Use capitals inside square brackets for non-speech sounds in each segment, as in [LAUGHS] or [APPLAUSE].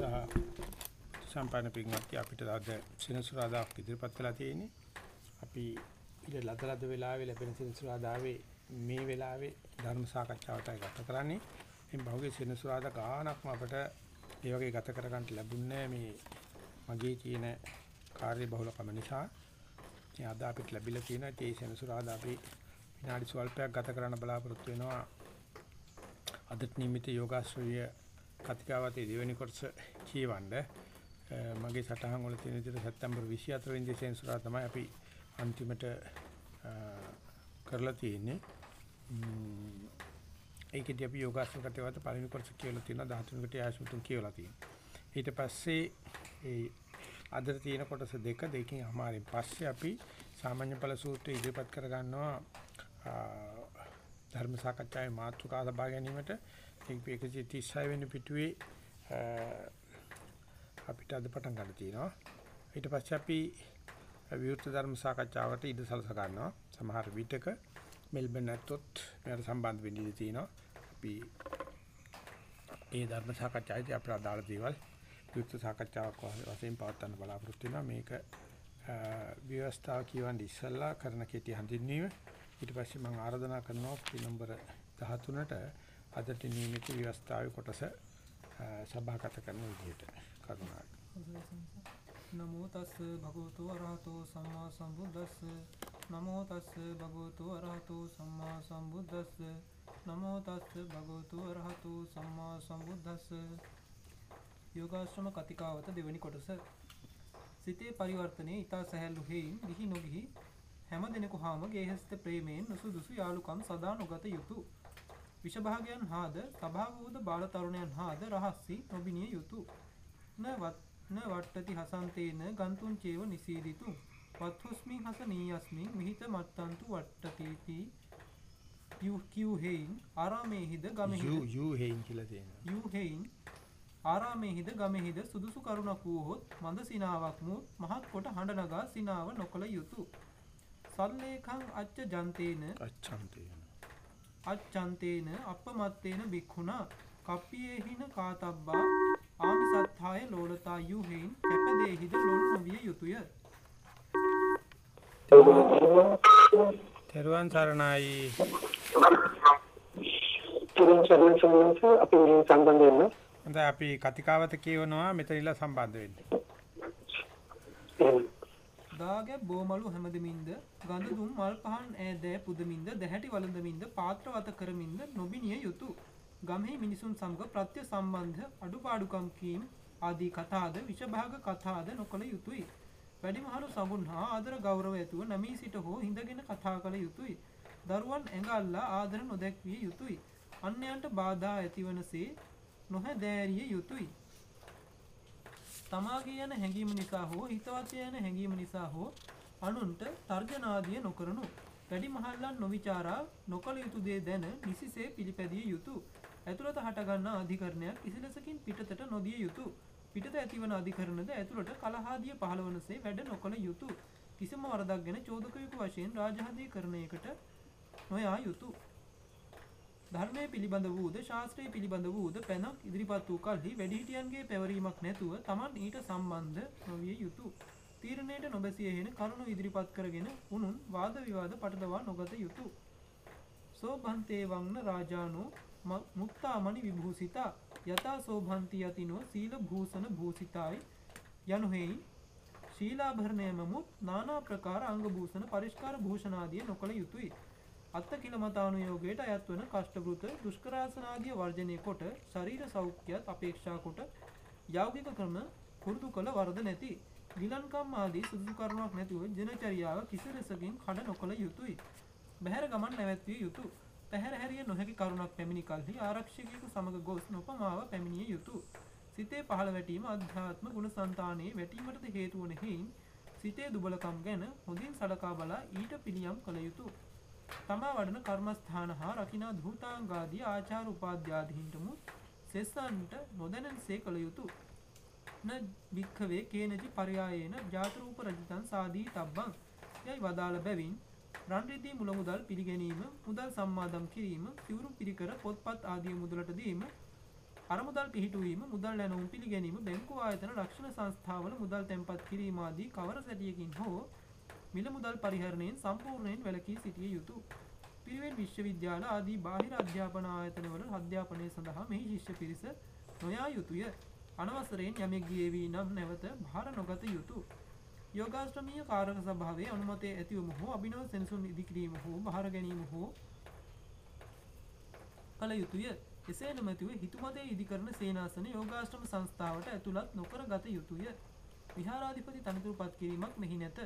සම්පන්න පින්වත්නි අපිට අද සෙනසුරාදාක් ඉදිරිපත් වෙලා තියෙන්නේ. අපි ඉත ලදලද වෙලාවේ ලැබෙන සෙනසුරාදාවේ මේ වෙලාවේ ධර්ම සාකච්ඡාවටයි ගත කරන්නේ. මේ බහුගේ සෙනසුරාදා ගානක්ම අපිට ඒ වගේ ගත කරගන්න ලැබුණේ මේ මගේ තියෙන කාර්ය බහුලකම නිසා. ඉතින් අද අපිට ලැබිලා තියෙන ඒ සෙනසුරාදා අපි විනාඩි ස්වල්පයක් ගත කරන්න බලාපොරොත්තු වෙනවා. අදට නිමිත යෝගාශ්‍රය කතිකාවතේ දෙවෙනි කොටස කියවන්න මගේ සටහන් වල තියෙන විදිහට සැප්තැම්බර් 24 වෙනි සෙන්සුරා තමයි අපි අන්තිමට කරලා තියෙන්නේ. ඒකදී අපි යෝගාශ්‍රම කතිකාවත පළවෙනි කොටස කියලා තියෙනවා 13 කට ආශ්‍රිතුන් කියලා තියෙනවා. ඊට පස්සේ ඒ අදට තියෙන කොටස දෙක දෙකකින් අමාරින් පස්සේ අපි සාමාන්‍ය ඵල සූත්‍රය ඉදිරිපත් කර ගන්නවා ධර්ම සාකච්ඡාවේ මාතෘකා ලබා ගැනීමට 136 වෙනි පිටුවේ අපිට අද පටන් ගන්න තියෙනවා. ඊට පස්සේ අපි විවෘත ධර්ම සාකච්ඡාවට ඉඩ සලස ගන්නවා. සමහර විටක මෙල්බන් නැත්තොත් මෙයාට සම්බන්ධ වෙන්න ඉඩ තියෙනවා. අපි ඒ ධර්ම සාකච්ඡාවේදී අපේ අදාළ දේවල් විවෘත සාකච්ඡාවක් වශයෙන් පවත්වන්න බලාපොරොත්තු වෙනවා. මේක ව්‍යවස්ථාව කියවන්නේ ඉස්සල්ලා කරන කෙටි හඳුන්වීම ඊට පස්සේ මම ආරාධනා කරනවා පින් නම්බර 13ට අදට නියමිත ව්‍යවස්ථාවේ කොටස සභාගත කරන විදිහට කරුණාකර. නමෝ තස් භගවතු අරහතෝ සම්මා සම්බුද්දස්ස. නමෝ තස් භගවතු අරහතෝ සම්මා සම්බුද්දස්ස. නමෝ තස් භගවතු අරහතෝ සම්මා සම්බුද්දස්ස. යෝගාශ්‍රම කතිකාවත දෙවැනි කොටස. සිතේ පරිවර්තනයේ ඊතා සැහැල්ලු හේයින් ගිහි නොගිහි හැම දිනෙක හාම ගේහස්ත ප්‍රේමයෙන් නුසුදුසු යාලුකම් සදා නොගත යුතුය විෂභාගයන් හාද සභාව වූද බාල තරුණයන් හාද රහස්සි නොබිනිය යුතු. න වට්ටති හසන්තේන ගන්තුන් චේව නිසීදිතු. වත්හුස්මින් හස නීයස්මින් මිහිත මත්තන්තු වට්ටතිති යු කිව් හේයින් ආරාමේහිද ගමෙහිද? යූ යූ හේයින් කියලා තියෙනවා. යු හේයින් ආරාමේහිද ගමෙහිද සුදුසු කරුණක් වූහොත් මන්ද සිනාවක් මු මහත් කොට හඬ නගා සිනාව නොකළ යුතුය. සල්ලේකං අච්ච ජන්තේන අච්ඡන්තේන අච්චන්තේන අපමත්තේන බික්ඛුනා කප්පියේහින කාතබ්බා ආමිසත්ථාය ලෝලතා යුහෙයින් කැපදේහිද ලොල් නොවිය යුතුය තෙරුවන් සරණයි. තුරුන් සරණ සම්මත අපි මේ සම්බන්ධ වෙන්න. අපි කතිකාවත කියවනවා මෙතනilla සම්බන්ධ වෙන්න. එහෙනම් දාගැබ් බෝමලු හැමදමින්ද ගඳ දුම් මල් පහන් ඈදෑ පුදමින්ද දැහැටි වළඳමින්ද පාත්‍රවත කරමින්ද නොබිනිය යුතු. ගමෙහි මිනිසුන් සමග ප්‍රත්‍ය සම්බන්ධ අඩුපාඩුකම් කීම් ආදී කතාද විෂභාග කතාද නොකළ යුතුය. වැඩිමහලු සමුන් හා ආදර ගෞරව ඇතුව නමී සිට හෝ හිඳගෙන කතා කළ යුතුය. දරුවන් ඇඟ අල්ලා ආදර නොදැක්විය යුතුය. අන්‍යයන්ට බාධා ඇතිවනසේ නොහැදෑරිය යුතුය. තමාගේ යන හැඟීම නිසා හෝ හිතවත් යන හැඟීම නිසා හෝ අනුන්ට තර්ජනාදිය නොකරනු. වැඩි මහල්ලන් නොවිචාරා නොකළ යුතු දේ දැන නිසිසේ පිළිපැදිය යුතු. ඇතුළත හටගන්නා අධිකරණයක් කිසිලෙසකින් පිටතට නොදිය යුතු. පිටත ඇතිවන අධිකරණද ඇතුළට කලහාදිය පහළවනසේ වැඩ නොකළ යුතු. කිසිම වරදක් ගැන චෝදකයකු වශයෙන් රාජහාදීකරණයකට නොයා යුතු. ධර්මය පිළිබඳ වූද ශාස්ත්‍රය පිළිබඳ වූද පැනක් ඉදිරිපත් වූ කල්හි වැඩිහිටියන්ගේ පැවරීමක් නැතුව තමන් ඊට සම්බන්ධ නොවිය යුතු. තීරණයට නොබැසියෙහෙන කරුණු ඉදිරිපත් කරගෙන උනුන් වාද විවාද පටදවා නොගත යුතු. සෝභන්තේ වංන රාජානෝ මුත්තාමනි විභූසිතා යතා සෝභන්ති යතිනෝ සීල භූෂණ භූසිතායි යනුහෙයි ශීලාභරණයමමුත් නානා ප්‍රකාර අංග භූෂණ පරිෂ්කාර භූෂණාදිය නොකළ යුතුයි. අත්ත කිලමතානුයෝගයට අයත් වන කෂ්ටවෘත දුෂ්කරාසනාදිය වර්ජනය කොට ශරීර සෞඛ්‍යත් අපේක්ෂා කොට යෞගික ක්‍රම පුරුදු කළ වරද නැති ගිලන්කම් ආදී සුදුසු කරුණක් නැතිව ජනචරියාව කිසිලෙසකින් කඩ නොකළ යුතුයි. බැහැර ගමන් නැවැත්විය යුතු. පැහැර හැරිය නොහැකි කරුණක් පැමිණි කල්හි ආරක්ෂකයෙකු සමග ගොස් නොපමාව පැමිණිය යුතු. සිතේ පහළ වැටීම අධ්‍යාත්ම ගුණ సంతානයේ වැටීමටද හේතු වන හේයින් සිතේ දුබලකම් ගැන හොඳින් සලකා බලා ඊට පිළියම් කළ යුතුය. තමා වඩන කර්මස්ථාන හා රකිනා ධූතාංගාදී ආචාර උපාධ්‍යාදීන්ටමු සෙස්සන්ට නොදැනන්සේ කළ යුතු. න භික්ඛවේ කේනචි පරයායේන ජාතරූප රජිතන් සාදී තබ්බං. යයි වදාළ බැවින් රන් රිදී මුල මුදල් පිළිගැනීම මුදල් සම්මාදම් කිරීම සිවුරු පිරිකර පොත්පත් ආදී මුදලට දීම අරමුදල් පිහිටුවීම මුදල් නැනවුම් පිළිගැනීම බැංකු ආයතන රක්ෂණ සංස්ථාවල මුදල් තැන්පත් කිරීම ආදී කවර සැටියකින් හෝ මිල මුදල් පරිහරණයෙන් සම්පූර්ණයෙන් වැළකී සිටිය යුතුය. පිරිවෙන් විශ්වවිද්‍යාල ආදී බාහිර අධ්‍යාපන ආයතනවල අධ්‍යාපනය සඳහා මෙහි ශිෂ්‍ය පිරිස නොයා යුතුය. අනවසරයෙන් යමෙක් ගියේ වී නම් නැවත භාර නොගත යුතුය. යෝගාශ්‍රමීය කාරක සභාවේ අනුමතය ඇතිවම හෝ අභිනව සෙනසුන් ඉදිකිරීම හෝ භාර ගැනීම හෝ කළ යුතුය. එසේ නොමැතිව හිතුමතේ ඉදිකරන සේනාසන යෝගාශ්‍රම සංස්ථාවට ඇතුළත් නොකර ගත යුතුය. විහාරාධිපති තනතුරු පත් කිරීමක් මෙහි නැත.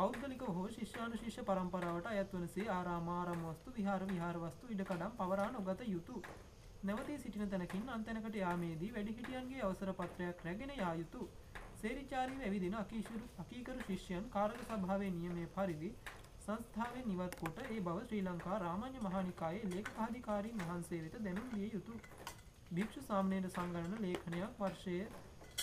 පෞද්ගලික හෝ ශිෂ්‍යානුශිෂ්‍ය පරම්පරාවට අයත් වනසේ ආරාම ආරාම වස්තු විහාර විහාර වස්තු ඉඩකඩම් පවරා නොගත යුතුය. නැවතී සිටින තැනකින් අන්තැනකට යාමේදී වැඩිහිටියන්ගේ අවසර පත්‍රයක් රැගෙන යා යුතුය. සේරිචාරීව ඇවිදින අකීශුරු අකීකරු ශිෂ්‍යයන් කාරක සභාවේ නියමය පරිදි සංස්ථාවෙන් නිවත් කොට ඒ බව ශ්‍රී ලංකා රාමඤ්ඤ මහානිකායේ ලේකකාධිකාරීන් වහන්සේ වෙත දැනුම් දිය යුතුය. භික්ෂු සාමණේර සංගණන ලේඛනයක් වර්ෂයේ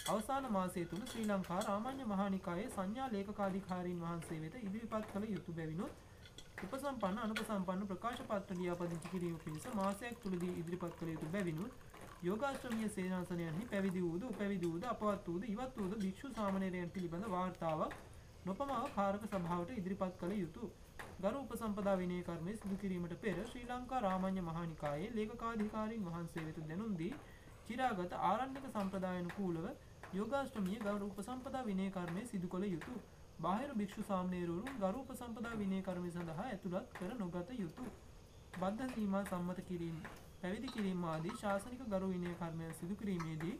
අවසාන මාසය තුල ශ්‍රී ලංකා රාමඤ්ඤ මහානිකායේ සංඥා ලේකකාධිකාරීන් වහන්සේ වෙත ඉදිරිපත් කළ යුතු බැවිනොත් උපසම්පන්න අනුපසම්පන්න ප්‍රකාශ පත්‍ර ලියාපදිංචි කිරීම පිණිස මාසයක් තුලදී ඉදිරිපත් කළ යුතු බැවිනොත් යෝගාශ්‍රමීය සේනාසනයන්හි පැවිදි වූද උපැවිදි වූද අපවත් වූද ඉවත් වූද භික්ෂු සාමණේරයන් පිළිබඳ වාර්තාවක් නොපමාව කාරක සභාවට ඉදිරිපත් කළ යුතුය. ගරු උපසම්පදා විනය කර්මය සිදු කිරීමට පෙර ශ්‍රී ලංකා රාමඤ්ඤ මහානිකායේ ලේකකාධිකාරීන් වහන්සේ වෙත දැනුම් දී චිරාගත ආරණ්‍යක සම්ප්‍රදායනුකූලව යෝගාශ්‍රමීය ගරු උපසම්පදා විනය කර්මය සිදු කළ යුතුය. බාහිර භික්ෂු සාමණේරවරුන් ගරු උපසම්පදා විනය කර්මය සඳහා ඇතුළත් කර නොගත යුතුය. බද්ධ සීමා සම්මත කිරීම පැවිදි කිරීම ආදී ශාසනික ගරු විනය කර්මයන් සිදු කිරීමේදී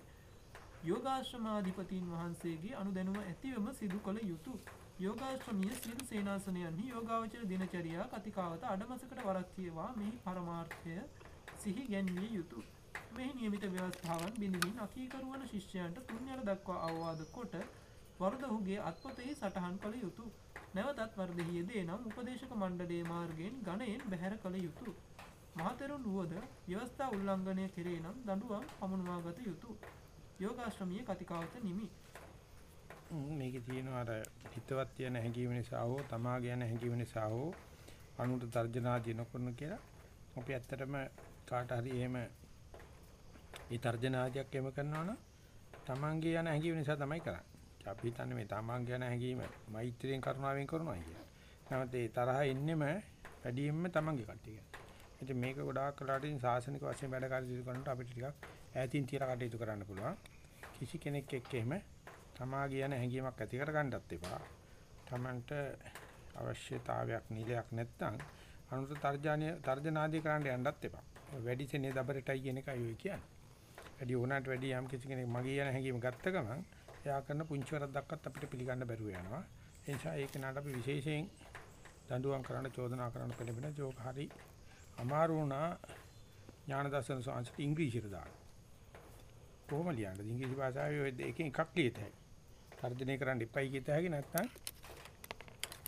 යෝගාශ්‍රමාධිපතීන් වහන්සේගේ අනුදැනුම ඇතිවම සිදු කළ යුතුය. යෝගාශ්‍රමීය සියලු සේනාසනයන්හි යෝගාවචර දිනචරියා කතිකාවත අඩමසකට වරක් කියවා මෙහි පරමාර්ථය සිහි ගැන්විය යුතුය. මෙහි නියමිත ව්‍යවස්ථාවන් බිඳිමින් අකීකරු වන ශිෂ්‍යයන්ට තුන්යල දක්වා අවවාද කොට වරද ඔහුගේ අත්පොතෙහි සටහන් කළ යුතුය. නැවතත් වරදෙහි යෙදේ නම් උපදේශක මණ්ඩලයේ මාර්ගයෙන් ගණයෙන් බැහැර කළ යුතුය. මහතෙරුන් වුවද ව්‍යවස්ථා උල්ලංඝනය කෙරේ නම් දඬුවම් පමුණවා ගත යුතුය. යෝගාශ්‍රමීය කතිකාවත නිමි. මේකේ තියෙනවා අර හිතවත් කියන හැඟීම නිසා හෝ තමා කියන හැඟීම නිසා හෝ අනුන්ට තර්ජනාදී නොකරන කියලා අපි ඇත්තටම කාට හරි එහෙම ඒ තර්ජනාදියක් එම කරනවා නම් තමන්ගේ යන හැඟීම නිසා තමයි කරන්නේ. අපි හිතන්නේ මේ තමන්ගේ යන හැඟීම මෛත්‍රියෙන් කරුණාවෙන් කරනවා කියලා. නමුත් ඒ තරහ එන්නෙම වැඩියෙන්ම තමන්ගේ කට්ටිය. ඉතින් මේක ගොඩාක් කලකට ඉතින් සාසනික වශයෙන් වැඩ කටයුතු කරනකොට අපිට ටිකක් ඈතින් තියලා කටයුතු කරන්න පුළුවන්. කිසි කෙනෙක් එක්ක එහෙම තමා කියන හැඟීමක් ඇති කරගන්නත් එපා. Tamanට අවශ්‍යතාවයක් නිලයක් නැත්නම් අනුත තර්ජානිය තර්ජනාදී කරන්න යන්නත් එපා. වැඩි සෙනේ දබරටයි කියන එකයි ඔය කියන්නේ. වැඩි ඕනට වැඩි යම් කිසි කෙනෙක් මගේ යන හැඟීම ගත්ත ගමන් එයා කරන පුංචි වරද්දක්වත් අපිට පිළිගන්න බැරුව යනවා. ඒ නිසා ඒක නට අපි විශේෂයෙන් දඬුවම් කරන්න චෝදනා කරන්න පෙළඹෙන ජෝක හරි අමාරු වුණා ඥාන දර්ශන සංස්කෘති ඉංග්‍රීසියට දාන්න. කොහොම ලියන්නද ඉංග්‍රීසි භාෂාවේ ඔය දෙකෙන් එකක් ලියත හැකියි. තර්ජනය කරන්න එපයි කියත හැකි නැත්නම්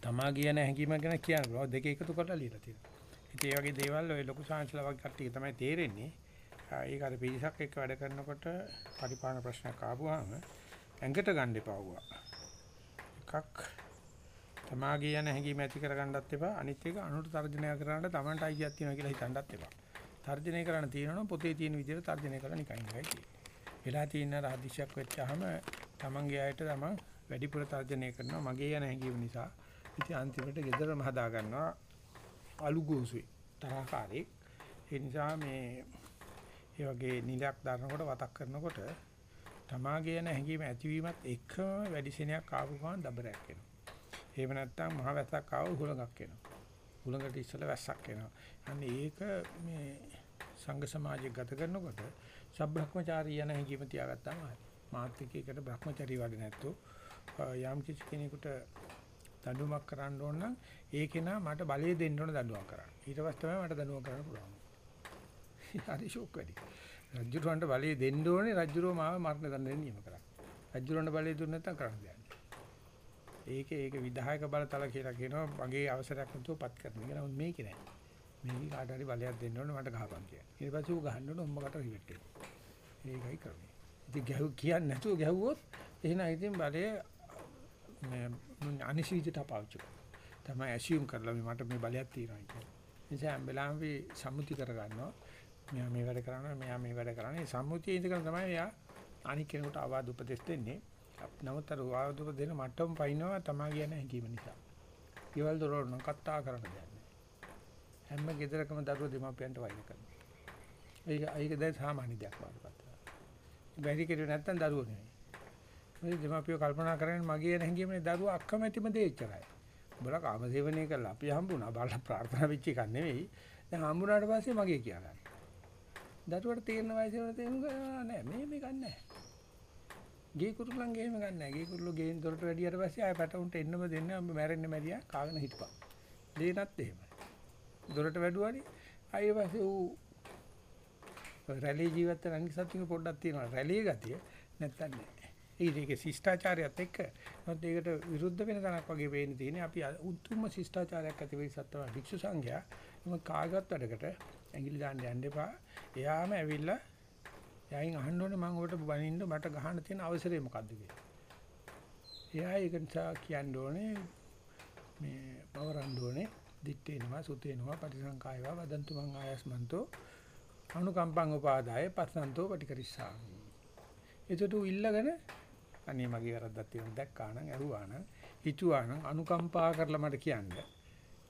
තමා කියන හැඟීම ගැන කියන්න පුළුවන් දෙක එකතු කරලා ලියලා තියෙනවා. ඉතින් ඒ වගේ දේවල් ඔය ලොකු සාංශලා වගේ කට්ටිය තමයි තේරෙන්නේ. ඒක අර පිරිසක් එක්ක වැඩ කරනකොට පරිපාලන ප්‍රශ්නයක් ආවම ඇඟට ගන්න එපා වුණා. එකක් තමාගේ යන හැඟීම ඇති කරගන්නත් එපා. අනිත් එක අනුට තර්ජනය කරන්න තමන්ට අයිතියක් තියෙනවා කියලා හිතන්නත් එපා. තර්ජනය කරන්න තියෙනවා පොතේ තියෙන විදිහට තර්ජනය කරලා නිකන් ඉඳලා තියෙන්නේ. වෙලා තියෙන රාදිශයක් වෙච්චාම තමන්ගේ අයට තමන් වැඩිපුර තර්ජනය කරනවා මගේ යන හැඟීම නිසා. ඉතින් අන්තිමට ගෙදරම හදා ගන්නවා අලුගෝසුයි තරහකාරී. ඒ නිසා මේ ඒ වගේ නිලයක් දානකොට වතක් කරනකොට තමාගේ යන හැඟීම ඇතිවීමත් එකම වැඩි සෙනයක් ආපු ගමන් දබරයක් එනවා. එහෙම නැත්නම් මහ වැස්සක් ආව හුලඟක් එනවා. හුලඟට ඉස්සල වැස්සක් එනවා. අන්න ඒක මේ සංඝ සමාජය ගත කරනකොට සබ්‍රහ්මචාරී යන හැඟීම තියාගත්තාම හරි. මාත් එක්ක එකට Brahmachari වඩ නැත්තෝ යම් කිසි කෙනෙකුට දඬුවමක් කරන්න ඕන නම් ඒකේ නා මට බලය දෙන්න ඕන දඬුවම් කරන්න. ඊට පස්සේ තමයි මට දඬුවම් කරන්න පුළුවන්. හරි ෂොක් වැඩි. රජුරවන්ට බලය දෙන්න ඕනේ රජුරෝ මාව මරණ දඬුවම් නියම කරා. රජුරවන්ට බලය දුන්න නැත්නම් කරන්න දෙයක් ඒක ඒක විධායක බලතල කියලා කියනවා මගේ අවසරයක් නැතුව පත් කරන එක. නමුත් මේකේ නෑ. මේක කාට හරි බලයක් දෙන්න ඕනේ මට ගහපන් කියලා. ඊට පස්සේ ඌ ගහන්න ඕනේ උඹකට රිවෙට් එක. ඒකයි කරන්නේ. ඉතින් ගැහුව කියන්නේ නැතුව ගැහුවොත් එහෙනම් ඉතින් බලය මේ අනිශ්චිතට පාවිච්චි කරනවා. තමයි ඇසියුම් කරලා මේ මට මේ බලයක් තියෙනවා කියලා. නිසා හැම වෙලාවෙම සම්මුති කරගන්නවා. මෙයා මේ වැඩ කරනවා මෙයා මේ වැඩ කරන්නේ සම්මුතිය ඉඳගෙන තමයි එයා අනික් කෙනෙකුට ආවාද උපදෙස් දෙන්නේ. නමුත් අර ආවාද උපදෙස් දෙන මට්ටම පයින්නවා තමා කියන හැඟීම නිසා. ඊවල දොරන කතා කරන්න දෙන්නේ. හැම ගෙදරකම දරුවෝ දෙමාපියන්ට වෛර කරනවා. ඒක ඒක දැන් සාමාන්‍ය දෙයක් වගේ පත්‍රා. බැරි කෙරුවේ නැත්තම් දරුවෝ නෙවෙයි. මේ දෙමාපියෝ කල්පනා කරන්නේ මගේ යන හැඟීමනේ දරුවා අක්කමැතිම දේ එච්චරයි. උඹලා කාමසේවනය කරලා අපි හම්බුණා බලලා ප්‍රාර්ථනා වෙච්ච එකක් නෙවෙයි. දැන් හම්බුණාට පස්සේ මගේ කියලා ගන්න. දරුවට තේරෙන වයසේ වල තේරුම් ගන්න නෑ මේ මේක නෑ. ගේ කුරුල්ලන් ගෙහෙම ගන්න නෑ. ගේ කුරුල්ලෝ ගෙයින් දොරට වැඩියට පස්සේ ආය පැටවුන්ට එන්නම දෙන්නේ උඹ මැරෙන්න මැරියා කාගෙන හිටපන්. දෙනත් එහෙමයි. දොරට වැඩුවානේ ආයෙ පස්සේ ඌ රැලී ජීවිත රණි සත්‍යක පොඩ්ඩක් තියෙනවා. රැලී ගතිය නැත්තම් නෑ. ඒක ශිෂ්ටාචාරයත් එක්ක මොකද ඒකට විරුද්ධ වෙන තැනක් වගේ වෙන්නේ තියෙන්නේ අපි උතුම්ම ශිෂ්ටාචාරයක් ඇති වෙයි සත්ව භික්ෂු සංඝයා එම කාගත් වැඩකට ඇඟිලි දාන්න යන්න එපා. එයාම ඇවිල්ලා එයායින් අහන්න ඕනේ මම ඔබට බනින්න මට ගහන්න තියෙන අවසරය මොකද්ද කියලා. එයා ඒක නිසා කියන්න ඕනේ මේ පවරන්න ඕනේ. දිත්තේනවා සුතේනවා පටිසංකායවා වදන්තු මං ආයස්මන්තෝ අනුකම්පං උපාදාය පස්සන්තෝ පටිකරිස්සාමි. එතකොට ඉල්ලගෙන අනේ මගේ වැරද්දක් තියෙනවා දැක්කා නම් ඇහුවා නම් හිතුවා නම් අනුකම්පා කරලා මට කියන්න.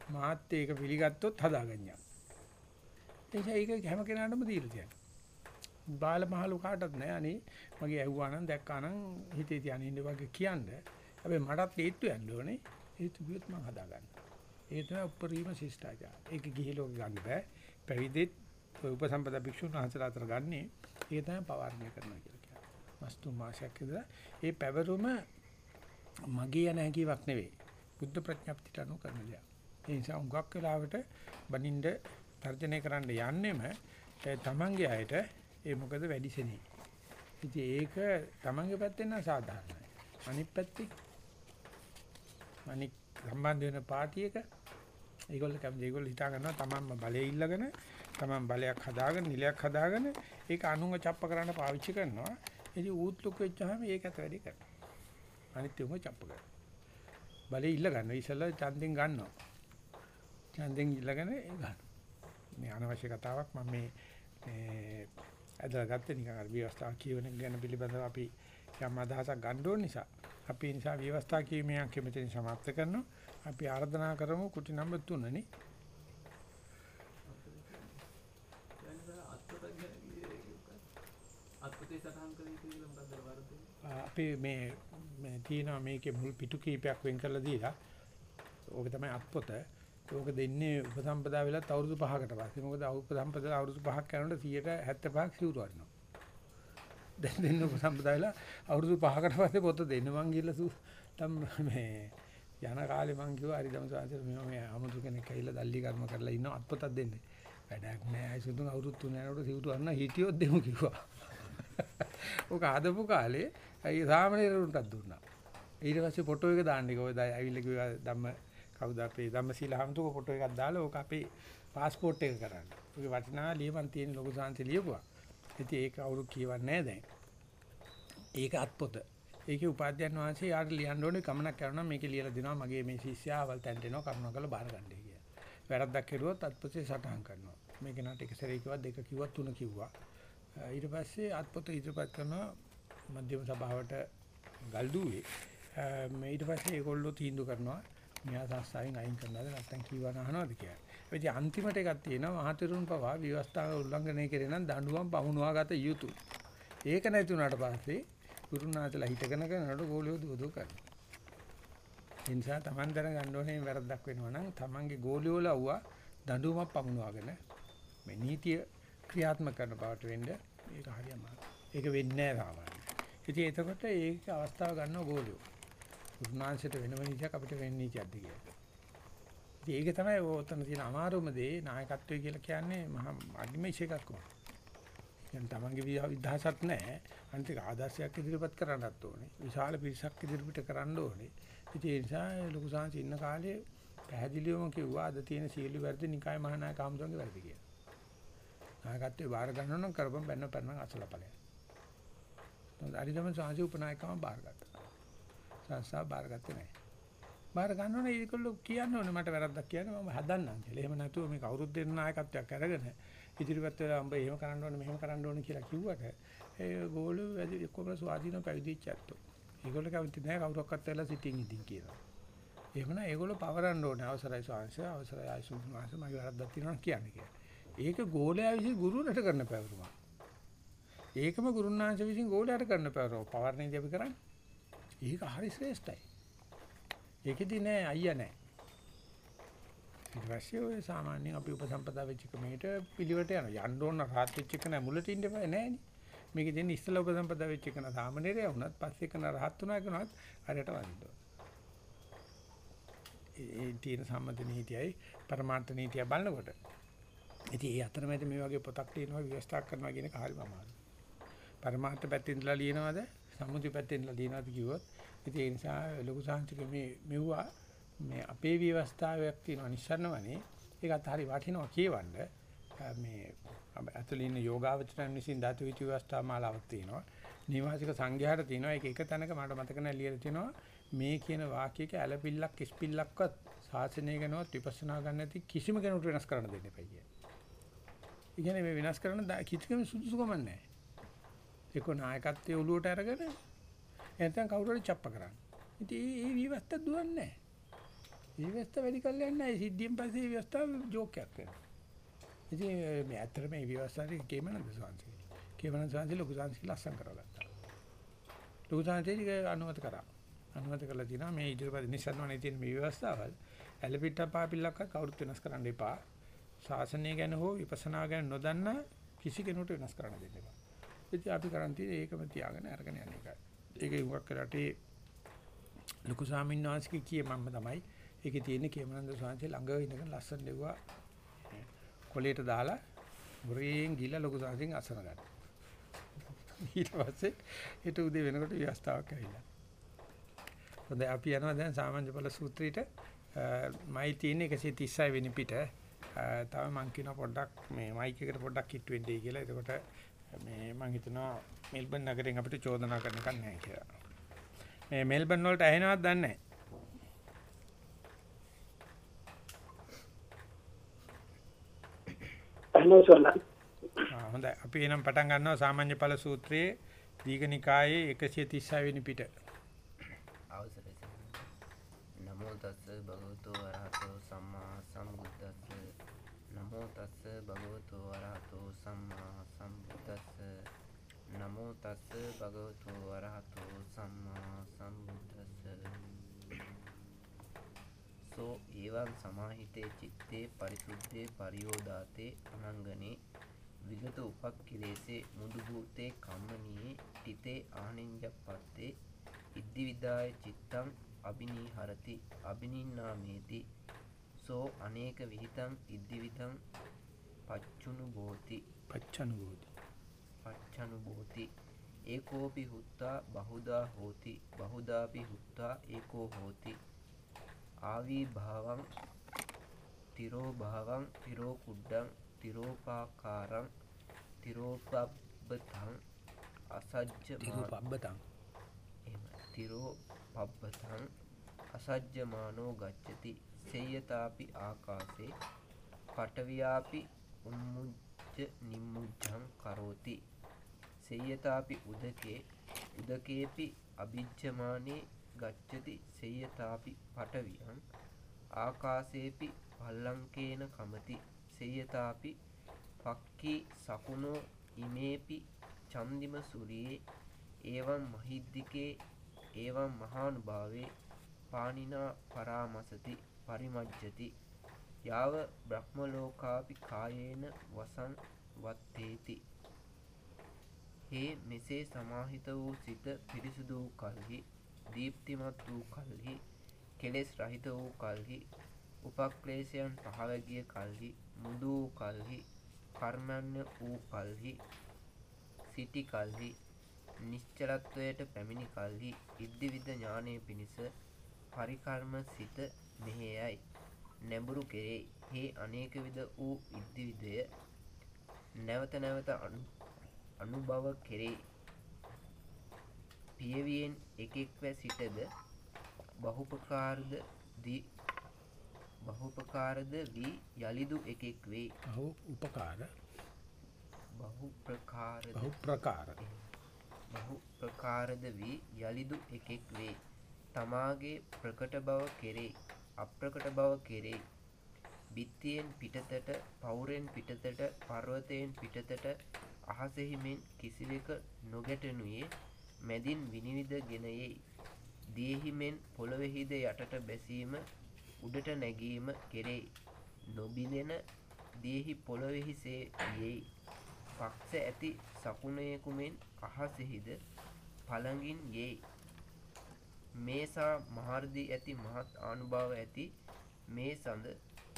මාත් ඒක පිළිගත්තොත් හදාගන්නවා එනිසා ඒක හැම කෙනාටම දීලා තියෙනවා. බාල මහලු කාටවත් නෑ. අනේ මගේ ඇහුවා නම් දැක්කා නම් හිතේ තියාගෙන ඉන්න වගේ කියන්න. හැබැයි මටත් ඒත්තු යන්න ඕනේ. ඒත්තු කිව්වොත් මම හදාගන්නවා ඒ තමයි උපරිම ශිෂ්ටාචාර ඒක ගිහි ලෝකෙ ගන්න බෑ. පැවිදිත් උපසම්පදා භික්ෂුන් වහන්සේලා අතර ගන්නේ. ඒක තමයි පවාරණය කරනවා කියලා වස්තු මාසයක් ඉඳලා ඒ පැවරුම මගේ යන හැකියාවක් නෙවෙයි. බුද්ධ ප්‍රඥප්තියට අනුව කරන දෙයක්. ඒ නිසා උගක් වෙලාවට බනින්ද තර්ජනය කරන්න යන්නෙම තමන්ගේ අයට ඒ මොකද වැඩිසෙනේ. ඉතින් ඒක තමන්ගේ පැත්තෙන් නම් සාධාරණයි. අනිත් පැත්තේ අනිත් සම්බන්ධ වෙන පාටියක ඒගොල්ලෝ කැමති ඒගොල්ලෝ හිතා ගන්නවා තමන්ම බලය ඉල්ලගෙන තමන් බලයක් හදාගෙන නිලයක් හදාගෙන ඒක අනුංග චප්ප කරන්න පාවිච්චි කරනවා ඉතින් ඌත් ලොකු වෙච්චාම ඒක ඇත වැඩි කරනවා. අනිත් උඹ චප්ප කරනවා. බලේ ඉල්ල ගන්න ඉස්සෙල්ලා ඡන්දෙන් ගන්නවා. ඡන්දෙන් ඉල්ලගෙන ඒ ගන්න. මේ අනවශ්‍ය කතාවක් මම මේ මේ අදලා ගත්තේ නිකන් අර විවස්ථා කියවන ගැන පිළිබඳව අපි යම් අදහසක් ගන්න ඕන නිසා අපි නිසා විවස්ථා කීමෙන් කැමතින් සමාප්ත කරනවා. අපි ආර්දනා කරමු කුටි නම්බර් 3 නේ. අපි මේ මේ තියෙනවා මේකේ මුල් පිටු කීපයක් වෙන් කරලා දීලා ඕක තමයි අත්පොත. ඕක දෙන්නේ උපසම්පදා වෙලත් අවුරුදු 5කට පස්සේ. මොකද උපසම්පදා අවුරුදු 5ක් යනකොට 175ක් සිවුරු වරිනවා. දැන් දෙන්න උපසම්පදා වෙලා අවුරුදු 5කට පස්සේ පොත දෙන්න මං ගිහලා සු තම් මේ යන කාලේ මං කිව්වා හරි දම සාන්තිර මේ මේ අමුතු කෙනෙක් ඇවිල්ලා දල්ලි කර්ම කරලා ඉන්නවා අත්පොතක් දෙන්නේ. වැඩක් නෑ. අයිසුතුන් අවුරුදු 3 යනකොට සිවුරු වරන හිටියොත් දෙමු කිව්වා. [LAUGHS] ඔක හදපු කාලේ අයි සාමණේරුන්ටත් දුන්නා. ඊට පස්සේ ෆොටෝ එක දාන්න කිව්වා. දැන් ඇවිල්ලා කිව්වා ධම්ම කවුද අපේ ධම්මශීල හමුතුක ෆොටෝ එකක් දාලා ඕක අපේ પાස්පෝර්ට් එක කරන්න. ඔගේ වටිනා ලියපන් තියෙන ලොකු සාන්ති ලියපුවා. ඉතින් ඒක අවුරු කියවන්නේ නැහැ දැන්. ඒක අත්පොත. ඒකේ උපාධ්‍යයන් වහන්සේ යාට ලියන්න ඕනේ කමනක් කරනවා මේකේ ලියලා දෙනවා මගේ මේ ශිෂ්‍යයාවල් තැන්ට එනවා කරුණාකරලා බාර ගන්නයි කියලා. වැරද්දක් කෙරුවොත් අත්පොතේ සටහන් කරනවා. මේක නට එක සැරේ කිව්වා දෙක කිව්වා තුන කිව්වා. ඊට පස්සේ අත්පොත ඉදිරිපත් කරනවා මධ්‍යම සභාවට ගල්දුවේ මේ ඊට පස්සේ ඒගොල්ලෝ තීන්දුව කරනවා මෙයා සංස්ථාවෙන් අයින් කරනවද නැත්නම් කීවා නහනවද කියලා. ඒ කිය අන්තිමට එකක් තියෙනවා මහතෙරුන් පවා විවස්ථාව උල්ලංඝනය කරේ නම් දඬුවම් පමුණවා ගත යුතුය. ඒක නැති වුණාට පස්සේ ගුරුනාථලා හිටගෙන කරනකොට ගෝලියෝ දුවදුව කරනවා. ඒ නිසා Taman දැනගන්න ඕනේ වැරද්දක් වෙනවා නම් Tamanගේ ගෝලියෝ ලව්වා දඬුවමක් පමුණවාගෙන මේ නීතිය ක්‍රියාත්මක කරන බවට වෙන්න ඒක හරියම ඒක වෙන්නේ නැහැ සාමාන්‍යයෙන්. ඉතින් එතකොට ඒක අවස්ථාව ගන්නව ගෝලියෝ. උන්වහන්සේට වෙනම නීතියක් අපිට වෙන නීතියක්ද කියලා. ඉතින් ඒක තමයි ඔතන තියෙන අමාරුම දේ නායකත්වය කියලා කියන්නේ මහා අග්නිමේෂ එකක් වගේ. දැන් තමන්ගේ විදහාසක් නැහැ. අනිත් එක ආදර්ශයක් ඉදිරිපත් කරන්නත් ඕනේ. විශාල පිරිසක් ඉදිරිපිට කරන්න ඕනේ. ඉතින් ඒ නිසා ලොකු සාංශ ඉන්න කාලේ පැහැදිලිවම කිව්වා අද තියෙන සීළු වැඩි නිකාය මහානායක ආමතුන්ගේ වැඩි කියලා. නායකත්වයේ බාර ගන්න නම් කරපම් බැන්න පරණ අසලපලයක්. අරිදම සාංශි උපනායකම බාරගත්තා. සංස්ථාව බාරගත්තේ නැහැ. බාර ගන්න ඕනේ ඒගොල්ලෝ කියන්න ඕනේ මට වැරද්දක් කියන්න මම හදන්නම් කියලා. එහෙම නැතුව මේ කවුරුත් දෙන්න නායකත්වයක් අරගෙන ඉදිරිපත් වෙලා උඹ එහෙම කරන්න ඕනේ මෙහෙම කරන්න ඕනේ කියලා කිව්වට ඒ ගෝලෝ වැඩි කොහොමද ස්වාධීනව පැවිදිච්ච ඇත්තෝ. ඒගොල්ලෝ කැමති නැහැ කවුරක්වත් වෙලා සිටින් ඉදින් කියලා. එහෙමනම් ඒගොල්ලෝ පවරන්න ඕනේ අවසරයි ස්වාංශය අවසරයි ආයසුන් මාස මගේ වැරද්දක් තියෙනවා කියන්නේ කියලා. ඒක ගෝලයා විසින් ගුරුවරට කරන පැවරුමක්. ඒකම ගුරුනාංශ විසින් ගෝලයාට කරන පැවරුම. පවරණේදී අපි කරන්නේ. ඒක හරි ශ්‍රේෂ්ඨයි. ඒකෙදි නෑ අයියා නෑ. ඊට පස්සේ ඔය සාමාන්‍යයෙන් අපි උපසම්පදා වෙච්ච කමේට පිළිවෙට යනවා. යන්න ඕන රහත් වෙච්ච එක නෑ මුලට ඉන්න බෑ නෑනේ. මේකේ තියෙන ඉස්සලා උපසම්පදා වෙච්ච එක නා සාමාන්‍යරය වුණත් පස්සේ එක නා රහත් වුණා කියනවත් හරියට වදින්න ඕන. ඒ තියෙන සම්මත නීතියයි පරමාර්ථ නීතිය බලනකොට. ඉතින් ඒ අතරමැද මේ වගේ පොතක් තියෙනවා විවස්ථා කරනවා කියන එක හරිම අමාරුයි. පරමාර්ථ පැත්තෙන් ඉඳලා ලියනවද සම්මුති පැත්තෙන් ඉඳලා ලියනවද කිව්වොත් ඉතින් ඒ නිසා ලොකු සාංශික මේ මෙවුවා මේ අපේ විවස්ථාවක් තියෙනවා නිස්සරණවනේ ඒකත් හරි වටිනවා කියවන්න. මේ ඇතුළේ ඉන්න යෝගාවචරයන් විසින් දතු විචි විවස්ථා මාලාවක් තියෙනවා. නිවාසික සංඝයාට තියෙනවා. ඒක එක තැනක මට මතක නැහැ ලියලා තියෙනවා. මේ කියන වාක්‍යයක ඇලපිල්ලක් කිස්පිල්ලක්වත් ශාසනය ගැනවත් විපස්සනා ගන්න නැති කිසිම කෙනෙකුට වෙනස් කරන්න දෙන්න එපා කිය. ඒ කියන්නේ මේ වෙනස් කරන කිසිම සුදුසුකමක් නැහැ. ඒක නායකත්වයේ ඔලුවට අරගෙන එතන කවුරු හරි චප්ප කරන්නේ. ඉතින් මේ විවස්ථ දුවන්නේ නැහැ. විවස්ථ වැඩි කල් යන්නේ නැහැ. සිද්ධියෙන් පස්සේ විවස්ථ ජෝක් එකක් වෙනවා. ඉතින් මේ ඇත්තට මේ විවස්ථාවේ කේමනන්ද සාංශි. කේමනන්ද සාංශි ලොකු සාංශි ලස්සන කරගත්තා. ලොකු සාංශි අනුමත කරා. අනුමත කරලා තිනවා මේ ඉදිරිපත් නිසන්වනේ තියෙන මේ විවස්ථාවල් ඇලපිට පාපිල්ලක් කවුරුත් වෙනස් කරන්න එපා. ශාසනය ගැන හෝ විපස්සනා ගැන නොදන්න කිසි කෙනෙකුට වෙනස් කරන්න දෙන්න එපා. ඉතින් අපි කරන් තියෙන්නේ ඒකම තියාගෙන අරගෙන යන එකයි. ඒකේ උගක් කරටේ ලොකු ස්වාමීන් වහන්සේ කියේ මම තමයි. ඒකේ තියෙන්නේ කේමනන්ද ස්වාමීන් ළඟ ඉඳගෙන ලස්සන දෙවුවා කොලේට දාලා මුරෙන් ගිහලා ලොකු ස්වාමීන් අසන ගන්න. ඊට පස්සේ ඊට උදේ වෙනකොට ව්‍යවස්ථාවක් ඇවිල්ලා. හොඳයි අපි යනවා දැන් සාමාන්‍ය බල සූත්‍රයට මයි තියෙන 136 වෙනි පිට තව මං කියන පොඩ්ඩක් මේ මයික් එකට පොඩ්ඩක් කිට් වෙන්නයි කියලා. එතකොට මේ මං හිතනවා මෙල්බන් නගරෙන් අපිට චෝදනා කරන්න කන් නැහැ කියලා. මේ මෙල්බන් වලට ඇහෙනවද දන්නේ නැහැ. අහනවා සෝනා. ආ හොඳයි. අපි එනම් පටන් ගන්නවා සාමාන්‍ය ඵල සූත්‍රයේ දීඝනිකායේ 136 වෙනි පිට. අවසරයි. නමෝ තස්ස භගවතු වරහතෝ සම්මා සම්බුද්දස්ස නමෝ තස්ස භගවතු වරහතෝ සම්මා නමෝ තස්ස භගවතු වරහතෝ සම්මා සම්බුද්දස්ස. සෝ ඒවං සමාහිතේ චිත්තේ පරිසුද්ධේ පරියෝදාතේ අනංගනේ විගත උපක්ඛිලේසේ මුදු භූතේ කම්මනී තිතේ ආනින්ජප්පත්තේ ඉද්දි විදාය චිත්තං අබිනීහරති අබිනින්නාමේති. සෝ අනේක විහිතං ඉද්දි විතං පච්චුනු බෝති පච්චනුභූති. බෝති ඒකෝපි හුත්තා බහුදා හෝති. බහුදාපි හුත්තා ඒකෝ හෝති. ආවී භාවං තිරෝ භාවං තිරෝ කුඩ්ඩං තිරෝපාකාරං තිරෝපබ්බතං අසජ්ජ තිරුපබ්බතං. තිරෝ පබ්බතං අසජ්ජමානෝ ගච්ඡති. සේයතාපි ආකාසේ පටවියාපි උම්මුජ්ජ නිම්මුජ්ජං කරෝති සේයතාපි උදකේ උදකේපි අභිජ්ජමානේ ගච්ඡති සේයතාපි පටවියං ආකාසේපි පල්ලංකේන කමති සේයතාපි පක්ඛි සකුණෝ ඉමේපි චන්දිම සුරියේ ඒවම් මහිද්దికේ ඒවම් මහානුභාවේ පානිනා පරාමසති පරිමජ්ජති යාව බ්‍රහ්මලෝකාපි කායේන වසන් වත්තේති. හේ මෙසේ සමාහිත වූ සිත පිරිසුදු වූ කල්හි දීප්තිමත් වූ කල්හි කෙලෙස් රහිත වූ කල්හි උපක්ලේශයන් පහව ගිය කල්හි මුදු වූ කල්හි කර්මණ්‍ය වූ කල්හි සිටි කල්හි නිශ්චලත්වයට පැමිණි කල්හි ඉද්දිවිද ඥානය පිණිස පරිකර්ම සිත මෙහෙයයි. නැඹුරු කෙරේ හේ අනේක විද වූ ඉද්දිවිදය නැවත නැවත අනුභව කෙරේ පියවියෙන් එකෙක්ව සිටද බහුපකාරද දී බහුපකාරද වී යළිදු එකෙක් වේ ඔව් උපකාර බහු ප්‍රකාරද බහු ප්‍රකාර. බහු ප්‍රකාරද වී යළිදු එකෙක් වේ. තමාගේ ප්‍රකට බව කෙරේ අප්‍රකට බව කෙරේ. බිත්තියෙන් පිටතට පවුරෙන් පිටතට පර්වතයෙන් පිටතට අහසෙහි මෙන් කිසිවෙක නොගැටෙනුයේ මැදින් විනිවිද ගෙනයෙයි. දියෙහිමෙන් පොළොවෙහිද යටට බැසීම උඩට නැගීම කෙරෙයි. නොබිඳෙන දියෙහි පොළොවෙහි සේ යෙයි. පක්ෂ ඇති සකුණයකුමෙන් අහසෙහිද පළඟින් යෙයි. මේසා මහර්දී ඇති මහත් ආනුභාව ඇති මේ සඳ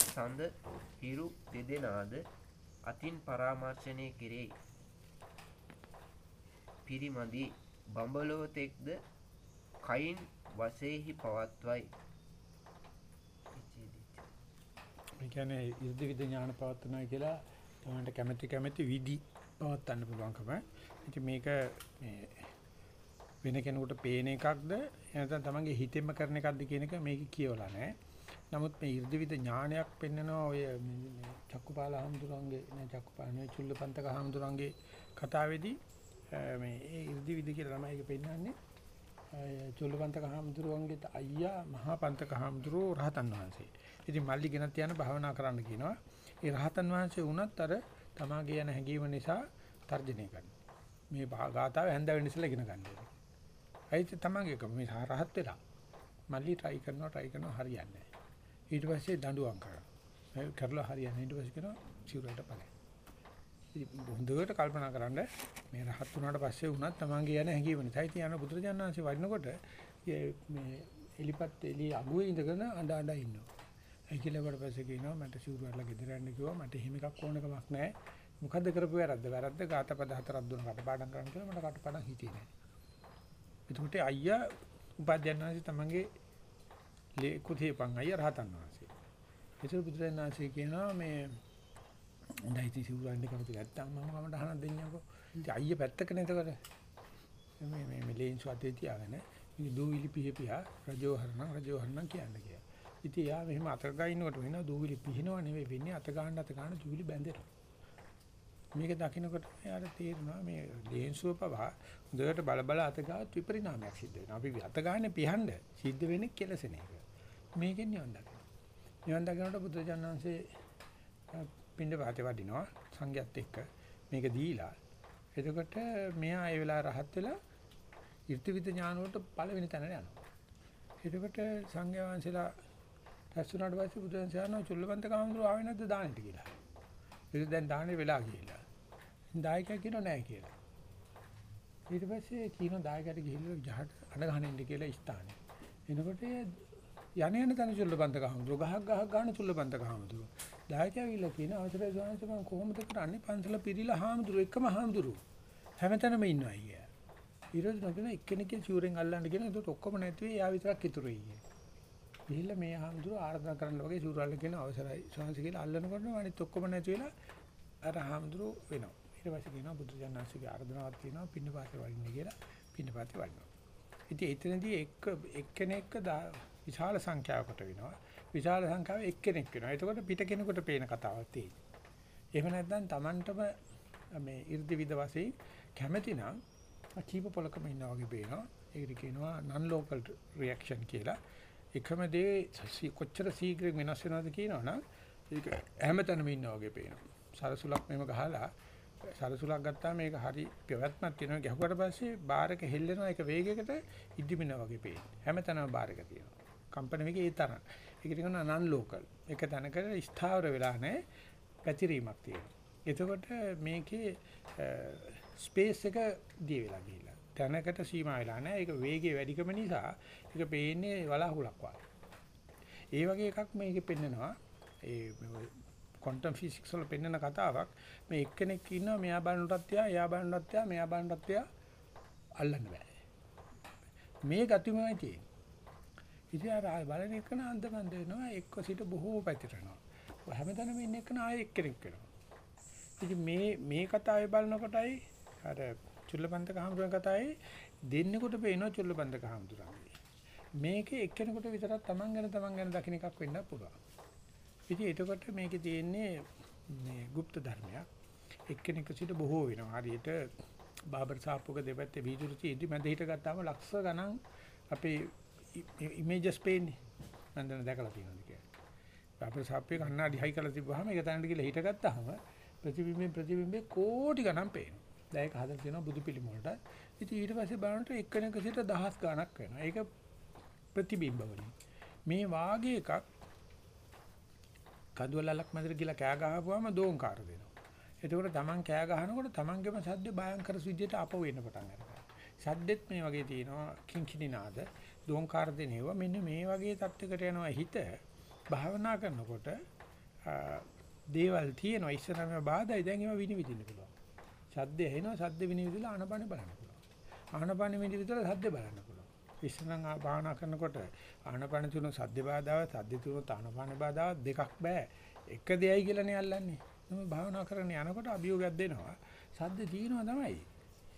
සඳ හිරු දෙදෙනාද අතින් පරාමර්ශනය කෙරෙයි. පිරිමදී බඹලෝතෙක්ද කයින් වසයෙහි පවත්වයි. ඒ කියන්නේ ඉර්ධි විද ඥාන පවත්වනවා කියලා තමන්ට කැමැති කැමැති විදි පවත්වන්න පුළුවන්කම. ඉතින් මේක මේ වෙන කෙනෙකුට පේන එකක්ද නැත්නම් තමන්ගේ හිතෙන්ම කරන එකක්ද කියන එක මේක කියවලා නැහැ. නමුත් මේ 이르දි විද ඥානයක් පෙන්නනවා ඔය මේ චක්කුපාල හඳුරංගේ නෑ චක්කුපාල නෙවෙයි චුල්ලපන්තක හඳුරංගේ කතාවේදී Eh, මේ ඒ 이르දි විද කියලා තමයි ඒක පෙන්නන්නේ. චුල්ලපන්තක හඳුරංගේ අයියා මහා පන්තක හඳුරෝ රහතන් වහන්සේ. ඉතින් මල්ලි ගෙනත් යන භාවනා කරන්න කියනවා. ඒ රහතන් වහන්සේ වුණත් අර තමාගේ යන හැඟීම නිසා තර්ජනය කරනවා. මේ ගාතාව හැන්ද වෙන්න ඉස්සෙල්ලා ඉගෙන ගන්න ඕනේ. ඇයි තමන්ගේ කම මේ රහත් වෙලා මල්ලි try කරනවා try කරනවා හරියන්නේ නැහැ. ඊට පස්සේ දඬුවම් කරනවා. කරලා හරියන්නේ ඊට පස්සේ කියනවා සිවුරට ඵලයි. ඉතින් හොඳට කල්පනා කරන්න මේ රහත් වුණාට පස්සේ වුණත් තමන්ගේ යන හැඟීම නිසා ඉතින් යන බුදුරජාණන් වහන්සේ වඩනකොට මේ එලිපත් එලි අගුවේ ඉඳගෙන අඬ අඬ ඉන්නවා. ඒ කියලා වට පස්සේ කියනවා මට සිවුර වල ගෙදර යන්න කිව්වා මට එහෙම එකක් ඕන කමක් නැහැ. මොකද්ද කරපු වැරද්ද? වැරද්ද ගාතපද හතරක් දුන්න කටපාඩම් කරන්න කියලා මට කටපාඩම් හිතේ නැහැ. එතකොට අයියා උපාධ්‍යයන් වහන්සේ තමන්ගේ ලේකුතේපන් අයියා රහතන් වහන්සේ. ඒතර බුදුරජාණන් වහන්සේ කියනවා මේ හොඳයි ඉතින් සිවුරන්න කැමති නැත්තම් මම කමට අහන්න දෙන්නකෝ. ඉතින් අයියා පැත්තකනේ එතකොට. මේ මේ මේ ලේන් සුවතේ තියාගෙන ඉතින් දූවිලි පිහ පිහ රජෝහරණ රජෝහරණ කියන්නේ කියලා. ඉතින් යා මෙහෙම අත ගිනනකොට වෙන දූවිලි පිහිනව නෙවෙයි වෙන්නේ අත ගන්න අත ගන්න දූවිලි බැඳෙනවා. මේක දකින්නකොට යාට තේරෙනවා මේ ලේන්සුව පවා හොඳට බල බල අත ගාවත් විපරිණාමයක් සිද්ධ වෙනවා. අපි අත ගන්න පිහන්න සිද්ධ වෙන්නේ කෙලසෙන එක. මේකෙන් නිවන් දකින්න. නිවන් දකින්නට බුදුජානන්සේ පින්ඩ පාතේ වඩිනවා සංඝයත් එක්ක මේක දීලා. එතකොට මෙයා ඒ වෙලාව රහත් වෙලා ඍතුවිද ඥාන වලට පළවෙනි තැනට යනවා. එතකොට සංඝයා වහන්සේලා රැස්ුණාට පස්සේ බුදුන් සයන්ව චුල්ලවන්ත කාමඳුර ආවේ නැද්ද දානෙට කියලා. ඒක දැන් දානේ වෙලා ගිහිල්ලා. දායකයා කියනවා නෑ කියලා. ඊට පස්සේ කියන දායකයාට ගිහිල්ලා ජහට අඬ ගහන්න ඉන්න කියලා ස්ථානේ. එනකොට යන යන තන චුල්ලපන්තක හමුදුර ගහක් ගහක් ගන්න චුල්ලපන්තක හමුදුර. දායකයා විල කියන අවසරයි ස්වාමීන් වහන්සේ කොහොමද කරන්නේ පන්සල පිරිලා හාමුදුර එකම හාමුදුරු හැමතැනම ඉන්නවා අයියා. ඊට නොකින එක්කෙනෙක්ගේ චූරෙන් අල්ලන්න කියන ඒකට ඔක්කොම නැති වෙයි යා විතරක් ඉතුරු වෙයි. ගිහිල්ලා මේ හාමුදුර ආරාධනා කරන්න වගේ චූරාල කියන අවසරයි ස්වාමීන් කියලා අල්ලනකොට අනිත් ඔක්කොම නැති වෙලා අර හාමුදුර වෙනවා. ඊට පස්සේ කියනවා බුදු ජානනාංශගේ ආරාධනාවක් තියෙනවා පින්න පාතේ වඩින්න කියලා පින්න පාතේ වඩිනවා. ඉතින් එතනදී එක්ක එක්කෙනෙක්ක විශාල සංඛ්‍යාවකට වෙනවා. විශාල සංඛ්‍යාව එක්කෙනෙක් වෙනවා. එතකොට පිට කෙනෙකුට පේන කතාවක් තියෙනවා. එහෙම නැත්නම් Tamanටම මේ 이르දි විද වශයෙන් කැමැති නම් කීප පොලකම ඉන්නා වගේ පේනවා. ඒකට කියනවා non local reaction කියලා. එකම දේ කොච්චර ශීඝ්‍රයෙන් වෙනස් වෙනවද කියනවනම් ඒක හැමතැනම ඉන්නා වගේ පේනවා. සරසුලක් මෙහෙම ගහලා සරසුලක් ගත්තාම මේක හරි පැවැත්මක් තියෙනවා. ගැහුවට පස්සේ බාරක හෙල්ලෙනවා ඒක වේගයකට ඉදිමිනා වගේ පේනවා. හැමතැනම බාරක තියෙනවා. කම්පන වේගය ඒ තරම්. ඒකට කියනවා non local. එක තැනකට ස්ථාවර වෙලා නැහැ. පැතිරීමක් තියෙනවා. එතකොට මේකේ ස්පේස් එක දී වෙලා ගිහිල්ලා. තැනකට සීමා වෙලා නැහැ. ඒක වේගය වැඩිකම නිසා ඒක පේන්නේ වලාකුලක් වගේ. ඒ වගේ එකක් මේකේ පෙන්නනවා. ඒ ක්වොන්ටම් ෆිසික්ස් වල පෙන්නන කතාවක්. මේ එක්කෙනෙක් ඉන්නවා මෙයා බලනටත් තියා, එයා බලනටත් තියා, මෙයා බලනටත් තියා අල්ලන්න බෑ. මේ ගතිමයි තියෙන්නේ. ඉතින් අර බලන එක නාන්දමන්ද වෙනවා එක්ක සිට බොහෝ පැතිරෙනවා. හැමතැනම ඉන්න එක නාය එක්කෙනෙක් වෙනවා. ඉතින් මේ මේ කතාවේ බලනකොටයි අර චුල්ලපන්තක හාමුදුරන් කතාවේ දෙන්නෙකුට පේනවා චුල්ලපන්තක හාමුදුරන්ගේ. මේකේ එක්කෙනෙකුට විතරක් Taman ගැන Taman ගැන දකින්න එකක් වෙන්න පුළුවන්. ඉතින් එතකොට මේකේ තියෙන්නේ මේ গুপ্ত ධර්මයක්. එක්කෙනෙක් සිට බොහෝ වෙනවා. හරියට බාබර් සාප්පුවක දෙපැත්තේ වීදුරු තියෙද්දි මැද හිට ගත්තාම ලක්ෂ ගණන් අපේ ඉමේජස් පේන්නේ. මම දැන් දැකලා තියෙනවා කියන්නේ. බාබර් සාප්පුවේ කන්නාඩි හයි කරලා තිබ්බහම ඒක තැනට ගිහලා හිට ගත්තාම ප්‍රතිබිම්බෙන් ප්‍රතිබිම්බේ කෝටි ගණන් පේනවා. දැන් ඒක හදලා තියෙනවා බුදු පිළිම වලට. ඉතින් ඊට පස්සේ බලනකොට එක්කෙනෙක් සිට දහස් ගණක් වෙනවා. ඒක ප්‍රතිබිම්බ වලින්. මේ වාගේ එකක් කඳුවලක් මැදට ගිහලා කෑ ගහපුවාම දෝංකාර දෙනවා. එතකොට Taman කෑ ගහනකොට Tamanගේම සද්ද භයංකර විදියට අප වෙන්න පටන් ගන්නවා. සද්දෙත් මේ වගේ තියෙනවා කිංකිණි නාද, දෝංකාර දෙනේවා මෙන්න මේ වගේ තත්යකට යනවා හිත භාවනා කරනකොට දේවල් තියෙනවා ඉස්සරහම බාධායි දැන් ඒවා විනිවිදින්න පුළුවන්. සද්ද ඇහෙනවා සද්ද විනිවිදලා ආනපන බලන්න පුළුවන්. ආනපන විනිවිදලා සද්ද බලන්න පුළුවන්. ඉස්සරහම භාවනා කරනකොට ආනපන තුන සද්ද බාධාව සද්ද තුන ආනපන බාධාව දෙකක් බෑ. එක දෙයයි කියලානේ අල්ලන්නේ. මම භාවනා කරන්න යනකොට අභියෝගයක් දෙනවා. සද්ද තියෙනවා තමයි.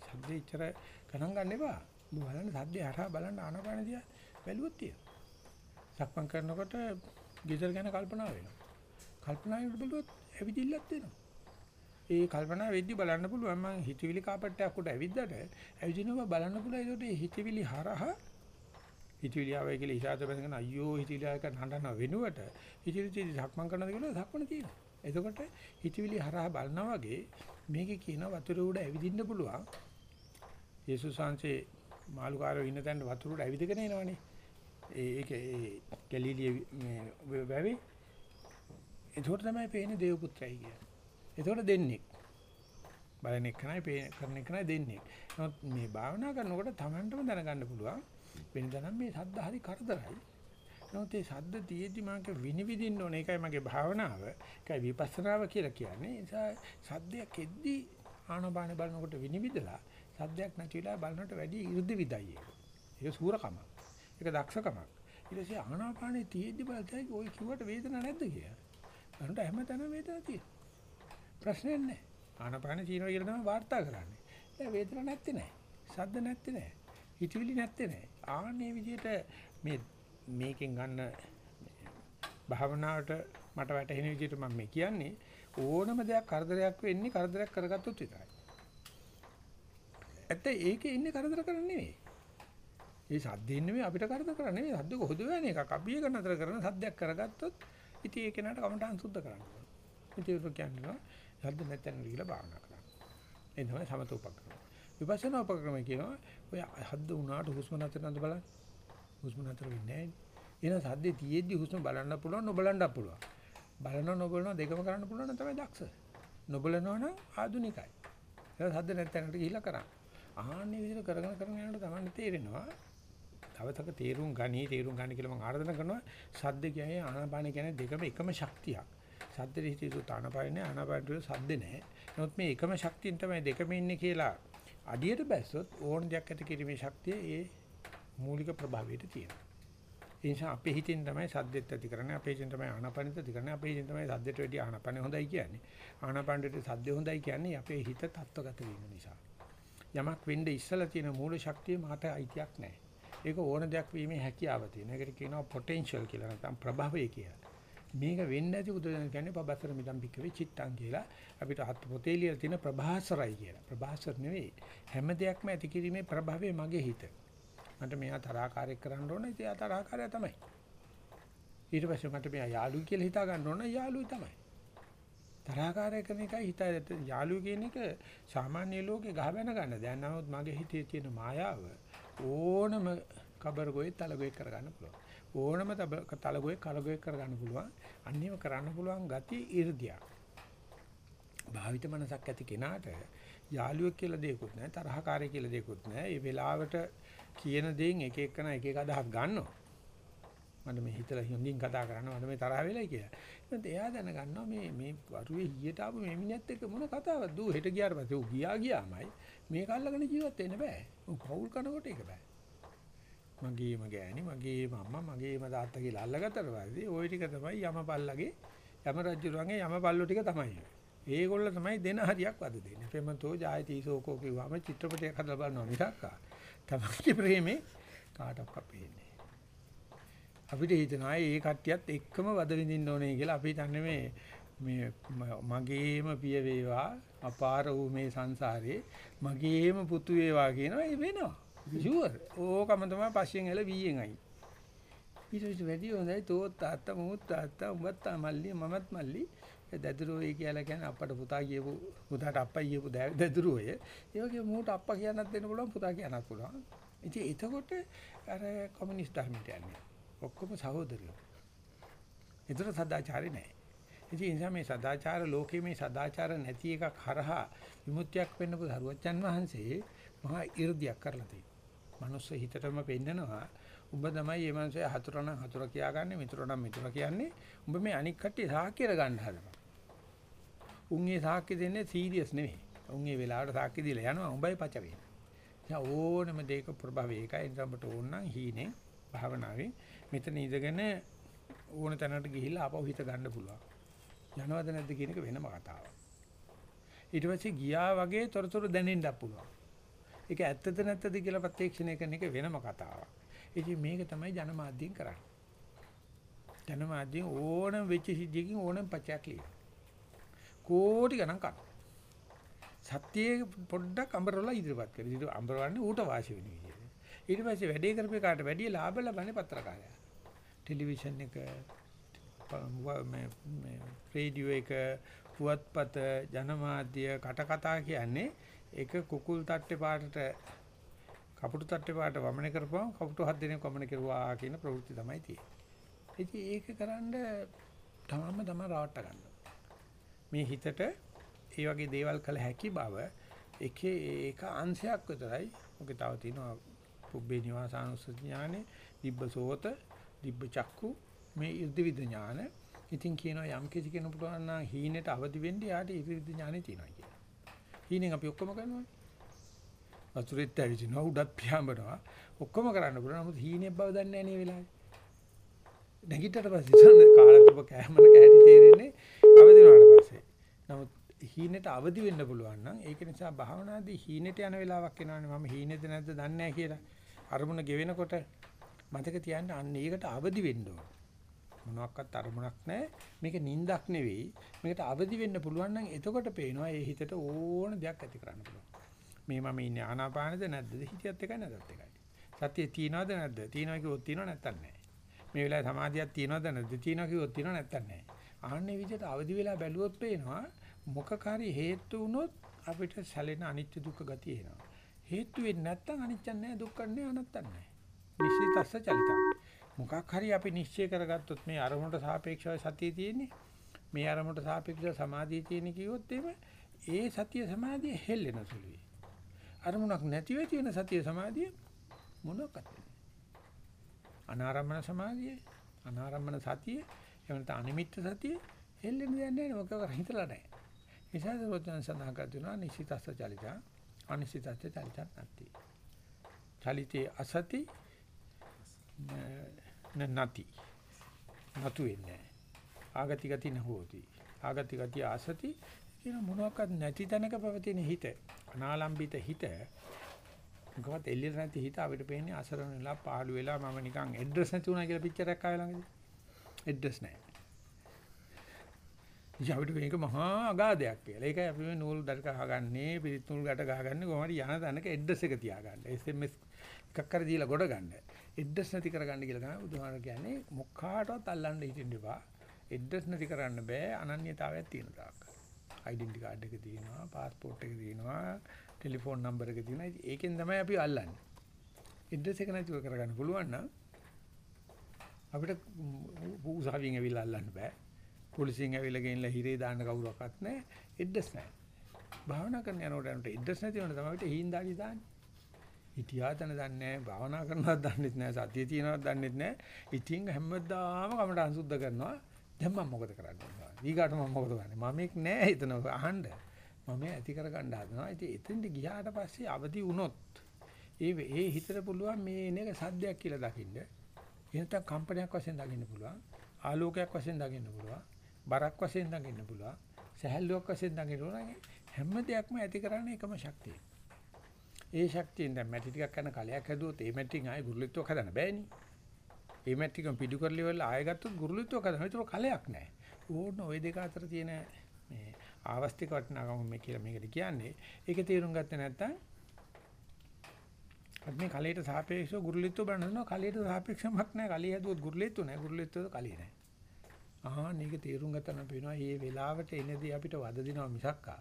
සද්ද ඉච්චර ගණන් ගන්න එපා. බලන්න සද්ද හරහා බලන්න ආනපන දිහා බැලුවොත් තියෙනවා. සක්මන් කරනකොට ගෙදර ගැන කල්පනා වෙනවා. කල්පනා කරලා බලුවොත් ඇවිදිල්ලක් දෙනවා. ඒ කල්පනා වෙද්දි බලන්න පුළුවන් මම හිතවිලි කාපට්ටයක් උඩ ඇවිද්දට ඇවිදිනවා බලන්න පුළුවන් ඒකට හිතවිලි හරහා හිතවිලි ආවයි කියලා ඉසాత බඳගෙන අයියෝ හිතවිලි ආයක නඩන වෙනුවට හිතවිලි තියෙදි සක්මන් කරනද කියලා සක්මන තියෙනවා. එතකොට හිතවිලි හරහා බලනවා වගේ මේකේ කියන වතුර උඩ ඇවිදින්න පුළුවන්. යේසුස් වහන්සේ මාළුකාරයෝ ඉන්න තැන වතුර උඩ ඇවිදගෙන එනවනේ. ඒ ඒක ඒ ගැලීලිය මේ වැවේ. එතකොට තමයි පේන්නේ දේව පුත්‍රයයි කියන්නේ. එතකොට දෙන්නේ. බලන එකනයි කරන එකනයි දෙන්නේ. නමුත් මේ භාවනා කරනකොට Tamanටම දැනගන්න පුළුවන් වෙනදා නම් මේ සද්ද හරි කරදරයි. නමුත් මේ සද්ද තියෙද්දි මම විනිවිදින්න ඕනේ. ඒකයි මගේ භාවනාව. ඒකයි විපස්සනාව කියලා කියන්නේ. ඒ නිසා සද්දයක් එද්දි ආනපාන බලනකොට විනිවිදලා සද්දයක් නැති වෙලා බලනකොට වැඩි 이르දි විදයි ඒක. ඒක සූරකමක්. ඒක දක්ෂකමක්. ඊට පස්සේ ආනාපානේ තියෙද්දි බලතයි ඔය කිව්වට වේදනාවක් නැද්ද කියලා. බලනකොට හැමතැනම වේදනාවක් තියෙනවා. ප්‍රශ්නයක් නැහැ. ආනාපානේ තියෙනවා කියලා තමයි වාර්තා කරන්නේ. ඒ වේදනාවක් නැත්තේ නෑ. සද්ද නැත්තේ නෑ. හිතවිලි නැත්තේ නෑ. ආන්නේ විදිහට මේ මේකෙන් ගන්න භාවනාවට මට වැටහෙන විදිහට මම මේ කියන්නේ ඕනම දෙයක් කරදරයක් වෙන්නේ කරදරයක් කරගත්තොත් විතරයි. ඇත්ත ඒකේ ඉන්නේ කරදර කරන්නේ නෙවෙයි. ඒ සද්දේ නෙවෙයි අපිට කරදර කරන්නේ නෙවෙයි. සද්ද කොහොද වෙන එකක්. අපි ඒක නතර කරන සද්දයක් කරගත්තොත් ඉතින් ඒක නට කමටහන් සුද්ධ කරන්න ඕන. ඉතින් ඒක කියන්නේ සද්ද නැත්නම් කියලා භාවනා කරන්න. ඒ තමයි සමත උපක්‍රම. විපස්සනා උපක්‍රම කියනවා ඔය හද්ද උනාට හුස්ම නතර නේද බලන්න. හුස්ම නතර වෙන්නේ නැහැ. එහෙනම් සද්දේ තියෙද්දි හුස්ම බලන්න පුළුවන් නොබලන්නත් පුළුවන්. බලන නොබලන දෙකම කරන්න පුළුවන් නම් තමයි දක්ෂ. නොබලනවා නම් ආදුනිකයි. ඒක සද්ද නැත්නම් ගිහිල්ලා කරන්න. ආන්නේ විදිහට කරගෙන කරගෙන යනකොට තමයි තේරෙනවා. තවතක තේරුම් ගනි තේරුම් ගන්න කියලා මම ආරාධනා කරනවා. සද්ද කියන්නේ ආනාපාන කියන්නේ දෙකම එකම ශක්තියක්. සද්දේ හිතේ ආනාපානේ ආනාපානේ සද්ද නැහැ. නමුත් මේ එකම ශක්තියෙන් තමයි දෙකම ඉන්නේ කියලා අඩියට බැස්සොත් ඕන දෙයක් ඇති කිරීමේ ශක්තිය ඒ මූලික ප්‍රභාවයට තියෙනවා. ඒ නිසා අපේ හිතෙන් තමයි සද්දෙත් ඇති කරන්නේ අපේ හිතෙන් තමයි ආනාපානෙත් ඇති කරන්නේ අපේ හිතෙන් තමයි සද්දෙට වැඩි ආනාපානෙ හොඳයි කියන්නේ. ආනාපානෙට සද්ද හොඳයි කියන්නේ අපේ හිත තත්ත්වගත වීම නිසා. යමක් වෙන්න ඉස්සලා තියෙන මූල ශක්තිය මට අයිතියක් නැහැ. ඒක ඕන දෙයක් වීමේ හැකියාව තියෙන. ඒකට කියනවා පොටෙන්ෂල් කියලා නැත්නම් ප්‍රභවය කියලා. මේක වෙන්නේ නැති උදේන කියන්නේ පබතර මිදම් පික්කවේ චිත්තං කියලා අපිට හත් පොතේ ලියලා තියෙන ප්‍රභාසරයි කියලා. ප්‍රභාසර නෙවෙයි. හැම දෙයක්ම ඇති කිරීමේ ප්‍රභවය මගේ හිත. මට මෙයා තරහකාරයක් කරන්න ඕන ඉතින් ආ තරහකාරය තමයි. ඊට පස්සේ මට මෙයා යාළුයි කියලා හිතා ගන්න ඕන යාළුයි තමයි. තරහකාරය කරන එකයි හිතා යාළුයි කියන එක සාමාන්‍ය ලෝකේ ගහ බැන ගන්න. දැන් නමුත් මගේ හිතේ තියෙන මායාව ඕනම කබරගොයි තලගොයි කරගන්න පුළුවන්. ඕනම තලගොයි කලගොයි කරගන්න පුළුවන්. අන්නේම කරන්න පුළුවන් ගතිය 이르දියා. භාවිත මනසක් ඇති කෙනාට යාළුවෙක් කියලා දෙයක්වත් නැහැ තරහකාරය කියලා දෙයක්වත් නැහැ. ඒ වෙලාවට කියන දේෙන් එක එකන එක එක අදහස් ගන්නවා. මට මේ හිතලා හොඳින් කතා කරන්න මට මේ තරහ වෙලයි කියලා. ඒත් එයා දැනගන්නවා මේ මේ වරුවේ ඊයට ආපු මේ මිනිහත් එක්ක මොන කතාවක්ද? ඌ හෙට ගියාට පස්සේ ඌ ගියා ගියාමයි මේක අල්ලගෙන ජීවත් වෙන්න බෑ. ඌ කවුල් කරනකොට ඒක බෑ. මගේම ගෑණි මගේම අම්මා මගේම තාත්තා කියලා අල්ලගත්තට පස්සේ ওই ටික තමයි යමපල්ලගේ යම රජුරුවන්ගේ යමපල්ලෝ ටික තමයි. ඒගොල්ල තමයි දෙන හරියක් වද දෙන්නේ. ප්‍රේමතෝ ජායති සෝකෝ කිව්වම චිත්‍රපටයක් හදලා බලනවා මිසක් තමන්ගේ ප්‍රේමේ කාටවත් අපේන්නේ. අපිට හිතනවා ඒ කට්ටියත් එක්කම වද විඳින්න ඕනේ කියලා අපි හිතන්නේ මේ මේ මගේම පිය වේවා අපාර වූ මේ සංසාරේ මගේම පුතු වේවා කියනවා ඒ වෙනවා. ෂුවර්. ඕකම තමයි පස්සෙන් එළ වීයෙන් අයි. ඊට පස්සේ වැඩි හොඳයි තෝ තාත්තා මෝ තාත්තා උඹත් මල්ලි මමත් මල්ලි දැදුරෝයි කියලා කියන්නේ අප්පට පුතා කියපු පුතාට අප්පා කියපු දැදුරෝය. ඒ වගේ මූට අප්පා කියන්නත් දෙන්න පුළුවන් පුතා කියන්නත් පුළුවන්. ඉතින් එතකොට අර කොමියුනිස්ට් ධර්මයට යන්නේ. ඔක්කොම සහෝදරයෝ. ඒතර සදාචාරය නැහැ. ඉතින් ඒ නිසා මේ සදාචාර ලෝකයේ මේ සදාචාර නැති එකක් හරහා විමුක්තියක් වෙන්න පුළුවන් හරුවච්චන් වහන්සේ මහා 이르දියක් කරලා තියෙනවා. මනුස්ස හිතටම පෙන්නනවා උඹ තමයි මේ මනුස්සයා හතුර නම් හතුර කියාගන්නේ මිතුර නම් මිතුර කියන්නේ උඹ මේ අනික් කට්ටිය සාක්කියට ගන්න හදනවා. උන් ඒ සාක්කි දෙන්නේ සීරියස් නෙවෙයි. උන් ඒ වෙලාවට සාක්කි දීලා යනවා උඹයි පච වෙන්නේ. දැන් ඕනම දෙයක ප්‍රභවය ඒකයි නිකම්ට ඕන නම් හීනේ භාවනාවේ මෙතන ඉඳගෙන ඕන තැනකට ගිහිල්ලා ආපහු හිත ගන්න පුළුවන්. යනවද නැද්ද කියන එක වෙනම කතාවක්. ඊට පස්සේ ගියා වගේ තොරතුරු දැනෙන්නත් පුළුවන්. ඒක ඇත්තද නැත්තද කියලා ප්‍රත්‍යක්ෂණය කරන එක වෙනම කතාවක්. ඉතින් මේක තමයි ජනමාධ්‍යයෙන් කරන්නේ. ජනමාධ්‍යයෙන් ඕනම වෙච්ච සිද්ධියකින් ඕනම පචයක් ලියන. කෝටි ගණන් කන. සත්‍යයේ පොඩ්ඩක් අඹරලා ඉදිරිපත් කරලා ඉතින් අඹරවන්නේ ඌට වාසි වෙන විදියට. ඊට පස්සේ වැඩේ කරපේ කාට වැඩි ලාභ ලබන්නේ පත්‍රකාරයා. ටෙලිවිෂන් එක මේ මේ රේඩියෝ එක පුවත්පත ජනමාධ්‍ය කට කතා කියන්නේ ඒක කුකුල් තට්ටේ පාටට කපුටු තට්ටේ පාට වමන කරපුවම කපුටු හත් දිනක් වමන කරුවා කියන ප්‍රවෘත්ති තමයි තියෙන්නේ. ඉතින් ඒක කරන්න තමම තමයි රවට්ට ගන්න. මේ හිතට ඒ වගේ දේවල් කළ හැකි බව එකේ ඒක අංශයක් විතරයි. ඔකේ තව තියෙනවා පුබ්බේ නිවාසානුස්සති ඥානෙ, දිබ්බසෝත, දිබ්බ චක්කු මේ ඉර්ධිවිද ඥාන. ඉතින් කියනවා යම් කිසි කෙනෙකුට නම් හීනෙට අවදි වෙන්න යාට ඉර්ධිවිද ඥානෙ තියෙනවා කියලා. හීනෙන් අපි ඔක්කොම කරනවානේ. වතුරෙත් ඇවිදිනවා උඩත් පියාඹනවා ඔක්කොම කරන්න පුළුවන් නමුත් හීනෙක් බව දන්නේ නැහැ නේ වෙලාවේ. නැගිටට පස්සේ ඉතින් කාලතුප කැමන කැටි තේරෙන්නේ අවදි වුණාට පස්සේ. නමුත් හීනෙට අවදි වෙන්න පුළුවන් නම් ඒක නිසා භාවනාදී හීනෙට යන වෙලාවක් එනවනේ මම හීනෙද නැද්ද දන්නේ නැහැ කියලා. අරමුණ ගෙවෙනකොට මතක තියාගන්න අන්න ඒකට අවදි වෙන්න ඕන. මොනවාක්වත් අරමුණක් නැහැ. මේක නිින්දක් නෙවෙයි. මේකට අවදි වෙන්න පුළුවන් නම් එතකොට පේනවා ඒ හිතට ඕන දෙයක් ඇති කරන්න පුළුවන්. මේ මම ඉන්නේ ආනාපානද නැද්ද? හිතියත් එකයි නැදත් එකයි. සතිය තියනවද නැද්ද? තියනවා කිව්වොත් තියනවා නැත්තම් නැහැ. මේ වෙලාවේ සමාධියක් තියනවද නැද්ද? තියනවා කිව්වොත් තියනවා නැත්තම් නැහැ. ආන්නේ විදිහට අවදි වෙලා බැලුවොත් පේනවා මොකකාරී හේතු වුණොත් අපිට සැලෙන අනිත්‍ය දුක්ඛ ගතිය එනවා. හේතු වෙන්නේ නැත්තම් අනිච්ච නැහැ දුක්ඛ නැහැ අනත්තක් නැහැ. නිශ්චිතස්ස චලිතං. මොකක් හරි අපි නිශ්චය කරගත්තොත් මේ අරමුණට සාපේක්ෂව සතිය තියෙන්නේ. මේ අරමුණට සාපේක්ෂව සමාධිය තියෙන්නේ කිව්වොත් එimhe ඒ සතිය සමාධිය හෙල්ලෙන සුළුයි. අරමුණක් නැති වෙති වෙන සතිය සමාධිය මොනක්වත් අනාරම්මන සමාධිය අනාරම්මන සතිය එහෙම නැත්නම් අනිමිත්ත සතිය හෙල්ලෙන්නේ දැන් නැහැ මොකක් හිතලා නැහැ. නිසා සරෝජන සඳහන් කර දෙනවා නිසිතස්ස චලිත අනිසිතස්ස චලිත නැති. චලිතේ අසති නැති. නතු වෙන්නේ. ආගති ගති නහෝති. ආගති ගති ආසති කියන මොනවාක්වත් නැති තැනක පවතින හිත අනාලම්බිත හිත මොකවත් එල්ලෙන්නේ නැති හිත අපිට පේන්නේ අසරණ වෙලා පාළු වෙලා මම නිකන් ඇඩ්‍රස් නැති වුණා කියලා පික්චර් එකක් ආවේ ළඟදී ඇඩ්‍රස් නැහැ. ඉතින් අපිට මේක මහා අගාධයක් කියලා. ඒකයි අපි මේ නූල් දඩක ගහගන්නේ, පිරිත් නූල් ගැට ගහගන්නේ කොහොම හරි යන තැනක ඇඩ්‍රස් එක තියාගන්න. SMS එකක් කර දීලා ගොඩ ගන්න. ඇඩ්‍රස් නැති කරගන්න කියලා තමයි බුදුහාම කියන්නේ මොක්කාටවත් අල්ලන්න හිටින්න එපා. ඇඩ්‍රස් නැති කරන්න බෑ අනන්‍යතාවයක් තියෙන තාක්. ඩෙන්ටි කාඩ් එක තියෙනවා, પાස්පෝර්ට් එක තියෙනවා, ටෙලිෆෝන් නම්බර් එක තියෙනවා. ඒකෙන් තමයි අපි අල්ලන්නේ. ඇඩ්‍රස් එක නැතිව කරගන්න පුළුවන් නම් අපිට උසාවියෙන් ඇවිල්ලා අල්ලන්න බෑ. පොලිසියෙන් ඇවිල්ලා ගෙනලා හිරේ දාන්න කවුරක්වත් නැහැ. ඇඩ්‍රස් නැහැ. භාවනා කරන යනකොට යනකොට ඇඩ්‍රස් නැති වෙන තමයි අපිට හීන්දාඩි දාන්නේ. හිටියාතන දන්නේ නැහැ, භාවනා කරනවත් දන්නෙත් නැහැ, සතිය තියනවත් දන්නෙත් නැහැ. ඉතින් හැමදාම කමට අංශුද්ධ කරනවා. දැන් මම මොකද කරන්නේ? ඊගාට මම මොකද කරන්නේ? මම එක් නෑ හිතන අහන්න. මම ඇති කර ගන්න හදනවා. ඉතින් එතෙන්ට ගියාට පස්සේ අවදි වුණොත් ඒ ඒ හිතට පුළුවන් මේ එන එක සද්දයක් කියලා දකින්න. එහෙනම් කම්පනයක් වශයෙන් දකින්න පුළුවන්. ආලෝකයක් වශයෙන් දකින්න පුළුවන්. බරක් වශයෙන් දකින්න පුළුවන්. සහැල්ලුවක් වශයෙන් දකින්න පුළුවන්. හැම දෙයක්ම ඇති කරන්නේ එකම ශක්තිය. ඒ ශක්තියෙන් දැන් මැටි ටිකක් කරන කලයක් හැදුවොත් ඒ මැටින් ආයේ ගුරුලිත්වයක් හදන්න බෑනේ. ඒ මැටි ටිකම පිටු කරලි වෙලා ආයෙ ගත්තොත් ගුරුලිත්වයක් හදන්න. ඒක කලයක් නෑ. ඕන ওই දෙක අතර තියෙන මේ ආවස්තික වටිනාකම මේ කියලා මේකට කියන්නේ. ඒක තේරුම් ගත්තේ නැත්නම් අපි මේ කලයට සාපේක්ෂව ගුරුලිත්ව බලනවා කලයට සාපේක්ෂමක් නැහැ. කලිය හැදුවොත් ගුරුලිත්ව නැහැ. ගුරුලිත්වද කලිය නැහැ. ආහන් මේක තේරුම් ගත්තා නම් පේනවා මේ වෙලාවට එනදී අපිට වද දෙනවා මිසක්කා.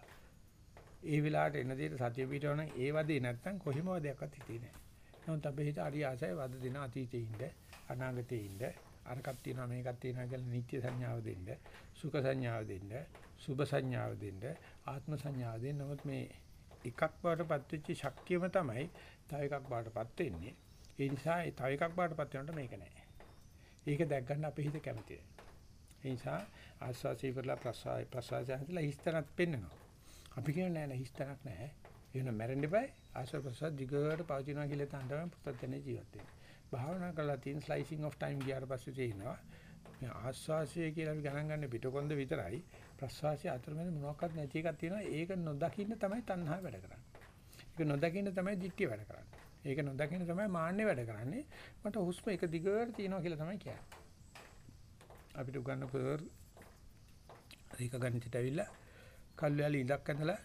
ඒ වෙලාවට එන දෙයට සතිය පිටවන ඒ වදේ නැත්තම් කොහිම වදයක්වත් හිතේ නැහැ. නමුත් අපේ හිත හරි ආසයි වද දෙන අතීතේ ඉන්න අනාගතේ ඉන්න. අරකට තියෙනවා මේකක් තියෙනවා කියලා නිත්‍ය සංඥාව දෙන්න සුඛ සංඥාව දෙන්න සුභ සංඥාව දෙන්න ආත්ම සංඥාව දෙන්න. නමුත් මේ එකක් බාටපත් වෙච්ච ශක්තියම තමයි තව එකක් බාටපත් වෙන්නේ. ඒ නිසා ඒ තව එකක් බාටපත් වෙනකොට මේක නැහැ ඒක දැක් ගන්න අපේ හිත කැමති නැහැ ඒ නිසා ආස්වාසී කරලා ප්‍රසාය ප්‍රසාය හිතලා හිස්තනක් පෙන්නනවා. අපි කියන්නේ නෑ නෑ හිස්තනක් නෑ. එහෙනම් මැරෙන්න එපා. ආශ්‍රව ප්‍රසාද දිගට පවතිනවා කියලා තන්ටම පුතත්ජන ජීවත් වෙන්නේ. භාවනා කරලා තියෙන ස්ලයිසිං ඔෆ් ටයිම් ගියාට පස්සේ තේිනවා මේ ආස්වාසය කියලා අපි ගණන් ගන්න පිටකොන්ද විතරයි. ප්‍රස්වාසය අතරමැද මොනවක්වත් නැති එකක් තියෙනවා. ඒක නොදකින්න තමයි තණ්හා වැඩ කරන්නේ. ඒක නොදකින්න තමයි ditthිය වැඩ කරන්නේ. ඒක නොදකින්න තමයි මාන්නේ වැඩ කරන්නේ. මට හුස්ම එක දිගට තියෙනවා කියලා තමයි කියන්නේ. අපිට උගන්වපු ඒක ගණිතයට ඇවිල්ලා කල්යාලි ඉලක්ක ඇඳලා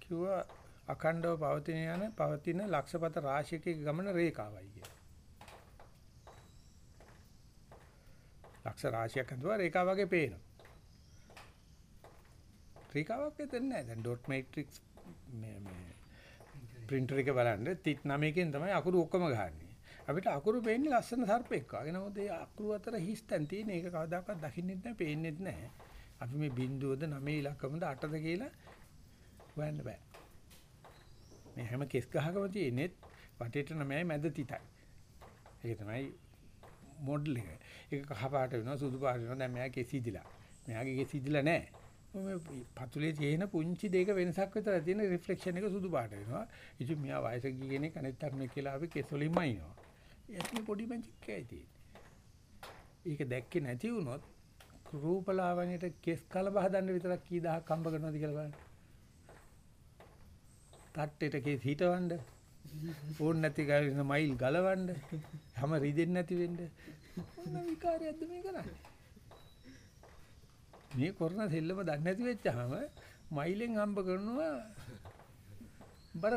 කිව්වා අඛණ්ඩව පවතින යන පවතින ලක්ෂපත රාශියක ගමන රේඛාවයි කිය. ලක්ෂ රාශියක් ඇඳුවා රේඛාව වගේ පේනවා. රේඛාවක් එතන නැහැ. දැන් ඩොට් මැට්‍රික්ස් මේ මේ printer එක බලන්න 39කින් තමයි අකුරු ඔක්කොම ගහන්නේ. අපිට අකුරු පේන්නේ ලස්සන සර්පෙක් වගේ. නමුත් ඒ අකුරු අතර හිස්තන් තියෙන එක කවදාකවත් දකින්නෙත් නැහැ, පේන්නෙත් නැහැ. අපි මේ බිඳුවද 9 ඉලක්කමද 8ද කියලා හොයන්න බෑ. මේ හැම කෙස් ගහකම තියෙන්නේ වටේට නමයි මැද තිතයි. ඒක තමයි මොඩල් එක. ඒක කහ පාට වෙනවා සුදු පාට වෙනවා. දැන් මෙයා කෙසිදිලා. මෙයාගේ කෙසිදිලා නැහැ. මේ පතුලේ තියෙන පුංචි දෙයක වෙනසක් විතර තියෙන රිෆ්ලෙක්ෂන් එක සුදු පාට වෙනවා. ඉතින් මෙයා වයස ගිය කෙනෙක් අනිත් තරණ කියලා අපි කෙස් වලින්ම අයින්නවා. ඒකේ පොඩි මැජික් එකයි තියෙන්නේ. ඒක දැක්කේ නැති වුණොත් රූපලාවන්‍යයට කෙස් කලබ හදන්න විතරක් කී දහක් හම්බ කරනවද කියලා බලන්න. තට්ටෙට කෙස් හිටවන්න ඕන් නැති ගාන මයිල් ගලවන්න හැම රිදෙන්නේ නැති වෙන්න මොන විකාරයක්ද මේ කරන්නේ මේ කරන සෙල්ලම දන්නේ නැති වෙච්චාම මයිලෙන් හම්බ කරනවා බර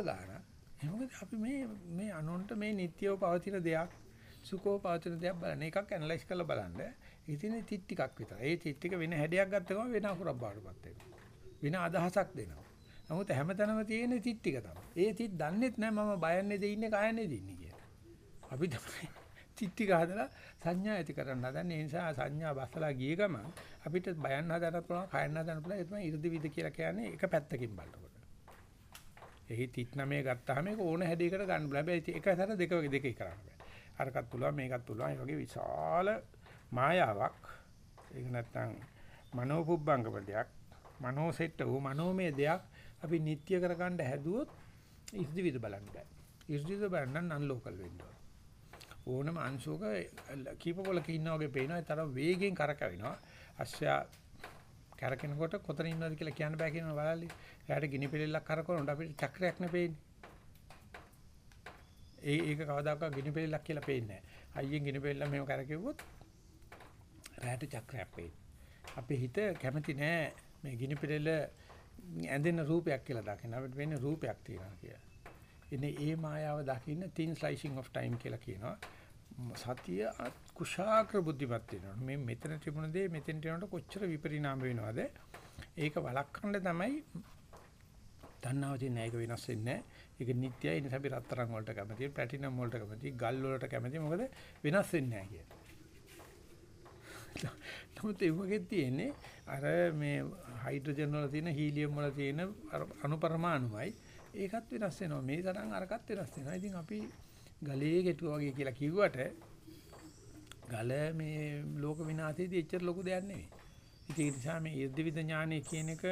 ගන්න එහෙනම් අපි මේ මේ අනොන්ට මේ නිට්ටියව පවතින දෙයක් සුඛව පවතින දෙයක් බලන්න එකක් ඇනලයිස් කරලා බලන්න ඉතින් තිත් ටිකක් විතර ඒ තිත් ටික වෙන හැඩයක් ගත්තම වෙන අකුරක් බාටපත් වෙනවා වෙන අදහසක් දෙනවා නමුත් හැමතැනම තියෙන තිත් ටික තමයි. ඒ තිත් දන්නෙත් නැහැ මම බයන්නේ දෙ ඉන්නේ කයන්නේ දෙන්නේ කියලා. අපි තමයි තිත් ටික හදලා සංඥා ඇති කරන්න හදන්නේ. ඒ නිසා සංඥා බස්සලා ගිය ගමන් අපිට බයන්න හදන්න පුළුවන්, කයන්න හදන්න පුළුවන්. ඒ තමයි 이르දි විද කියලා කියන්නේ එක පැත්තකින් බලනකොට. එහි තිත් නමේ ගත්තාම ඒක ඕන හැඩයකට ගන්න බෑ. හැබැයි එක සැර දෙක වගේ දෙකේ කරන්න බෑ. අරකට පුළුවන් මේකත් පුළුවන්. ඒ වගේ විශාල මායාවක්. ඒක නැත්තම් මනෝපුබ්බංගපදයක්, මනෝසෙට්ට වූ මනෝමය දෙයක් අපි නිත්‍ය කරගන්න හැදුවොත් ඉර්ධිවිද බලන්න බෑ. ඉර්ධිවිද බලන්න නම් ලෝකල් වෙන්න ඕනම අංශුවක කීප පොලක ඉන්නා වගේ පේනවා. ඒ තරම් වේගෙන් කරකවෙනවා. අශ්‍යා කරකිනකොට කොතන ඉන්නවද කියලා කියන්න බෑ කියනවා බලල්ලි. එයාට ගිනි පිළිල්ලක් කරකවනකොට අපිට චක්‍රයක් නෙපෙන්නේ. ඒ ඒක කවදාකවත් ගිනි පිළිල්ලක් කියලා පේන්නේ නැහැ. අයියෙන් ගිනි පිළිල්ල මෙහෙම කරකිව්වොත් රැට චක්‍රයක් පේන්නේ. අපේ හිත කැමති නෑ මේ ගිනි පිළිල්ල ඇඳෙන රූපයක් කියලා දකින්න අපිට වෙන්නේ රූපයක් තියෙනවා කියලා. ඉතින් ඒ මායාව දකින්න thin slicing of time කියලා කියනවා. සතිය කුශාග්‍ර බුද්ධිමත් වෙනවා. මේ මෙතන තිබුණ දේ මෙතෙන් යනකොට කොච්චර විපරිණාම වෙනවද? ඒක වළක්වන්න තමයි තණ්හාව තියෙන එක වෙනස් වෙන්නේ ඒක නිට්ටයයි ඉතින් අපි රත්තරන් වලට කැමති, ප්ලැටිනම් වලට කැමති, ගල් වලට කැමති. මොකද වෙනස් වෙන්නේ නැහැ කියලා. නමුත් ඒ වගේ තියෙන්නේ අර මේ හයිඩ්‍රජන් වල තියෙන හීලියම් වල තියෙන අණුපරමාණුමයි ඒකත් වෙනස් වෙනවා මේ තරම් අරකට වෙනස් වෙනවා ඉතින් අපි ගලේ ගැටුවා වගේ කියලා කිව්වට ගල මේ ලෝක විනාශයේදී එච්චර ලොකු දෙයක් නෙවෙයි ඉතින් ඒ නිසා මේ ඉර්ධිවිද ඥානය කියන එක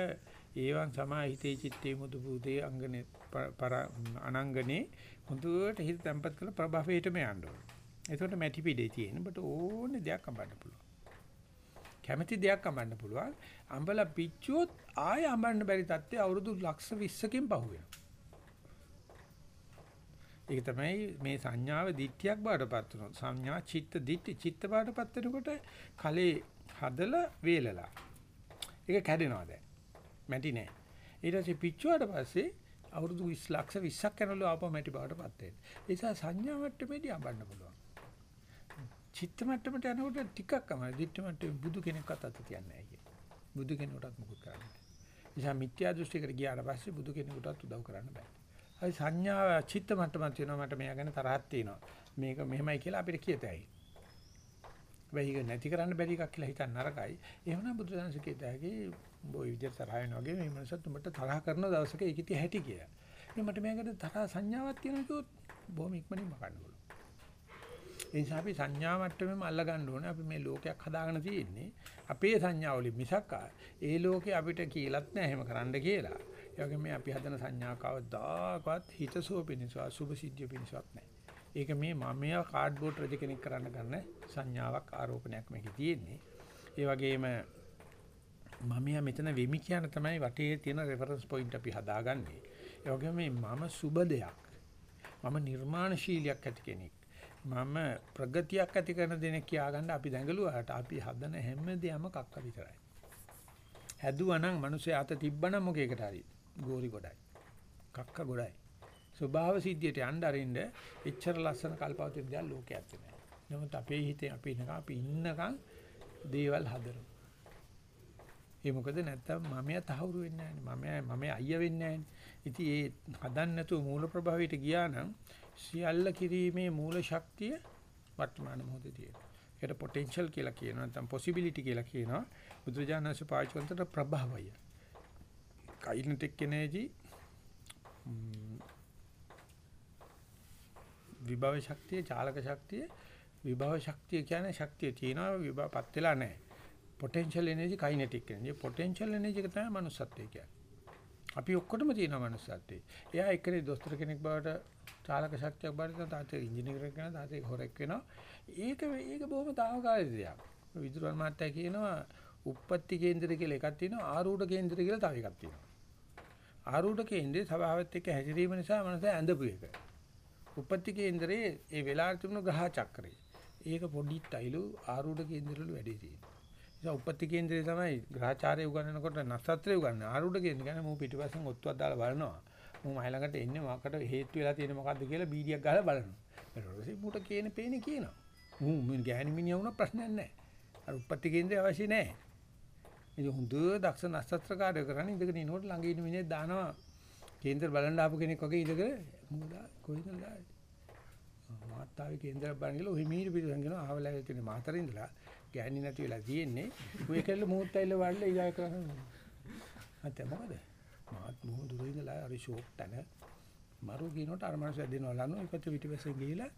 ඒවන් සමාහිතේ චිත්තේ මුදු බුදේ අංගනේ පර අනංගනේ හොඳට හිත තැම්පත් කරලා ප්‍රභවයටම යන්න ඕනේ. එතකොට මැටි පිටේ තියෙන බට ඕනේ දෙයක් අඹන්න පුළුවන්. කැමැති දෙයක් අඹන්න පුළුවන්. අඹලා පිච්චුවොත් ආයෙ අඹන්න බැරි තත්ත්වය අවුරුදු ලක්ෂ 20කින් පහු වෙනවා. ඒක තමයි මේ සංඥාව දිට්ඨියක් බාටපත් වෙනවා. සංඥා චිත්ත දිට්ඨි චිත්ත බාටපත් වෙනකොට කලේ හදලා වේලලා. ඒක කැඩෙනවා දැන්. මැටි නෑ. ඊට පස්සේ පිච්චුවාට පස්සේ අවුරුදු 20 ලක්ෂ 20ක් යනලු ආපහු මැටි බවට පත් වෙනවා. ඒ නිසා සංඥා මට්ටමේදී අඹන්න පුළුවන්. චිත්ත මට්ටමට යනකොට ටිකක් අමාරුයි. දිට්ඨ මට්ටමේ බුදු කෙනෙක්වත් අත තියන්නේ නැහැ කියන්නේ. බුදු කෙනෙකුටත් මොකද කරන්නේ? නිසා මිත්‍යා දෘෂ්ටිකට ගියාට පස්සේ බුදු කෙනෙකුටත් උදව් කරන්න බෑ. අයි සංඥා චිත්ත මට්ටමක් තියෙනවා මට මෙයා ගැන තරහක් තියෙනවා. මේක මෙහෙමයි කියලා අපිට කියතයි. වෙයික නැති කරන්න බැරි එකක් කියලා හිතන්න නරකයි. එහෙමනම් බුදුදහම කියතයි උඹ ওই විදිහට තරහ වෙනවා වගේ මේ මනසත් උඹට තරහ කරන දවසක ඒක ඉති හැටි කියලා. මේ මට මේකට තරහ සංඥාවක් තියෙනවා කිව්වොත් බොහොම ඉක්මනින් මකන්න පුළුවන්. ඒ නිසා අපි සංඥා මට්ටමෙම අල්ල ගන්න ඕනේ. අපි මේ ලෝකයක් හදාගෙන තියෙන්නේ අපේ සංඥාවලින් මිසක් ඒ ලෝකේ අපිට කියලත් නෑ එහෙම කරන්න කියලා. ඒ වගේ මේ අපි හදන සංඥා කවදාකවත් හිතසුව පිණිසවත් සුභ සිද්ධිය පිණිසවත් නෑ. ඒක මේ මමයා කාඩ්බෝඩ් රජ කෙනෙක් කරන්න ගන්න සංඥාවක් ආරෝපණයක් මේකේ තියෙන්නේ. ඒ වගේම මමයා මෙතන වෙමි කියන තමයි වටේ තියෙන රෙෆරන්ස් පොයින්ට් අපි හදාගන්නේ. ඒ වගේම මේ මම සුබ දෙයක්. මම නිර්මාණශීලියක් ඇති කෙනෙක්. මම ප්‍රගතියක් ඇති කරන දෙනෙක් කියාගන්න අපි දැඟලුවාට අපි හදන හැම දෙයක්ම කක්ක විතරයි. හැදුවා නම් මිනිස්සේ අත තිබ්බනම් මොකේකට හරි ගෝරි ගොඩයි. කක්ක ගොඩයි. ස්වභාව සිද්ධියට යන්න අරින්න එච්චර ලස්සන කල්පවතින් දැන් ලෝකයක් නැහැ. නමුත් අපේ හිතේ අපි ඉන්නකම් අපි ඉන්නකම් දේවල් හදනවා. ඒ මොකද නැත්තම් මමයා තහවුරු වෙන්නේ නැහැ මම මම අයියා වෙන්නේ නැහැ ඉතින් ඒ හදන්න නැතුව මූල ප්‍රභාවයට ගියා නම් සියල්ල කිරීමේ මූල ශක්තිය වර්තමාන මොහොතේ තියෙනවා ඒකට පොටෙන්ෂල් කියලා කියනවා නැත්නම් පොසිබිලිටි කියලා කියනවා බුදුජානක පාවිච්චි කරන ප්‍රභාවය කයිනටික් එනර්ජි විභව ශක්තිය චාලක ශක්තිය විභව ශක්තිය කියන්නේ ශක්තිය තියෙනවා විභවපත් වෙලා නැහැ potential energy kinetic energy potential energy එක තමයි manussත්වය කියන්නේ. අපි ඔක්කොටම තියෙනවා manussත්වය. එයා එක්කනේ දොස්තර කෙනෙක් බවට චාලක ශක්තියක් බවට තාත්තේ ඉංජිනේර කෙනෙක් වෙනවා තාත්තේ හොරෙක් වෙනවා. ඒක ඒක බොහොම තාවකාලික දෙයක්. විදුරන් මාත්‍යා කියනවා උප්පත්ති කේන්දර කියලා එකක් තියෙනවා ආරූඪ කේන්දර කියලා තව එකක් තියෙනවා. ආරූඪ කේන්දරේ ස්වභාවයත් එක්ක හැසිරීම නිසා මනස ඇඳපු එක. උප්පත්ති කේන්දරේ ඒ වෙලාවට තිබුණු ග්‍රහ චක්‍රය. ඒක පොඩි ටයිලු ආරූඪ කේන්දරවල වැඩි තියෙනවා. ඒ උපත්ති කේන්දරේ තමයි ග්‍රහචාරය උගන්වනකොට නස්සත්‍රය උගන්වන ආරූඪ කේන්ද්‍ර කියන්නේ මම පිටිපස්සෙන් ඔත්තුවක් දාලා බලනවා. මම මයිලඟට එන්නේ මොකට හේතු වෙලා තියෙන්නේ මොකද්ද කියලා බීඩියක් ගහලා බලනවා. ඊට පස්සේ මූට කියන පේන්නේ කියනවා. මූ මින් ගෑණි මිනිහා වුණා ප්‍රශ්නයක් නැහැ. අර උපත්ති කේන්දරය අවශ්‍ය නැහැ. ඉතින් හොඳ දක්ෂ නස්සත්‍රකාරය කරන්නේ ඉඳගෙන ඉනකොට ළඟ ඉන්න මිනිහෙක් දානවා කේන්දර බලන්න ආපු කෙනෙක් වගේ ඉඳගෙන මොකද කොහෙන්ද දාන්නේ? මාත්තාවේ කේන්දරයක් බලන්න කියලා ඔහි මීට පිටසන් කියනවා ආවලා තියෙන මාතර ඉඳලා ගෑණි නැති වෙලා තියෙන්නේ. ඔය කෙල්ල මුහුත්තයිල වඩල ඊගා කරන්නේ. අත මොකද? මාත් මොහොත දුර ඉඳලා හරි ෂෝක් තන මරු ගිනොට අර මනුස්සය දෙනවා ලනු එකතු පිටිපස්සෙන් ගිහිලා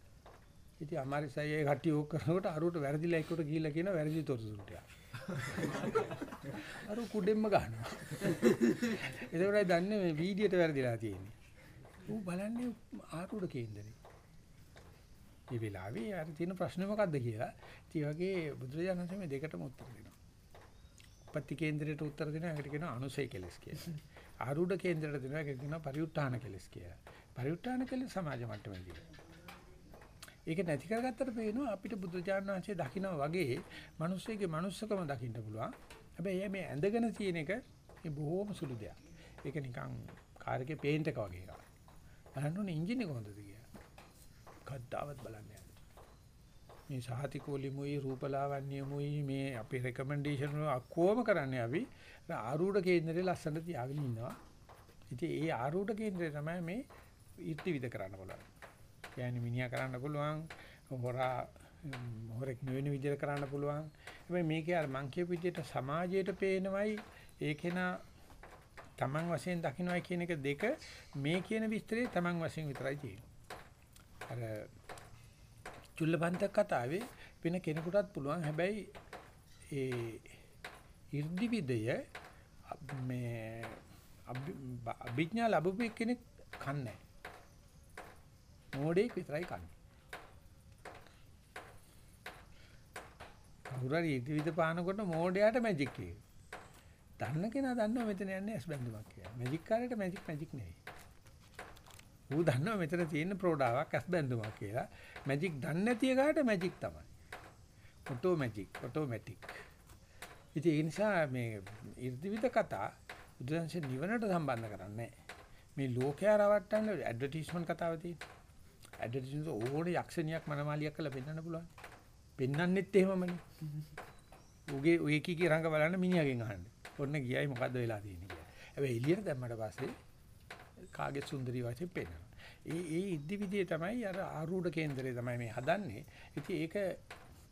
ඉතින් අමාරිසයි ඒ කට්ටිය ඕක කරනකොට අරුට වැරදිලා එක්කට ගිහිල්ලා කියන වැරදි තොරතුරු ටික. [LAUGHS] අර කුඩෙම්ම ගන්නවා. ඒකෝරයි දන්නේ මේ වීඩියට වැරදිලා තියෙන්නේ. ඌ බලන්නේ ආරුඩ කේන්දරේ. මේ වෙලාවේ අර තියෙන ප්‍රශ්නේ මොකද්ද කියලා. ඉතින් වගේ බුදුරජාණන් මේ දෙකටම උත්තර දෙනවා. උපත්ති කේන්දරයට උත්තර දෙනවා. ඒකට කියනවා අනුසය කෙලස් කියලා. ආරූඪ කේන්දරයට දෙනවා. ඒකට කියනවා පරිඋත්ථාන කෙලස් කියලා. පරිඋත්ථාන කෙලස් සමාජ මට්ටමේදී. ඒක නැති කරගත්තට පේනවා අපිට බුදුරජාණන් වහන්සේ දකිනා වගේ මිනිස්සෙගේ මනුස්සකම දකින්න පුළුවන්. හැබැයි මේ ඇඳගෙන තියෙන එක මේ බොහොම සුළු දෙයක්. ඒක නිකන් කාර් එකේ පේන්ට් එක වගේ එකක්. බලන්න ඕනේ එන්ජින් එක හොඳද කියලා. කද්දාවත් බලන්න යන්න. මේ සාහිතිකෝලි මුයි රූපලාවන්‍ය මුයි මේ අපේ රෙකමෙන්ඩේෂන් වල අක්කොම කරන්නේ අපි ආරූඪ කේන්දරේ ලස්සනට තියාගෙන ඉන්නවා. ඉතින් ඒ ආරූඪ කේන්දරේ තමයි මේ ඉර්ති විද කරන්න පුළුවන්. කියන්නේ මිනිහා කරන්න පුළුවන් හොරා හොරෙක් නෙවෙන විදිහට කරන්න පුළුවන්. හැබැයි මේකේ අර මං කියපු විදිහට සමාජයට පේනවයි ඒකේන තමන් වශයෙන් දකින්නයි කියන එක දෙක මේ කියන විස්තරේ තමන් වශයෙන් විතරයි තියෙන්නේ. අර චුල්ලපන්තක් කතාවේ වෙන කෙනෙකුටත් පුළුවන් හැබැයි ඒ 이르දි විදය මේ අභිඥා ලැබුපු කෙනෙක් කන්නේ මොඩේක් විතරයි කන්නේ කවුරුහරි ඉදිවිද පානකොට මෝඩයාට මැජික් එක. දන්න කෙනා දන්නවා මෙතන යන්නේ ඇස් බැඳුමක් කියලා. මැජික් කාරයට මැජික් මැජික් නෙවෙයි. ඌ දන්නවා මෙතන තියෙන ප්‍රෝඩාවක් ඇස් බැඳුමක් කියලා. මැජික් දන්නේ නැති එකාට මැජික් තමයි. Auto magic, automatic. ඉතින් ඒ නිසා මේ 이르දිවිද කතා බුදුන්සේ නිවනට සම්බන්ධ කරන්නේ මේ ලෝකයා රවට්ටන්න ඇඩ්වර්ටයිස්මන්ට් කතාව තියෙන. ඇඩ්වර්ටයිස්මන්ට් ඕනේ යක්ෂණියක් මනමාලියක් කරලා පෙන්වන්න පුළුවන්. පෙන්වන්නෙත් එහෙමමනේ. උගේ ඔය කීකේ රංග බලන්න මිනිහගෙන් අහන්න. ඔන්න ගියයි මොකද්ද වෙලා තියෙන්නේ කියලා. හැබැයි එළියට දැම්මට පස්සේ කාගේ සුන්දරී වශයෙන් පේනවා. ඒ ඒ ඉද්දි විදිය තමයි අර ආරූඪ කේන්දරේ තමයි මේ හදන්නේ. ඉතින් ඒක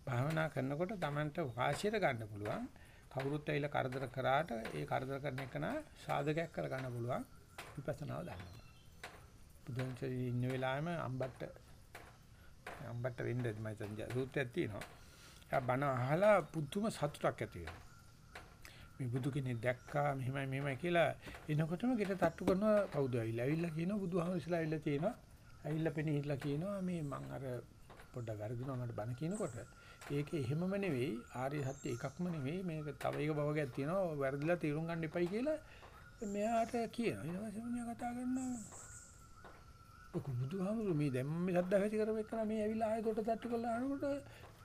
භාවනා කරනකොට Tamanට වාසියට ගන්න පුළුවන්. කවුරුත් ඇවිල්ලා කරදර කරාට ඒ කරදර කරන එක නා සාධකයක් කරගන්න පුළුවන්. විපස්සනාව දන්නවා. බුදුන්සේ ඉන්න වෙලාවෙම අම්බට්ට අම්බට්ට වෙන්න මම සංජය. සූත්‍රයක් තියෙනවා. එයා බණ අහලා පුදුම සතුටක් ඇති වෙනවා. මේ බුදු කෙනෙක් දැක්කා මෙහෙමයි මෙහෙමයි කියලා එනකොටම ගෙට තට්ටු කරනවා කවුද ඇවිල්ලා? ඇවිල්ලා කියනවා බුදුහාමුදුරුවෝ ඉස්සලා ඇවිල්ලා තියෙනවා. ඇවිල්ලා පෙනී හිටලා කියනවා මේ මං අර පොඩ්ඩක් වැරදුනා මට බණ කියනකොට ඒක එහෙමම නෙවෙයි ආර්ය සත්‍ය එකක්ම නෙවෙයි. මේක තව එක බවගයක් තියෙනවා. වැරදිලා තීරුම් ගන්න එපයි කියලා මෙයාට කියනවා. ඊට පස්සේ මිනිහා කතා කරනවා ඔක බුදුහාමුදුරුවෝ මේ දැන් මේ සද්දා හැටි කරවෙන්න මේ ඇවිල්ලා ආයෙ කොට තට්ටු කරලා අහනකොට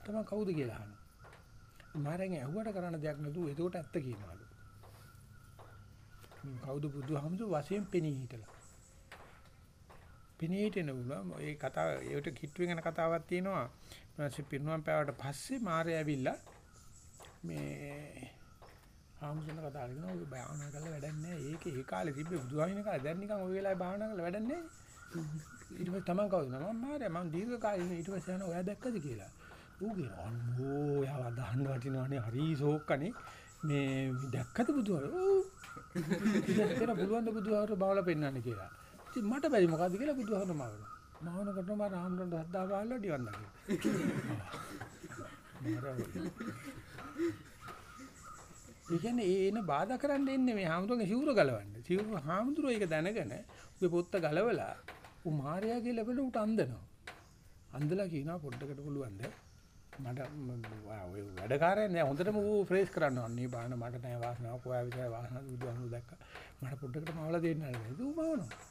තමයි කවුද කියලා අහනවා මාරෙන් ඇහුවට කරන්න දෙයක් නැතුව ඒකට ඇත්ත කියනවාලු. මේ කවුද බුදුහාමුදුර වශයෙන් පෙනී හිටලා. පෙනී හිටින උන ඒ කතාව ඒකට කිට්ටුවෙන් යන කතාවක් තියෙනවා. ඊපස්සේ පිරුණම් පෑවට පස්සේ මාරය ඇවිල්ලා මේ ආමුසන කතා කරනවා ඔය භාවනා කරලා වැඩක් නැහැ. ඒක ඒ කාලේ තිබ්බේ බුදුහාමින කාලේ දැන් නිකන් ওই වෙලාවේ භාවනා කරලා වැඩක් නැහැ. ඊට පස්සේ තමන් කවුද මම මාරය මම දීර්ඝ කාලෙ ඊට පස්සේ යනවා ඔයා දැක්කද කියලා. ඌ කියනවා අන්නෝ යාව දහන්න වටිනවනේ හරි ෂෝක්කනේ මේ දැක්කද බුදුහාර ඉතින් පුළුවන් ද බුදුහාර බවලා පෙන්වන්න කියලා ඉතින් මට බැරි මොකද්ද කියලා බුදුහාර මවන මවනකොට මම රාමරන්ට හද්දා බාලා ඩිවන් දකින්න ඒ කියන්නේ ඒ එන බාධා කරන්න එන්නේ මේ හාමුදුරන්ගේ සිවුර ගලවන්න. සිවුර හාමුදුරුවෝ ඒක දැනගෙන උගේ පොත්ත ගලවලා උ මාර්යාගේ ලැබෙන උට අන්දනවා. අන්දලා කියනවා පොඩ්ඩකට පුළුවන්ද මට ඔය වැඩකාරයන් නෑ. හොඳටම ඌ ෆ්‍රේස් කරන්න ඕනේ බාන මට නෑ වාසනාවක් ඔයා විතරයි වාසනාවක් බුදුහාමුදුරු දැක්ක. මට පොඩ්ඩකට මවලා දෙන්න නේද ඌ මවනවා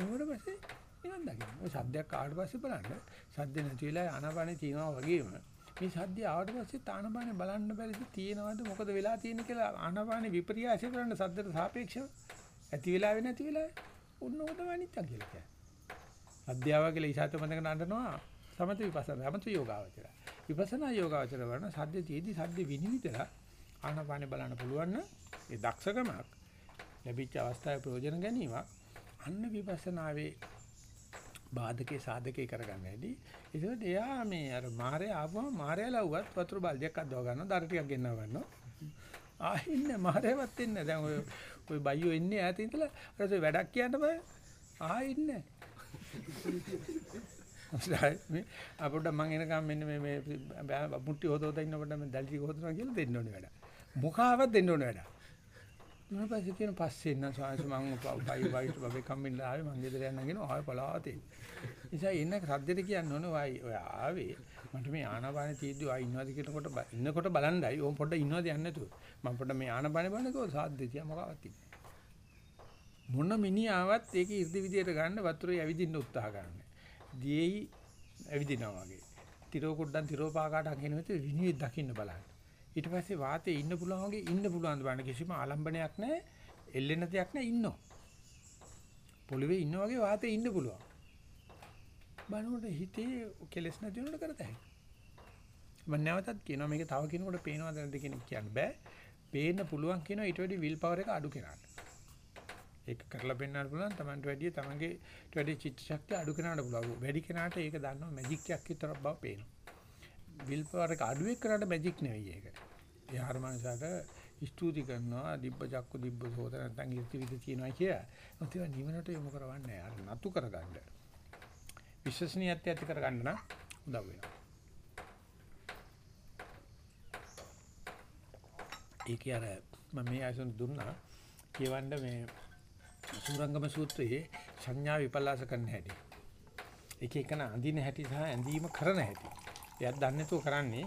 ඊට පස්සේ නිවන් දකින්න ඔය සද්දයක් ආවට පස්සේ බලන්න. සද්ද නැති වෙලා ආනපානේ තියනවා වගේම. මේ සද්ද ආවට පස්සේ ආනපානේ බලන්න බැරිද? තියෙනවද? මොකද වෙලා තියෙන්නේ කියලා ආනපානේ විපර්යාසය කරන්න සද්දට සාපේක්ෂව ඇති වෙලාවේ නැති වෙලාවේ. ඔන්න ඔක තමයි අනිත්‍ය කියලා කියන්නේ අධ්‍යාව කියලා ඉසాత බඳගෙන අඬනවා සමත විපස්සනා සමත යෝගාවචර. විපස්සනා යෝගාවචර වරන සද්ද තියේදී සද්ද විනිවිදලා ආනපානේ බලන්න පුළුවන් නම් ඒ දක්ෂකමක් ලැබිච්ච අවස්ථාවේ ප්‍රයෝජන ගැනීමක් අන්න විපස්සනාවේ බාධකේ සාධකේ කරගන්න හැටි. ඒකෝට එයා මේ අර මාරය ආවම මාරය ලව්වත් වතුර බල්දියක් අදව ගන්නවා දර ටිකක් ගෙන්නව ගන්නවා. ආහින්න මාරයවත් එන්නේ දැන් ඔය ඔය බයියෝ එන්නේ ඈත ඉඳලා අර වැඩක් කියන්න බෑ. ආහින්නේ මේ අපොඩ මං එනකම් මෙන්න මේ මේ මුට්ටි හොදවද ඉන්නකොට මම දැල්ටි හොදනවා කියලා දෙන්න ඕනේ වැඩ. මොකාවක් දෙන්න ඕනේ වැඩ. මම පස්සේ කියන පස්සේ ඉන්න සාංශ මං බයි බයි බබේ කම්මින්ලා ආවේ මං ගෙදර යන්න ගෙන ආවේ පලාතේ. ඉතින් එන්න සද්දෙට කියන්න ඕනේ ඔය ඔය ආවේ මට මේ ආනාපානෙ තීද්දි ආ ඉන්නවද කියනකොට ඉන්නකොට බලන්නයි ඕම් පොඩ්ඩ ඉන්නවද යන්නේ නැතුව. මම පොඩ්ඩ මේ ආනාපානෙ බලනකොට සාද්දේ තියා මොකක්වත් තිබ්බේ. මොන මිනිහාවත් ඒකේ ඉර්ධි විදියට ගන්න වතුරේ ඇවිදින්න උත්සාහ කරන්නේ. දියේයි ඇවිදිනවා වගේ. තිරෝ කුඩ්ඩන් තිරෝ පාකාටක් කියන විදිහට විනිවිද දකින්න බලන්න. ඊට පස්සේ වාතේ ඉන්න පුළුවන් වගේ ඉන්න පුළුවන් බලන්න කිසිම ආලම්බනයක් නැහැ. එල්ලෙන දෙයක් නැහැ ඉන්නෝ. පොළවේ ඉන්න වගේ වාතේ ඉන්න පුළුවන්. බලනකොට හිතේ කෙලස් නැති වෙනකොට කරතයි. මම නැවතත් කියනවා මේක තව කෙනෙකුට පේනවද නැද්ද කියන කියන්න බෑ. පේන්න පුළුවන් කියනවා ඊට වැඩි විල් පවර් එක අඩු කරන්න. ඒක කරලා පෙන්වන්න පුළුවන් Tamanට වැඩිය Tamanගේ ඊට වැඩි චිත්ත ශක්තිය අඩු කරන්න පුළුවන්. වැඩි කෙනාට ඒක දන්නවා මැජික් එකක් විතරක් බව පේනවා. විල් පවර් එක අඩු එක්කනට මැජික් නෙවෙයි ඒක. ඒ හරමංසාට ස්තුති කරනවා දිබ්බ චක්කු දිබ්බ සෝත නැත්නම් ඉර්ති විද කියනවා කියලා. ඒත් ඒවා නිවනට යොමු කරවන්නේ අර නතු කරගන්න. විශ්වසනීයත්වය ඇති කරගන්න නම් උදව් වෙනවා. ඒක අර මම මේ ආයසන දුන්නා කියවන්න මේ සූරංගම සූත්‍රයේ සංඥා විපල්ලාස කරන්න හැටි. එක එකන අඳින හැටි සහ ඇඳීම කරන හැටි. එයාත් දන්නේ නැතුව කරන්නේ.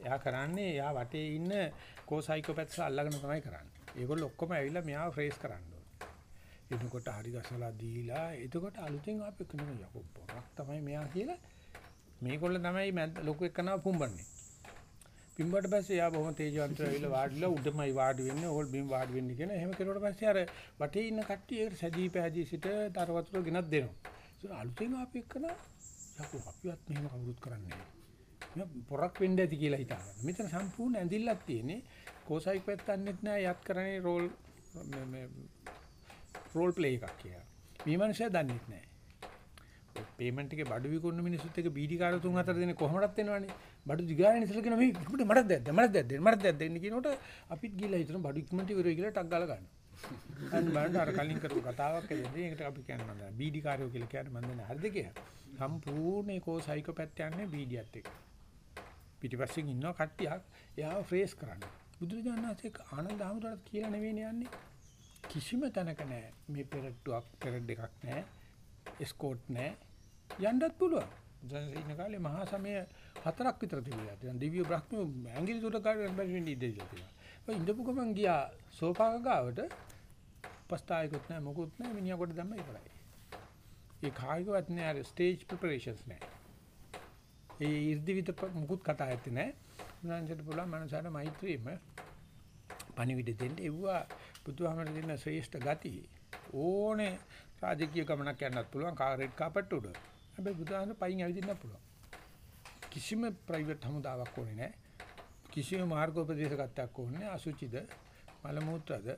එයා කරන්නේ එයා වටේ ඉන්න කෝසයිකෝපැත්ස් අල්ලගෙන තමයි කරන්නේ. ඒගොල්ලෝ ඔක්කොම ඇවිල්ලා මෙයාව ෆ්‍රේස් කරන්න ඕනේ. එතකොට හරි ගසලා දීලා එතකොට අලුතෙන් ආපෙ කෙනෙක් යකෝ පොරක් තමයි මෙයා කියලා මේගොල්ලෝ තමයි ලොකු එකනව පුම්බන්නේ. බිම්බට පස්සේ යා බොහොම තේජවන්තව ඇවිල්ලා වාඩිලා උඩමයි වාඩි වෙන්නේ. ඕගොල්ලෝ බිම් වාඩි වෙන්නේ කියන. එහෙම කෙරුවට පස්සේ අර වටේ ඉන්න කට්ටිය ඒකට සැදී පැහැදී සිට තර වතුර ගෙනත් දෙනවා. ඒක අලුතෙන් ආපු එකන යකෝ අපිවත් මෙහෙම කවුරුත් කරන්නේ නැහැ. මේ පොරක් වෙන්න ඇති කියලා හිතාගන්න. මෙතන සම්පූර්ණ ඇඳිල්ලක් තියෙන්නේ. කෝසයික් පැත්තන්නෙත් නෑ යත් කරන්නේ රෝල් මේ මේ රෝල් ප්ලේ එකක් කියලා. මේ මනුස්සයා දන්නේ නැහැ. පේමන්ට් එකේ බඩු විකුණන මිනිස්සුත් එක්ක බීඩි කාර තුන් හතර දෙනෙක් කොහොමදත් එනවනේ. බඩු දිගාරණ ඉස්සලා කියන මේ අපිට මටත් දැද්ද මටත් දැද්ද මටත් දැද්ද එන්න කියනකොට අපිත් ගිහලා හිතන බඩු ඉක්මනට ඉවරයි කියලා ටක් ගාලා ගන්නවා. අන්න බලන්න අර කලින් කරපු කතාවක් එදෙන්නේ ඒකට අපි කියන්නේ මම දන්නවා. බීඩි කාරයෝ කියලා කියන්නේ මම දන්නේ හරිද කියලා. සම්පූර්ණ ඒකෝ සයිකෝපැත් යන්නේ බීඩියත් එක්ක. පිටිපස්සෙන් ඉන්නවා කට්ටියක් එයාව ෆ්‍රේස් කරන්න. බුදුරජාණන් වහන්සේ ආනන්ද හැමදාම කියලා නෙවෙයි යන්නේ. කිසිම තැනක නැහැ මේ පෙරට්ටුවක් පෙරට් එකක් නැහැ. එස්කෝට් නැහැ. යන්නත් පුළුවන්. දැන් ඉන්න කාලේ මහා සමය හතරක් විතර තිබුණා. දැන් දිව්‍ය බ්‍රහ්ම ඇඟිලි තුඩ කාඩ බැරි වෙන්නේ ඉඳලා තියෙනවා. ඔය ඉඳපු ගමන් ගියා සෝෆා එක ගාවට පස්තායකුත් නැහැ මොකුත් නැහැ මිනිහා කොට දැම්ම ඉවරයි. ඒ කායිකවත් නෑ අර ස්ටේජ් ප්‍රෙපරේෂන්ස් නෑ. ඒ ඉර්ධිවිත මුකුත් කතා ඇත්තේ නෑ. මනසට පුළුවන් මනසට මෛත්‍රියම පණිවිඩ දෙන්න එව්වා බුදුහාමර දෙන ශ්‍රේෂ්ඨ ගති ඕනේ රාජකීය ගමනක් යන්නත් පුළුවන් කාර් රෙඩ් කාපට් උඩ. හැබැයි බුදුහාමර පයින් ඇවිදින්නත් පුළුවන්. කිසිම ප්‍රයිවට් හමුදාවක් ඕනේ නෑ. කිසිම මාර්ගෝපදේශකත්වයක් ඕනේ නෑ. අසුචිද මල මූත්‍රාද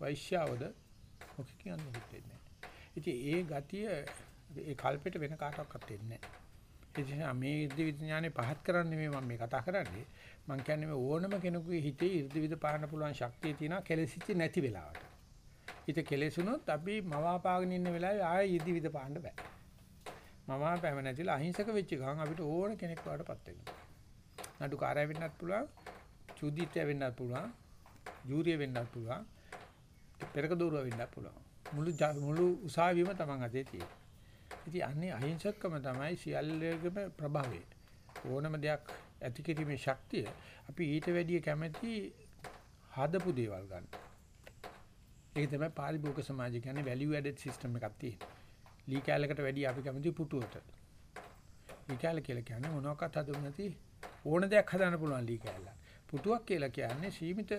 වෛශ්‍යාවද මොකක් කියන්නේ හිතෙන්නේ. ඉතින් ඒ ගතිය ඒ කල්පෙට වෙන කාටවත් දෙන්නේ නැහැ. ඒ නිසා මේ ඉර්ධි විඥානේ පහත් කරන්නේ මේ මම මේ කතා කරන්නේ. මම කියන්නේ මේ ඕනම කෙනෙකුගේ හිතේ ඉර්ධි විද පාන්න පුළුවන් ශක්තිය තියෙනවා කෙලෙසිච්ච නැති වෙලාවට. හිත කෙලෙසුනොත් අපි මවාපාගෙන ඉන්න වෙලාවේ ආයෙ ඉර්ධි විද පාන්න බෑ. මවාපෑම නැතිලා අහිංසක වෙච්ච ගමන් අපිට ඕන කෙනෙක් වඩපත් වෙනවා. නඩු කාර්යය වෙන්නත් පුළුවන්, චුදිත්‍ය වෙන්නත් පුළුවන්, ජූරිය වෙන්නත් පුළුවන්, පෙරක දෝරුව වෙන්නත් පුළුවන්. මුළු මුළු උසාවියම Taman අතේ තියෙනවා. ඉතින් අන්නේ අහිංසකකම තමයි සියල්ලේගම ප්‍රභවය. ඕනම දෙයක් ඇති කිරීමේ ශක්තිය අපි ඊට වැඩිය කැමැති හදපු දේවල් ගන්න. ඒක තමයි පාරිභෝගික සමාජය කියන්නේ value added system එකක් තියෙනවා. ලී කැලකට වැඩිය අපි කැමති පුටුවට. ලී කැල කියලා කියන්නේ මොනවාක්වත් හදුන්නේ නැති ඕන දෙයක් හදන්න පුළුවන් ලී කැලල. පුටුවක් කියලා කියන්නේ සීමිත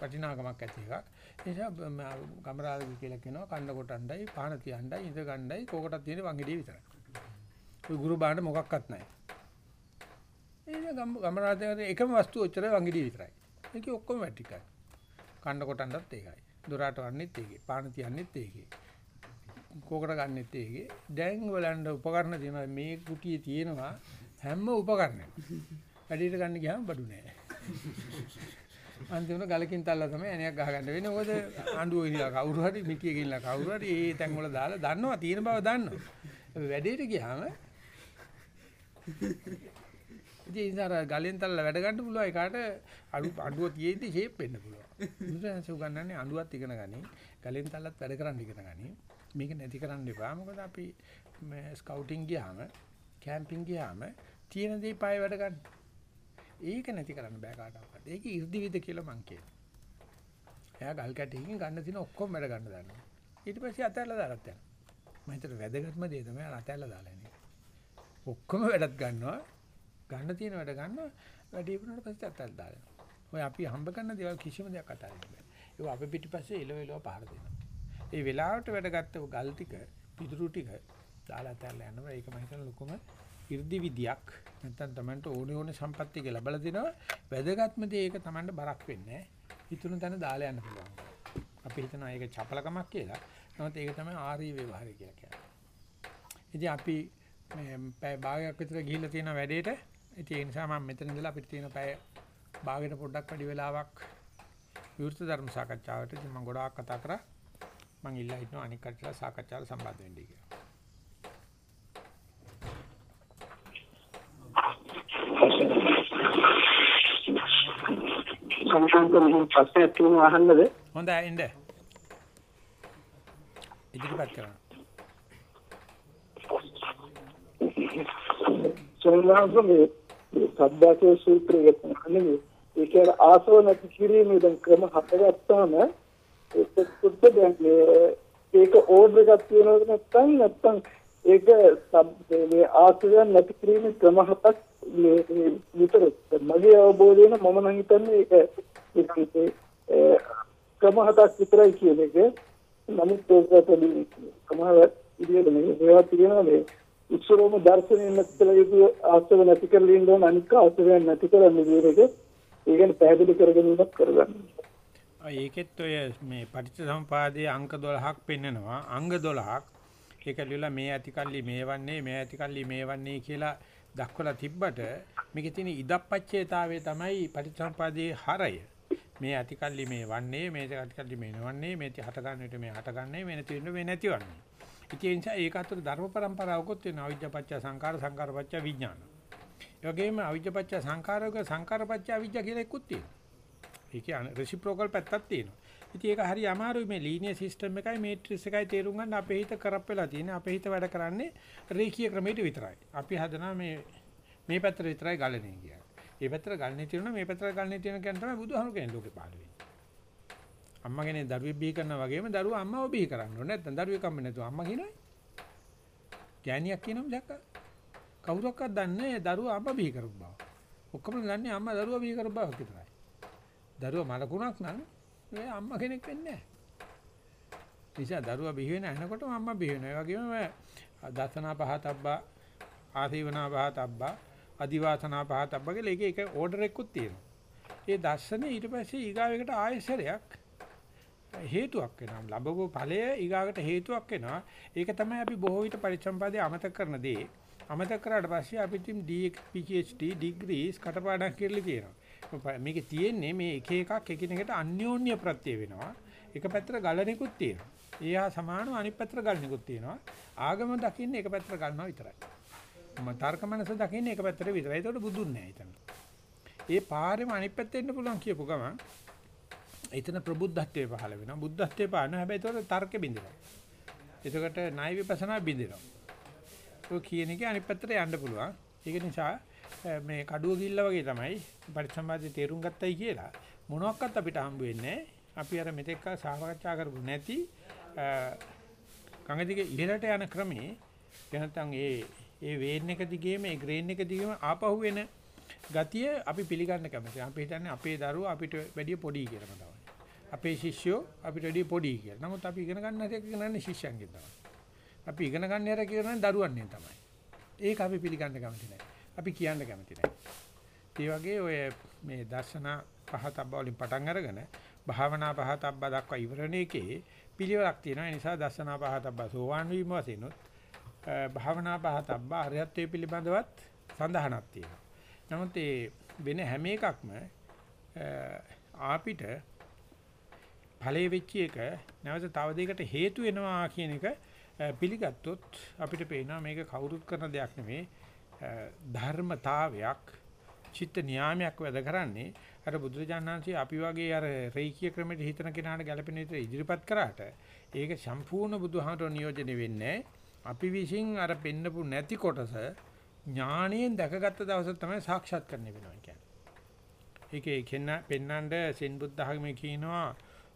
වටිනාකමක් ඇති එකක්. ඒ නිසා ගමරාලි කියලා කියනවා කන්න කොටණ්ඩයි, පහන තියණ්ඩයි, ඉඳ ගණ්ඩයි කෝකටක් තියෙන වංගෙඩිය විතරයි. ඔය ගුරු බාණ්ඩ මොකක්වත් නැහැ. ඒ ගම ගමරාලි එකම වස්තුව ඔච්චරයි වංගෙඩිය විතරයි. මේක ඔක්කොම වැටිකයි. කන්න කොටණ්ඩත් ඒකයි. දොරාට වන්නෙත් ඒකේ. පාන තියන්නෙත් ඒකේ. කෝකට ගන්නෙත් ඒකේ. දැන් බලන්න උපකරණ තියෙනවා මේ කුටියේ තියෙනවා හැම උපකරණයක්ම. වැඩිට ගන්න ගියාම බඩු නැහැ. අන්තිමට ගලකින් තල්ලා තමයි ඇණයක් ගහගන්න වෙන්නේ. මොකද අඬුව ගිහලා කවුරු හරි මිටිය ගිහලා කවුරු හරි ඒ තැන් වල දාලා දන්නවා තියෙන බව දන්නවා. වැඩේට ගියාම ඉතින් ඉතින් අර ගලෙන් තල්ලා වැඩ ගන්න පුළුවන් ඒකට අඩු අඬුව තියෙද්දි ෂේප් වෙන්න පුළුවන්. බුදුරජාණන් උගන්වන්නේ අඬුවත් ඉගෙන ගනි. ගලෙන් තල්ලත් වැඩ කරන්න ඉගෙන ගනි. මේක නැති කරන්න එපා. මොකද අපි මේ ස්කවුටින් ගියාම කැම්පින් ගියාම තියෙන දේ පාය වැඩ ගන්න. ඒක නැති කරන්න බෑ කාටවත්. ඒක 이르දිවිද කියලා මං කියනවා. එයා ගල් කැටයකින් ගන්න තියෙන ඔක්කොම වැඩ ගන්න දන්නවා. ඊට පස්සේ අතහැරලා දාලත් යනවා. මම හිතට වැදගත්ම දේ තමයි අතහැරලා දාලා යන්නේ. ඔක්කොම වැඩත් ගන්නවා. ගන්න තියෙන වැඩ ගන්නවා. වැඩි වුණාට පස්සේ අතහැරලා දාලා. ඔය අපි හම්බ කරන දේවල් කිසිම දෙයක් අතාරින්න බෑ. ඒක අපේ පිටිපස්සේ එලවෙලව පහර දෙනවා. ඒ වෙලාවට වැඩගත්ත ගල් ටික, පිටුරු ටික දාලා අතහැරලා යනවා. ඒක මම හිතන ලොකුම 이르දි විදියක් නැත්නම් Tamanට ඕනේ ඕනේ සම්පත්තිය ලැබලා දෙනවා වැදගත්ම දේ ඒක Tamanට බරක් වෙන්නේ හිතුණු තැන දාලා යන්න පුළුවන් අපි හිතනවා ඒක චපලකමක් කියලා නමුත් ඒක තමයි ආර්ය ව්‍යවහාරය කියලා කියන්නේ ඉතින් අපි මේ පැය භාගයක් විතර ගිහිල්ලා තියෙන වැඩේට ඉතින් ඒ නිසා මම මෙතන ඉඳලා අපිට තියෙන පැය භාගයට පොඩ්ඩක් වැඩි වෙලාවක් විවෘත ධර්ම සාකච්ඡාවට ඉතින් මම ගොඩාක් කතා කරා මම ඉල්ලා හිටනවා අනික් කටලා සාකච්ඡාවට සම්බන්ධ වෙන්න කියලා සම්සන්ත මෙහෙම ප්‍රශ්නයක් තියෙනවා අහන්නද? හොඳයි එන්න. ඉදිරිපත් කරන්න. සෝමනාසමේ සබ්බාසෝ සූත්‍රයේ තමයි ඒ කියන්නේ ආසව නැති කිරීමේ දැන් ක්‍රම හතරක් ඒක සුද්ධ දැන් ඒක ඕඩර් එකක් තියෙනවද නැත්නම් නැත්නම් ඒක මේ ආසවයන් නැති කිරීමේ ක්‍රම හතක් මේ විතර. මගේ අවබෝධයෙන් මම නම් හිතන්නේ ඒක නිකන් ඒ ක්‍රම හතක් විතරයි කියන එක. නමුත් ඒකටදී සමහර ඉදිරියට මේ ඒවා තියෙනවා මේ ඉස්සරෝම දර්ශනයෙන් නැතිකල යුතු ආස්තව නැති කරලා ඉන්න ඕන අනික ආස්තවයන් නැති කරන්න කියන එක ඒ කියන්නේ පැහැදිලි කරගැනීමක් කරගන්න. ආ, ඒකෙත් ඔය මේ පටිච්චසමුපාදයේ අංක 12ක් පෙන්නනවා. අංග 12ක් ඒක ලියලා මේ ඇතිකල්ලි මේවන්නේ මේ ඇතිකල්ලි මේවන්නේ කියලා දක්වලා තිබ්බට මේකේ තියෙන ඉදප්පච්චේතාවය තමයි පටිච්චසමුපාදයේ හරය. මේ ඇතිකල්ලි මේ වන්නේ මේ ඇතිකල්ලි මේ නොවන්නේ මේ හට ගන්න විට මේ හට ගන්නනේ මේ නැති වෙන මේ නැතිවන්නේ ඉතින් ඒ නිසා ඒක අතර ධර්ම પરම්පරාවකුත් වෙනවා අවිජ්ජාපච්ච සංකාර සංකාරපච්ච විඥාන ඒ වගේම අවිජ්ජාපච්ච සංකාරක සංකාරපච්ච අවිජ්ජා කියලා එකකුත් තියෙනවා ඒකේ රෙසිප්‍රොකල් පැත්තක් තියෙනවා. ඉතින් ඒක හරි අමාරුයි මේ ලීනියර් සිස්ටම් එකයි මේට්‍රික්ස් එකයි තේරුම් ගන්න අපේ හිත කරප් වෙලා තියෙන්නේ. අපේ හිත වැඩ කරන්නේ රේඛීය ක්‍රමයට විතරයි. අපි හදනවා මේ මේ පැත්තට විතරයි ගලන්නේ කියන්නේ. මේ පැත්තට ගලන්නේ තියෙනවා මේ පැත්තට ගලන්නේ තියෙන කියන තමයි බුදුහාමුදුරු කියන්නේ ලෝකේ පහළ වෙන්නේ. අම්මා කෙනෙක් දරුවෙක් බිහි කරනවා වගේම දරුවා අම්මව බිහි කරන්න ඕනේ. නැත්නම් දරුවෙක් අම්ම නැතුව අම්මා කියනවනේ. ගෑණියක් කියනම දැක්ක. කවුරක්වත් දන්නේ නැහැ දරුවා අම්මා බිහි කරපු බව. ඔක්කොම දන්නේ අම්මා දරුවා බිහි කරපු බව විතරයි. දරුවා මලකුණක් නම් ඒ අම්මා කෙනෙක් වෙන්නේ නැහැ. නිසා දරුවා බිහි වෙන ඇනකොටම අම්මා බිහි වෙනවා. ඒ වගේම දසනා පහතබ්බා ආදීවනා පහතබ්බා අදිවාසනා පහතබ්බා කියලා එක එක ඕඩර් එකකුත් තියෙනවා. ඒ දර්ශනේ ඊට පස්සේ ඊගාවෙකට ආයෙසරයක් හේතුවක් වෙනවා. ලැබගෝ ඵලය ඊගාකට හේතුවක් වෙනවා. ඒක තමයි අපි බොහෝ විට පරිසම්පාදයේ අමතක කරන දේ. අමතක කරාට පස්සේ අපිට PhD degrees කටපාඩම් කියලා තියෙනවා. මේකේ තියෙන්නේ මේ එක එකක් එකිනෙකට අන්‍යෝන්‍ය ප්‍රත්‍ය වෙනවා. එක පැත්තට ගලණිකුත් තියෙනවා. ඒහා සමානව අනිත් පැත්තට ගලණිකුත් තියෙනවා. ආගම දකින්නේ එක පැත්තට ගන්නවා විතරයි. මම තර්ක මනස දකින්නේ එක පැත්තට විතරයි. ඒකට බුදුන් නෑ එතන. ඒ පාරෙම අනිත් පැත්තට එන්න පුළුවන් කියපු ගමන් එතන ප්‍රබුද්ධත්වයේ පහළ වෙනවා. බුද්ධත්වයේ පහළ හැබැයි ඒතකොට තර්ක බින්දිනවා. එතකොට ණය විපස්සනා බින්දිනවා. ඔය කියන එකේ අනිත් පැත්තට යන්න පුළුවන්. ඒක නිසා මේ කඩුව ගිල්ල වගේ තමයි පරිසම්පාදයේ තේරුම් ගත්තයි කියලා මොනවත් අපිට හම්බ වෙන්නේ අපි අර මෙතෙක් සාකච්ඡා කරපු නැති කංගදිගේ ඉහළට යන ක්‍රමේ එහෙනම් ඒ ඒ වේන් එක දිගේම ඒ ග්‍රේන් එක දිගේම ආපහු වෙන ගතිය අපි පිළිගන්න කැමතියි. අපි හිතන්නේ අපේ දරුවෝ අපිට වැඩිය පොඩි කියලා තමයි. අපේ ශිෂ්‍යෝ අපිට වැඩිය පොඩි කියලා. නමුත් අපි ඉගෙන ගන්න හැටි ඉගෙනන්නේ ශිෂ්‍යයන්ගෙන් තමයි. අපි ඉගෙන ගන්න හැටි කියන්නේ දරුවන්ගෙන් තමයි. ඒක අපි පිළිගන්න කැමති නැහැ. අපි කියන්න කැමති නැහැ. ඒ වගේ ඔය මේ දර්ශන පහතබ්බ වලින් පටන් අරගෙන භාවනා පහතබ්බ දක්වා ඉවරණ එකේ පිළිවෙලක් තියෙනවා. ඒ නිසා දර්ශන පහතබ්බ සෝවාන් වීම වශයෙන් භාවනා පහතබ්බ අරියත්වයේ පිළිබඳවත් සඳහනක් තියෙනවා. නමුත් ඒ වෙන හැම එකක්ම ආපිට ඵලයේ වෙච්ච එක නැවත තව දෙයකට හේතු වෙනවා කියන එක පිළිගත්තොත් අපිට පේනවා මේක කවුරුත් කරන දෙයක් නෙමෙයි ධර්මතාවයක් චිත්ත නියාමයක් වැඩ කරන්නේ. අර බුදුරජාණන්සේ අපි වගේ අර රේඛීය ක්‍රමයට හිතන කෙනාට ගැළපෙන විදිහට ඉදිරිපත් කරාට ඒක සම්පූර්ණ බුදුහාමර නියෝජනය වෙන්නේ අපි විසින් අර පෙන්නපු නැති කොටස ඥාණයෙන් දැකගත්ත දවස තමයි සාක්ෂාත් කරන්න වෙනවා කියන්නේ. ඒකේ කෙන්න පෙන්නඳ සෙන් බුද්ධ학මේ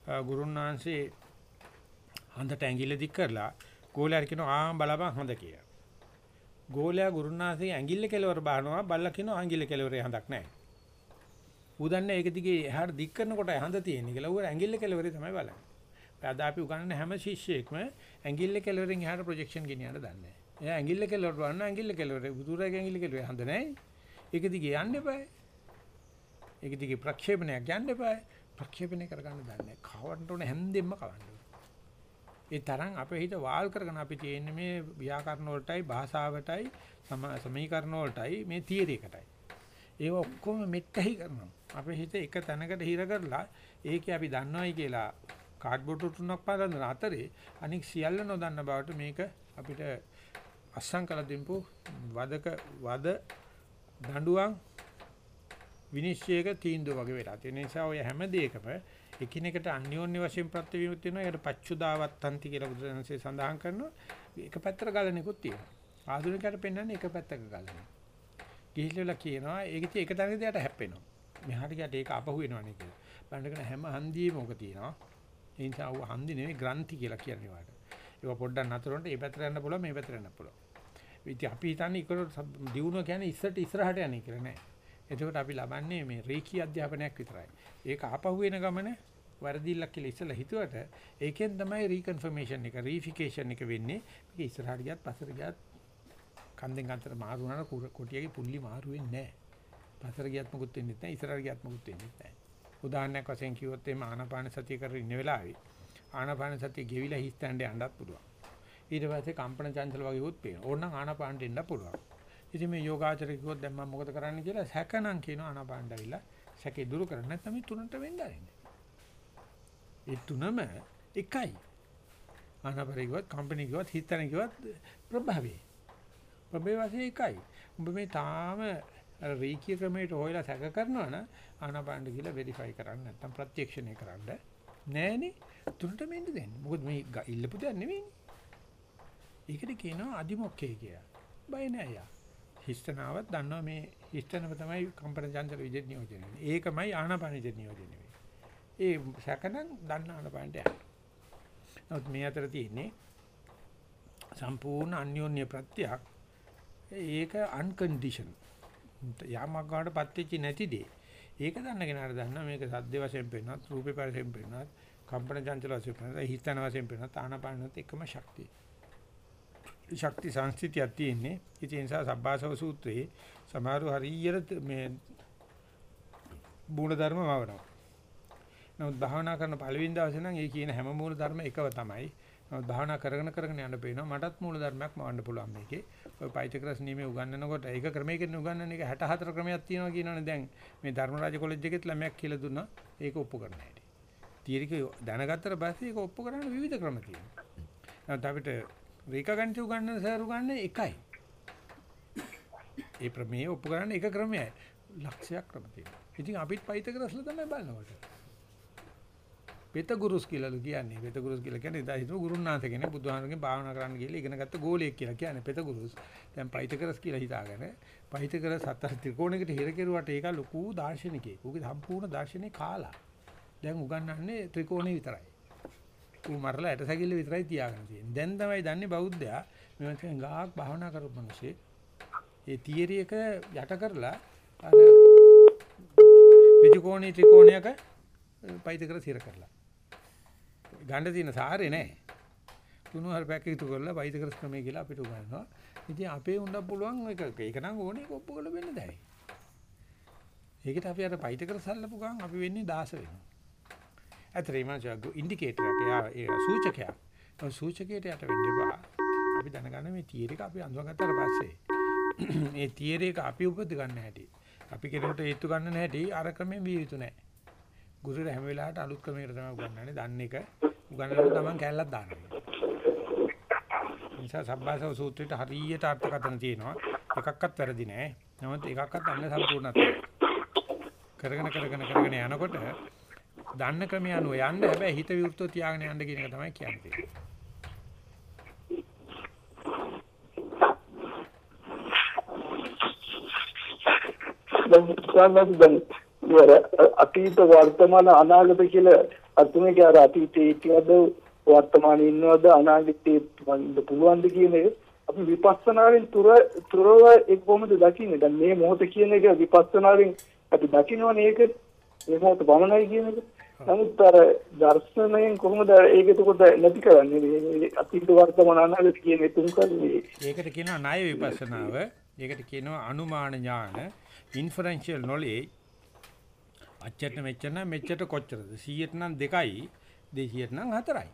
කියනවා ගුරුන්වහන්සේ හඳට ඇඟිල්ල දික් කරලා ගෝලයාට කියනවා ආ බලපන් හොඳ කියලා. ගෝලයා ගුරුනාථගේ ඇඟිල්ල කෙලවර බහනවා බල්ලා කියනවා ඇඟිල්ල කෙලවරේ හඳක් නැහැ. ඌ දන්නේ ඒක දිගේ එහාට දික් කරනකොට හඳ තියෙන කියලා ඌ ඇඟිල්ල කෙලවරේ තමයි බලන්නේ. අද අපි උගන්වන හැම ශිෂ්‍යයෙක්ම ඇඟිල්ල කෙලවරෙන් එහාට ප්‍රොජෙක්ෂන් ගෙනියන්න දන්නේ නැහැ. එයා ඇඟිල්ල කෙලවර බලන ඇඟිල්ල කෙලවරේ බුදුරගේ ඇඟිල්ල කෙලවරේ හඳ නැහැ. ඒක දිගේ යන්න එපා. ඒක දිගේ ප්‍රක්ෂේපණයක් යන්න එපා. ප්‍රක්ෂේපණය කරගන්න දන්නේ නැහැ. කවන්න ඕනේ හැන්දෙම්ම කවන්න ඒ තරම් අපේ හිත වාල් කරගෙන අපි තියෙන්නේ මේ ව්‍යාකරණ වලටයි භාෂාවටයි සමීකරණ වලටයි මේ තියරි එකටයි. ඒව ඔක්කොම මෙට්ටහි කරනවා. අපේ හිත එක තැනකට හිර කරලා ඒකේ අපි දන්නවයි කියලා කාඩ්බෝඩ් තුනක් පාදන අතරේ අනික සියල්ල නොදන්න බවට මේක අපිට අස්සම් කළ දෙම්පු වදක වද දඬුවම් විනිශ්චයක තීන්දුව වගේ වෙලා තියෙන නිසා ඔය හැම දෙයකම එකිනෙකට අන්‍යෝන්‍ය වශයෙන් ප්‍රතිවිමුත් වෙනවා. ඒකට පච්චුදාවත්තන්ති කියලා බුදුරජාණන්සේ සඳහන් කරනවා. එක පැත්තට ගලණිකුත් තියෙනවා. ආධුනිකයට පෙන්වන්නේ එක පැත්තක ගලණ. ගිහිල්ලා කියනවා ඒක එක තැනකදී යට හැප්පෙනවා. මෙහාට ගියට ඒක අපහු වෙනවනේ කියලා. බලන්න හැම හන්දියේම ඔක තියෙනවා. ඒ නිසා ඌ හන්දි නෙවෙයි ග්‍රන්ථි කියලා කියන්නේ වාට. ඒක පොඩ්ඩක් නතරොන්ට මේ පැත්තට යන්න පුළුවන් මේ පැත්තට යන්න පුළුවන්. ඉතින් අපි හිතන්නේ ඉක්කොල දිනුව කියන්නේ ඉස්සරට ඉස්සරහට යන්නේ කියලා නෑ. එතකොට අපි ලබන්නේ මේ රේකී අධ්‍යාපනයක් විතරයි. ඒක ආපහු එන ගමන වරදිල්ලක් කියලා ඉස්සලා හිතුවට ඒකෙන් තමයි රීකන්ෆර්මේෂන් එක රීෆිකේෂන් එක වෙන්නේ. මේක ඉස්සරහට ගියත් පස්සට ගියත් කන්දෙන් අතර මාරු වුණාට කොටියගේ පුල්ලි මාරු වෙන්නේ නැහැ. පස්සට ගියත් මොකුත් වෙන්නේ නැහැ. ඉස්සරහට ගියත් මොකුත් වෙන්නේ නැහැ. උදාහරණයක් වශයෙන් කිව්වොත් එimhe ආනාපාන සතිය කරගෙන ඉන්න වෙලාවේ ආනාපාන සතිය ගෙවිලා හිස්තැන්න යන්නත් පුළුවන්. ඊට පස්සේ කම්පන චංචල වගේ උත් පේනවා. ඕනනම් ආනාපානට එන්න පුළුවන්. ඉතින් මේ යෝගාචර කිව්වොත් දැන් මම මොකද කරන්න කියලා සැකනම් කියන ආනාපානට ඇවිල්ලා සැකේ දුරු කරන්න නැත්නම් මේ තුනට වෙන්න ආරින්න. ඒ තුනම එකයි. ආනාපාන කිව්වොත් කම්පන කිව්වොත් හිස්තැන කිව්වොත් ප්‍රභාවේ. ප්‍රභේ වශයෙන් එකයි. උඹ මේ තාම අර රීකිය ක්‍රමයට හොයලා සැක කරනවා නම් ආනාපානට කියලා වෙරිෆයි කරන්න නැත්නම් ප්‍රත්‍යක්ෂණය කරන්න නෑනේ තුනට මෙන්න දෙන්න. මොකද මේ ඉල්ලපු දෙයක් නෙවෙයිනේ. ඒකට කියනවා අදිමොක්කේ කියලා. බය නෑ යා. හිස්තනාවක් දන්නවා මේ හිස්තනම තමයි කම්පන චංචල විදිහට නියෝජනය වෙන්නේ. ඒකමයි ආනාපාන විදිහට නියෝජනය වෙන්නේ. ඒ සැකනම් දන්න ආනාපානට යන්න. නමුත් මේ අතර තියෙන්නේ සම්පූර්ණ අන්‍යෝන්‍ය ප්‍රත්‍යක් ඒක අන්කන්ඩිෂන් යාමක් ගන්නට පත්වෙච්ච නැති දේ. ඒක දන්න කෙනාට දන්නා මේක සද්ද වශයෙන් පෙන්නත් රූපේ පරිසෙන් පෙන්නත් කම්පන චංචල වශයෙන් පෙන්නත් හිතන වශයෙන් පෙන්නත් ආනාපානත් එකම ශක්තිය. ශක්ති සංස්ථිතියක් තියෙන්නේ. ඉතින් ඒ නිසා සබ්බාසව සූත්‍රයේ සමහරු හරියට මේ මූල ධර්ම වවනවා. නමුත් භාවනා කරන පළවෙනි දවසේ නම් ඒ කියන හැම මූල ධර්ම එකව තමයි. නමුත් භාවනා කරගෙන කරගෙන යන්න පේනවා මටත් මූල ධර්මයක් මවන්න පුළුවන් මේකේ. ඔය පයිතක්‍රස් නියමයේ උගන්වනකොට ඒක ක්‍රමයකින් උගන්වන එක 64 ක්‍රමයක් තියෙනවා කියනවනේ දැන් මේ ධර්මරාජ කොලෙජ් එකෙත් ළමයක් කියලා දුන්නා ඒක ඔප්පු කරන්න හැටි. තීරික දැනගත්තට පස්සේ ඒක ඔප්පු කරන්න විවිධ ක්‍රම තියෙනවා. නමුත් අපිට රේඛා ගණිත උගන්වන සර් උගන්වන්නේ එකයි. ඒ ප්‍රමේය ඔප්පු කරන්න එක ක්‍රමයයි. ලක්ෂයක් ක්‍රම තියෙනවා. ඉතින් අපිත් පයිතක්‍රස්ල තමයි බලනකොට. පෙත ගුරුස් කියලාලු කියන්නේ. පෙත ගුරුස් කියලා කියන්නේ එදා හිටපු ගුරුනාථ කෙනෙක් බුදුහාමරගෙන් භාවනා කරන්න ගිහලා ඉගෙන ගත්ත ගෝලියෙක් කියලා කියන්නේ පෙත ගුරුස්. දැන් පයිතකරස් කියලා හිතාගෙන පයිතකරස් හතර ත්‍රිකෝණයකට හිර කෙරුවට ඒක ලොකු දාර්ශනිකයෙක්. උගේ සම්පූර්ණ දාර්ශනික කාලා. දැන් උගන්වන්නේ ත්‍රිකෝණේ විතරයි. ඌ මරලා ඇටසැකිල්ල විතරයි තියාගෙන තියෙන්නේ. දැන් තමයි දන්නේ බෞද්ධයා මේ වගේ ගාක් භාවනා කරපු මිනිස්සේ ඒ තියරි එක යට කරලා අර ත්‍රිකෝණී ත්‍රිකෝණයක පයිතකරස් හිර කරලා ගන්න තියෙන සාරේ නෑ. තුණු හරපයක් එකතු කරලා වෛද්‍ය ක්‍රමයේ කියලා අපිට උගන්වනවා. ඉතින් අපේ උණ්ඩක් පුළුවන් ඒක ඒක නම් ඕනේ ඒක ඔප්පු කරලා වෙන්න දැයි. ඒකට අපි අර වෛද්‍ය කර සල්ලපු ගමන් අපි වෙන්නේ 16 වෙනවා. ඇත්තටම ඒක ඉන්ඩිකේටර් එක එයා ඒ සූචකයක්. ඒ සූචකයට යට වෙන්න එපා. අපි දැනගන්න මේ තියර් එක අපි අඳුරගත්තාට පස්සේ [CLEARS THROAT] මේ තියර් එක අපි උපද ගන්න හැටි. අපි කෙනෙකුට හේතු ගන්න නැහැටි අර ක්‍රමෙන් විය යුතු නැහැ. ගුරුවර හැම වෙලාවට අලුත් ක්‍රමයකට තමයි උගන්වන්නේ. දන්න එක උගන්වනකොට තමන් කැලලක් දානවා. නිසා සබ්බාසව සූත්‍රයට හරියට අර්ථකථන තියෙනවා. එකක්වත් වැරදි නෑ. නමුත් එකක්වත් අන්න සම්පූර්ණත් කරගෙන කරගෙන කරගෙන යනකොට දන්න ක්‍රමය අනුව යන්න. හැබැයි හිත විවෘතව තියාගෙන යන්න කියන එක තමයි කියන්නේ. දැන් දැන් ඉවර. අතීත වර්තමාන අනාගත කියලා අතුමේ අර අතීතයේ ඉතිවද වර්තමානයේ ඉන්නවද අනාගතයේ වන්න පුළුවන්ද කියන එක අපි විපස්සනාවෙන් තුර තුරව එක් කොහොමද දකින්නේ? දැන් මේ මොහොත කියන එක විපස්සනාවෙන් අපි දකින්නවනේ ඒක. මේ මොහොත බමනයි කියන එක. නමුත් අර දර්ශනයෙන් කොහොමද ඒක එතකොට නැති කරන්නේ? අතීත වර්තමාන අනාගත කියන තුන් කරන්නේ. ඒකට කියනවා ණය විපස්සනාව. ඒකට කියනවා අනුමාන ඥාන. ඉන්ෆරෙන්ෂියල් නොලෙජ් අච්චට මෙච්චර නම් මෙච්චර කොච්චරද? 100ට නම් 2යි 200ට නම් 4යි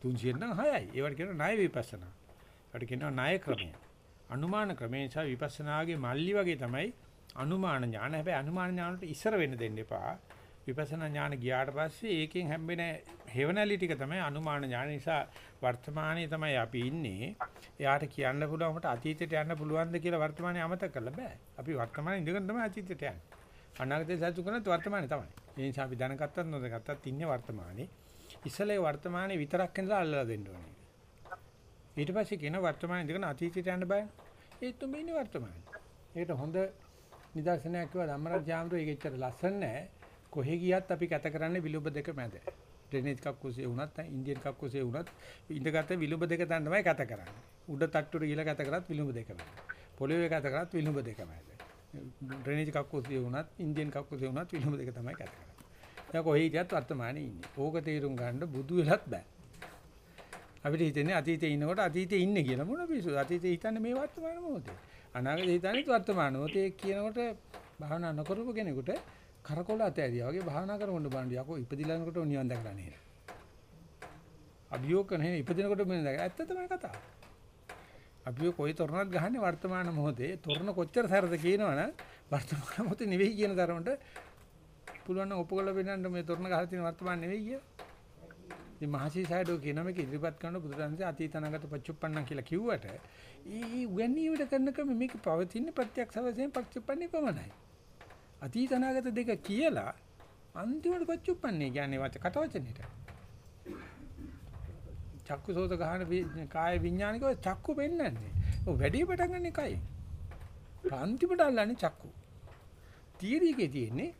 300ට නම් 6යි ඒවට කියනවා ණය විපස්සනා. ඒකට කියනවා ණය ක්‍රමය. අනුමාන ක්‍රමය නිසා විපස්සනාගේ මල්ලි වගේ තමයි අනුමාන ඥාන. හැබැයි අනුමාන ඥානට ඉස්සර වෙන්න දෙන්න එපා. විපස්සනා ඥාන ගියාට පස්සේ ඒකෙන් හැම්බෙන හේවණලි ටික තමයි අනුමාන ඥාන නිසා වර්තමානයේ තමයි අපි ඉන්නේ එයාට කියන්න පුළුවන් අපට අතීතයට යන්න පුළුවන්ද කියලා වර්තමානයේ අමතක කරලා බෑ අපි වර්තමානයේ ඉඳගෙන තමයි අතීතයට යන්නේ අනාගතේ සතු කරනත් වර්තමානයේ තමයි. ඒ නිසා අපි දැනගත්තත් නොදැනගත්තත් ඉන්නේ වර්තමානයේ. ඉස්සලේ වර්තමානයේ විතරක් ඉඳලා අල්ලලා දෙන්න ඕනේ. ඊට පස්සේ කියන වර්තමානයේ ඉඳගෙන අතීතයට යන්න බෑ. ඒත් තුඹ ඉන්නේ වර්තමානයේ. ඒකට හොඳ නිදර්ශනයක් කිව්වා ධම්මරජ ජාමරු ඒක එච්චර ලස්සන නෑ. කොහෙ ගියත් අපි කැත කරන්නේ විලුඹ දෙක මැද. ඩ්‍රේනේජ් කක්කුසේ වුණත් ඉන්දියන් කක්කුසේ වුණත් ඉඳගත විලුඹ දෙක තමයි කැත කරන්නේ. උඩ තට්ටුවට ගිහලා කැත කරත් විලුඹ දෙක මැද. පොළවේ කැත කරත් විලුඹ දෙක මැද. ඩ්‍රේනේජ් කක්කුසිය වුණත් ඉන්දියන් කක්කුසිය වුණත් විලුඹ දෙක තමයි කැත කරන්නේ. දැන් කොහේ හිටියත් වර්තමානයේ ඉන්නේ. ඕක තේරුම් ගන්න බුදු වෙලත් බෑ. අපිට හිතෙන්නේ අතීතේ ඉන්නකොට අතීතේ ඉන්නේ කියලා මොන පිසු අතීතේ හිතන්නේ මේ වර්තමාන මොහොතේ. අනාගතේ හිතන්නේ වර්තමාන මොහොතේ කියනකොට භාවනා නොකරපු කෙනෙකුට කරකොල අතෑරියා වගේ භාවනා කරමුන්න බලන්න යකෝ ඉපදිලානකොට නිවන් දැකලා නේද. අභියෝග කරන ඉපදිනකොට මෙන්න දැක ඇත්ත තමයි කතාව. අපි කොයි තොරණක් ගහන්නේ වර්තමාන මොහොතේ තොරණ කොච්චර සැරද කියනවනම් වර්තමාන මොහොතේ නෙවෙයි කියන තරමට පුළුවන් නම් ඔප්පු කරලා පෙන්නන්න මේ තොරණ ගහලා තියෙන වර්තමාන නෙවෙයි කියලා. ඉතින් මහසි සයිඩෝ කියන මේක ඉදිරිපත් කරන බුදුරජාණන්සේ අතීත අනාගත පච්චුප්පන්නන් කියලා කිව්වට ඊ උගන්වීමට කරන ක්‍රම මේක පවතින ප්‍රත්‍යක්ෂ වශයෙන් පච්චුප්පන්නේ පමණයි. අතීත අනාගත දෙක කියලා අන්තිමට පච්චුප්පන්නේ කියන්නේ වාච කටවචනෙට. චක්කුසෝත ගහන කාය විඥානිකව චක්කු පෙන්වන්නේ. ඔය වැඩි පටන් ගන්න එකයි. අන්තිමට අල්ලන්නේ චක්කු. තීරීකේ තියෙන්නේ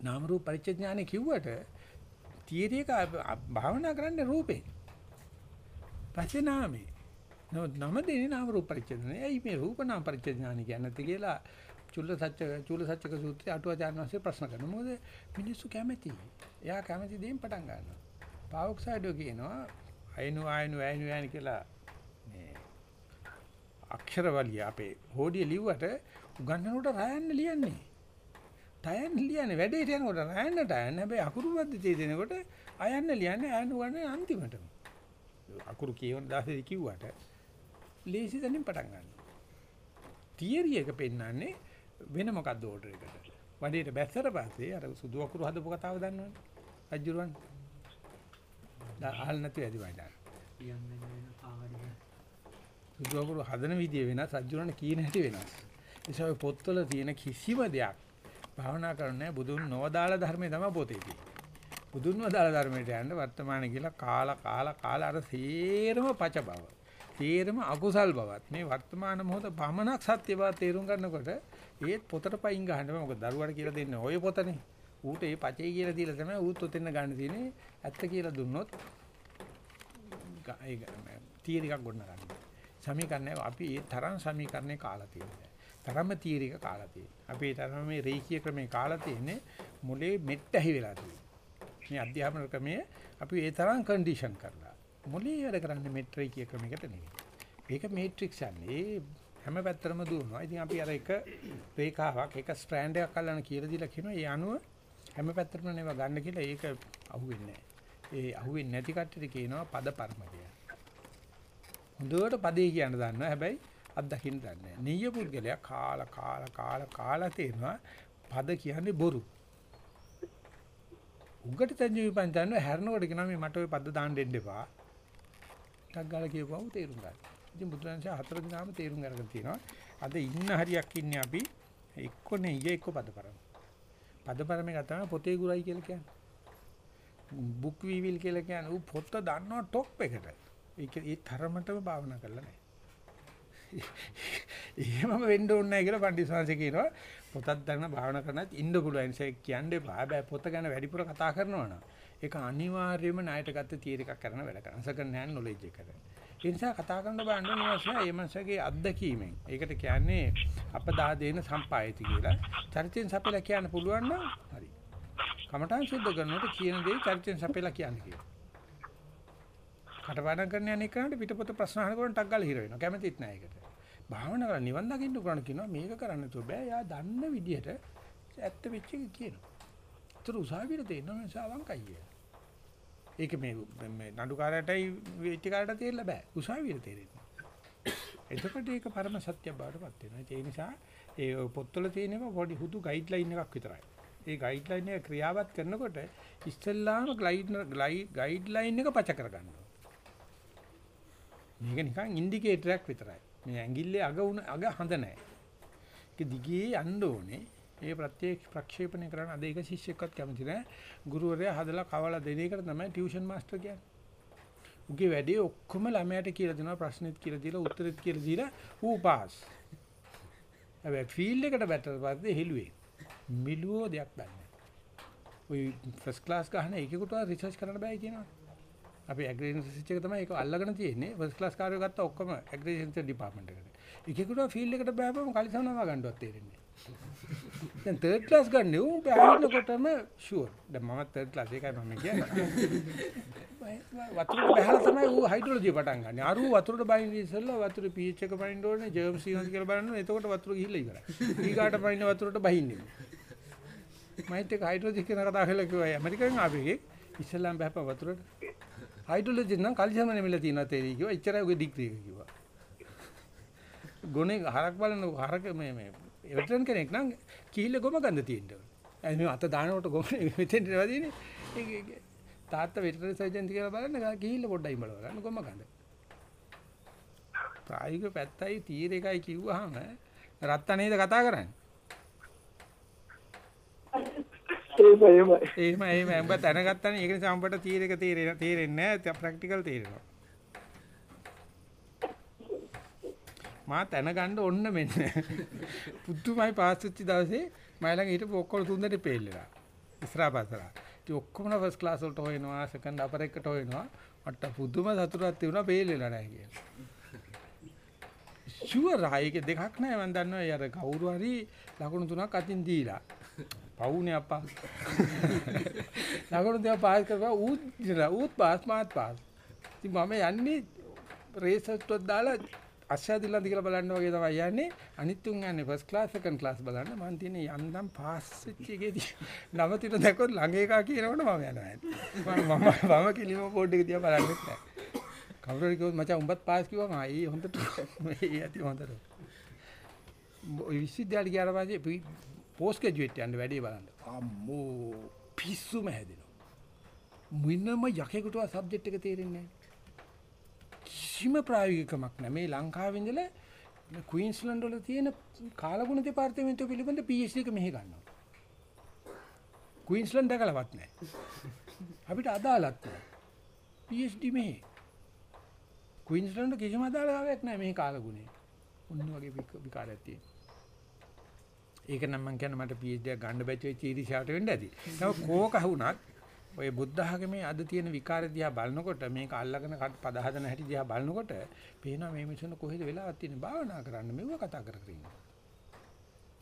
නාම රූප පරිච්ඡේඥානෙ කිව්වට තීරීක භාවනා කරන්නේ රූපේ. පස්සේ නාමේ. නෝ නම දෙන්නේ නාම රූප පරිච්ඡේදනේ. ඇයි මේ රූප නාම පරිච්ඡේඥානෙ කියන්නේ නැති කියලා චුල්ල සත්‍ය චුල්ල සත්‍යක සූත්‍රය අටුවාචාර්ය වහන්සේ ප්‍රශ්න කරනවා. මොකද මිනිස්සු කැමති. එයා කැමති දෙයින් පටන් ගන්නවා. පාවොක්සයිඩෝ කියනවා අයනු අයනු අයනු යන කියලා මේ අක්ෂරවලිය අපේ හෝඩිය ලිව්වට උගන්නනකොට රයන්න ලියන්නේ. ටයන් ලියන්නේ වැඩේට යනකොට රයන්න ටයන් හැබැයි අකුරු පද්ධතිය දෙනකොට අයන්න ලියන්නේ අයන්න උගන්නේ අන්තිමටම. අකුරු කියවන දාසේ කිව්වට ලේසි තැනින් පටන් ගන්නවා. තියරි එක පෙන්නන්නේ වෙන මොකක්ද ඕඩර් එකට. වඩේට බැස්සට පස්සේ අර සුදු අකුරු හදපු කතාව දන්නවනේ. අජුරුවන්. අහල් නැති ඇති වයිඩා. සුදු අකුරු හදන විදිය වෙනස් අජුරුවන් කීන හැටි වෙනස්. නිසා ඔය පොත්වල තියෙන කිසිම දෙයක් භාවනා කරන්නේ බුදුන් නොවදාළ ධර්මයේ තමයි පොතේ තියෙන්නේ. බුදුන් වදාළ ධර්මයට යන්න වර්තමානයේ කියලා කාලා කාලා කාලා අර සේරම පච බව. තේරම අකුසල් බවත් මේ වර්තමාන මොහොත පමණක් සත්‍ය බව තේරුම් ගන්නකොට ඒත් පොතට පයින් ගහන්න බෑ. මොකද දරුවාට කියලා දෙන්නේ ඔය පොතනේ. ඌට ඒ පචේ කියලා දීලා තමයි ඌත් ඔතෙන් ගන්න තියෙන්නේ. ඇත්ත කියලා දුන්නොත් ඒ තීරිකක් ගොඩනගන්න. සමීකරණය අපි ඒ තරම් සමීකරණේ කාලා තියෙනවා තරම තීරික කාලා තියෙනවා අපි ඒ තරම මේ රේඛීය ක්‍රමේ කාලා තියෙන්නේ මොලේ මෙට්ට ඇහි වෙලා තියෙනවා මේ අධ්‍යාපන ක්‍රමයේ අපි ඒ තරම් කන්ඩිෂන් කරලා මොලේ වැඩ කරන්නේ මෙට්‍රිකීය ක්‍රමයකට නෙවෙයි. මේක මේට්‍රික්ස් යන්නේ. හැම පැත්තරම දුවනවා. ඉතින් අපි අර එක රේඛාවක් එක ස්ට්‍රෑන්ඩ් එකක් අල්ලන කියලා දීලා කියනවා ඒ අණුව හැම පැත්තරම නේව ගන්න කියලා ඒක අහුවෙන්නේ නැහැ. ඒ අහුවෙන්නේ නැති කට්ටියට කියනවා පද පරමය. හොඳට පදේ කියන්න දන්නවා. හැබැයි අත්දකින්න දන්නේ නැහැ. නිය පුද්ගලයා කාලා කාලා කාලා කාලා තේනවා පද කියන්නේ බොරු. උගට තංජි විපන්තන හැරනකොට කියනවා මේ මට ওই පද දාන්න දෙන්න එපා. ටක් ගාලා කියපුවම තේරුම් ගන්න. ඉතින් බුදුරජාණන් හතර දිනාම තේරුම් අරගෙන තියෙනවා. අද ඉන්න හරියක් ඉන්නේ අපි එක්ක නෙය එක්ක පදපරම. පදපරම එක තමයි පොතේ ගුරයි කියලා කියන්නේ. බුක් වීවිල් කියලා කියන්නේ ඌ පොත දන්නවා টොප් එකට. ඒක ඒ තරමටම භාවනා කරලා නැහැ. එහෙමම වෙන්න ඕනේ නැහැ කියලා පණ්ඩිත සංසය කියනවා. පොතක් දන්න භාවනා කරනත් ඉන්න පුළුවන් නිසා කියන්නේ බෑ පොත ගැන වැඩිපුර කතා කරනවා නම් ඒක අනිවාර්යයෙන්ම ණයට ගත්ත තියර එකක් කරන වැඩ කරනවා. සකන් නැහැ නොලෙජ් එකකට. ඒ නිසා කතා කරන බෑ අන්නෝසය ඒ මනසගේ අත්දැකීමෙන්. ඒකට කියන්නේ අපදා දෙන සම්පායති කියලා. චරිතෙන් සපෙලා කියන්න පුළුවන් නම් හරි. කමඨාන් සුද්ධ කරනකොට කියන දේ චරිතෙන් සපෙලා කියන්න කියලා. කටපාඩම් කරන්න යන එකට පිටපොත ප්‍රශ්න අහනකොට ටක් ගාලා හිර වෙනවා. කැමතිත් නෑ ඒකට. භාවනා කරලා නිවන් දකින්න උගරණ කියනවා මේක කරන්න තු බෑ. යා දන්න විදිහට ඇත්ත වෙච්ච එක කියනවා. ඒතර උසාවියට දෙන්න මේ සාවංකයි. ඒක මේ මේ නඩුකාරයටයි වෙච්චකාරට තේරෙලා බෑ. උසාවියට තේරෙන්නේ. එතකොට ඒක පරම සත්‍ය බවටපත් වෙනවා. ඒ නිසා ඒ පොත්වල තියෙනවා පොඩි හුදු ගයිඩ්ලයින් එකක් විතරයි. ඒ ගයිඩ්ලයින් එක ක්‍රියාවත් කරනකොට ඉස්සෙල්ලාම ගයිඩ් ගයිඩ්ලයින් එක පච කරගන්නවා. මේක නිකන් ඉන්ඩිකේටරයක් විතරයි. මේ ඇඟිල්ලේ අග උන අග හඳ නැහැ. ඒක දිගේ යන්න ඕනේ. ඒ ප්‍රත්‍යක්ෂ ප්‍රක්ෂේපණය කරන අද ඒක ශිෂ්‍යයෙක්වත් කැමති නැහැ. ගුරුවරයා හදලා කවලා දෙන එකට තමයි ටියුෂන් මාස්ටර් කියන්නේ. උගේ වැඩේ ඔක්කොම ළමයාට කියලා දෙනවා ප්‍රශ්නෙත් කියලා දීලා උත්තරෙත් කියලා දීලා ඌ පාස්. හැබැයි ෆීල්ඩ් එකට බැටර් පස්සේ හෙළුවේ. මිලුවෝ දෙයක් දන්නේ ඔය ෆස්ට් ක්ලාස් ගහන එකෙකුට රිසර්ච් කරන්න බෑ කියනවා. අපි ඇග්‍රීකල්චර් රිසර්ච් එක තමයි ඒක අල්ලගෙන තියෙන්නේ. ෆස්ට් ක්ලාස් කාර්යය ගත්ත ඔක්කොම ඇග්‍රීකල්චර් ඩිපාර්ට්මන්ට් එකට. එකෙකුට ෆීල්ඩ් එකට බෑපම කලිසමනවා ගන්නවත් තේරෙන්නේ නැහැ. දැන් තර්ඩ් ක්ලාස් ගන්න උන් බෑනකොටම ෂුවර්. දැන් මම තර්ඩ් ක්ලාස් එකයි මම කියන්නේ. වතුරට බහලා තමයි ඌ හයිඩ්‍රොලොජි පටන් ගන්න. අර ඌ වතුරට බයින්න ඉස්සෙල්ලා වතුරේ pH එක බයින්න ඕනේ, ජර්ම්ස් තියෙනවද කියලා බලන්න ඕනේ. එතකොට වතුර ගිහිල්ලා ඉවරයි. ඊගාට බයින්න වතුරට බහින්නේ. මයිත් එක හයිඩ්‍රොලොජි කියන කතා කරලා කිව්වා ඇමරිකාවෙන් ආපෙකේ ඉස්සෙල්ලාම බහප වතුරට. හයිඩ්‍රොලොජි නම් කල්සියම් නෙමෙලා තියෙනවා තේරි කිව්වා. එච්චරයි ඔගේ ඩිග්‍රී එක කිව්වා. ගොනේ හරක් බලන හරක මේ මේ එවටන් කෙනෙක් නම් කීල ගොම ගඳ තියෙන්න ඕනේ. මේ අත දානකොට ගොම [LAUGHS] මෙතෙන් නේවදීනේ. ඒක තාත්තා වෙටරනරි සර්ජන් කියලා බලන්න කීල පොඩ්ඩයි බලව ගන්න ගොම ගඳ. ප්‍රායෝගික පැත්තයි තීර එකයි කිව්වහම රත්තා නේද කතා කරන්නේ. එහෙමයි එහෙමයි. එහෙම එහෙම උඹ දැනගත්තානේ ඒක නිසා උඹට තීර එක තේරෙන්නේ නැහැ ප්‍රැක්ටිකල් තේරෙනවා. මා දැනගන්න ඕන්න මෙන්න. පුදුමයි පාස් වෙච්ච දවසේ මම ළඟ හිටපු ඔක්කොම තුන්දෙනෙක් පෙල්ලලා. ඉස්සරහා පස්සලා. ඉතින් ඔක්කොම ෆස්ට් ක්ලාස් වලට හොයනවා, සෙකන්ඩ් අපර් එකට හොයනවා. මට පුදුම සතුටක් තිබුණා පෙල්ලලා නැහැ කියලා. ෂුවර් ආයේ දෙකක් නැහැ මම දන්නවා අර කවුරු හරි ලකුණු තුනක් අතින් දීලා. පවුනේ අප්පා. ලකුණු දෙක පාස් කරපුවා ඌත් ඉතලා ඌත් පාස් මාත් පාස්. ඉතින් මම යන්නේ රේස් එකටත් දාලා අස්සදිල්ලන්ද කියලා බලන්න වගේ තමයි යන්නේ. අනිත් තුන් යන්නේ ෆස්ට් ක්ලාස් සෙකන්ඩ් ක්ලාස් බලන්න. මම තියෙන්නේ යන්නම් පාස් වෙච්ච එකේදී නම තිර දැක්කොත් ළඟ එකා කියනකොට මම යනවා. මම මම මම කිලිම බෝඩ් එක දිහා බලන්නෙත් නැහැ. කවුරු හරි කිව්වොත් මචං උඹත් පාස් කිව්වම ආයි හොඳට මේ ඇති හොඳට. ඔය විශ්වවිද්‍යාලේ ගියාට පස්සේ පෝස්ට් ග්‍රැජුවේට් යන්න වැඩි බලන්න. අම්මෝ පිස්සුම හැදෙනවා. මුින්නම යකෙකුට සබ්ජෙක්ට් එක තේරෙන්නේ නැහැ. කිසිම ප්‍රායෝගිකමක් නැහැ. මේ ලංකාවේ ඉඳලා මේ ක්වීන්ස්ලන්ඩ් වල තියෙන කාලගුණ දෙපාර්තමේන්තුව පිළිබඳ PhD එක මෙහෙ ගන්නවා. ක්වීන්ස්ලන්ඩ් දැකලවත් නැහැ. අපිට අදාළත් නැහැ. PhD මෙහෙ. ක්වීන්ස්ලන්ඩ් කිසිම අදාළතාවයක් නැහැ මේ කාලගුණේ. ඔන්න වගේ විකාරයක් තියෙනවා. ඒක නම් මම කියන්නේ මට PhD එකක් ගන්න බැච්ච වෙච්ච ඉරිෂාවට වෙන්න ඇති. නමුත් කෝක වුණත් ඔය බුද්ධ ආගමේ අද තියෙන විකාර දිහා බලනකොට මේක අල්ලගෙන පද හදන හැටි දිහා බලනකොට පේනවා මේ මිනිස්සුන් කොහෙද වෙලාවක් තියෙන්නේ භාවනා කරන්න මෙව කතා කර කර ඉන්නවා.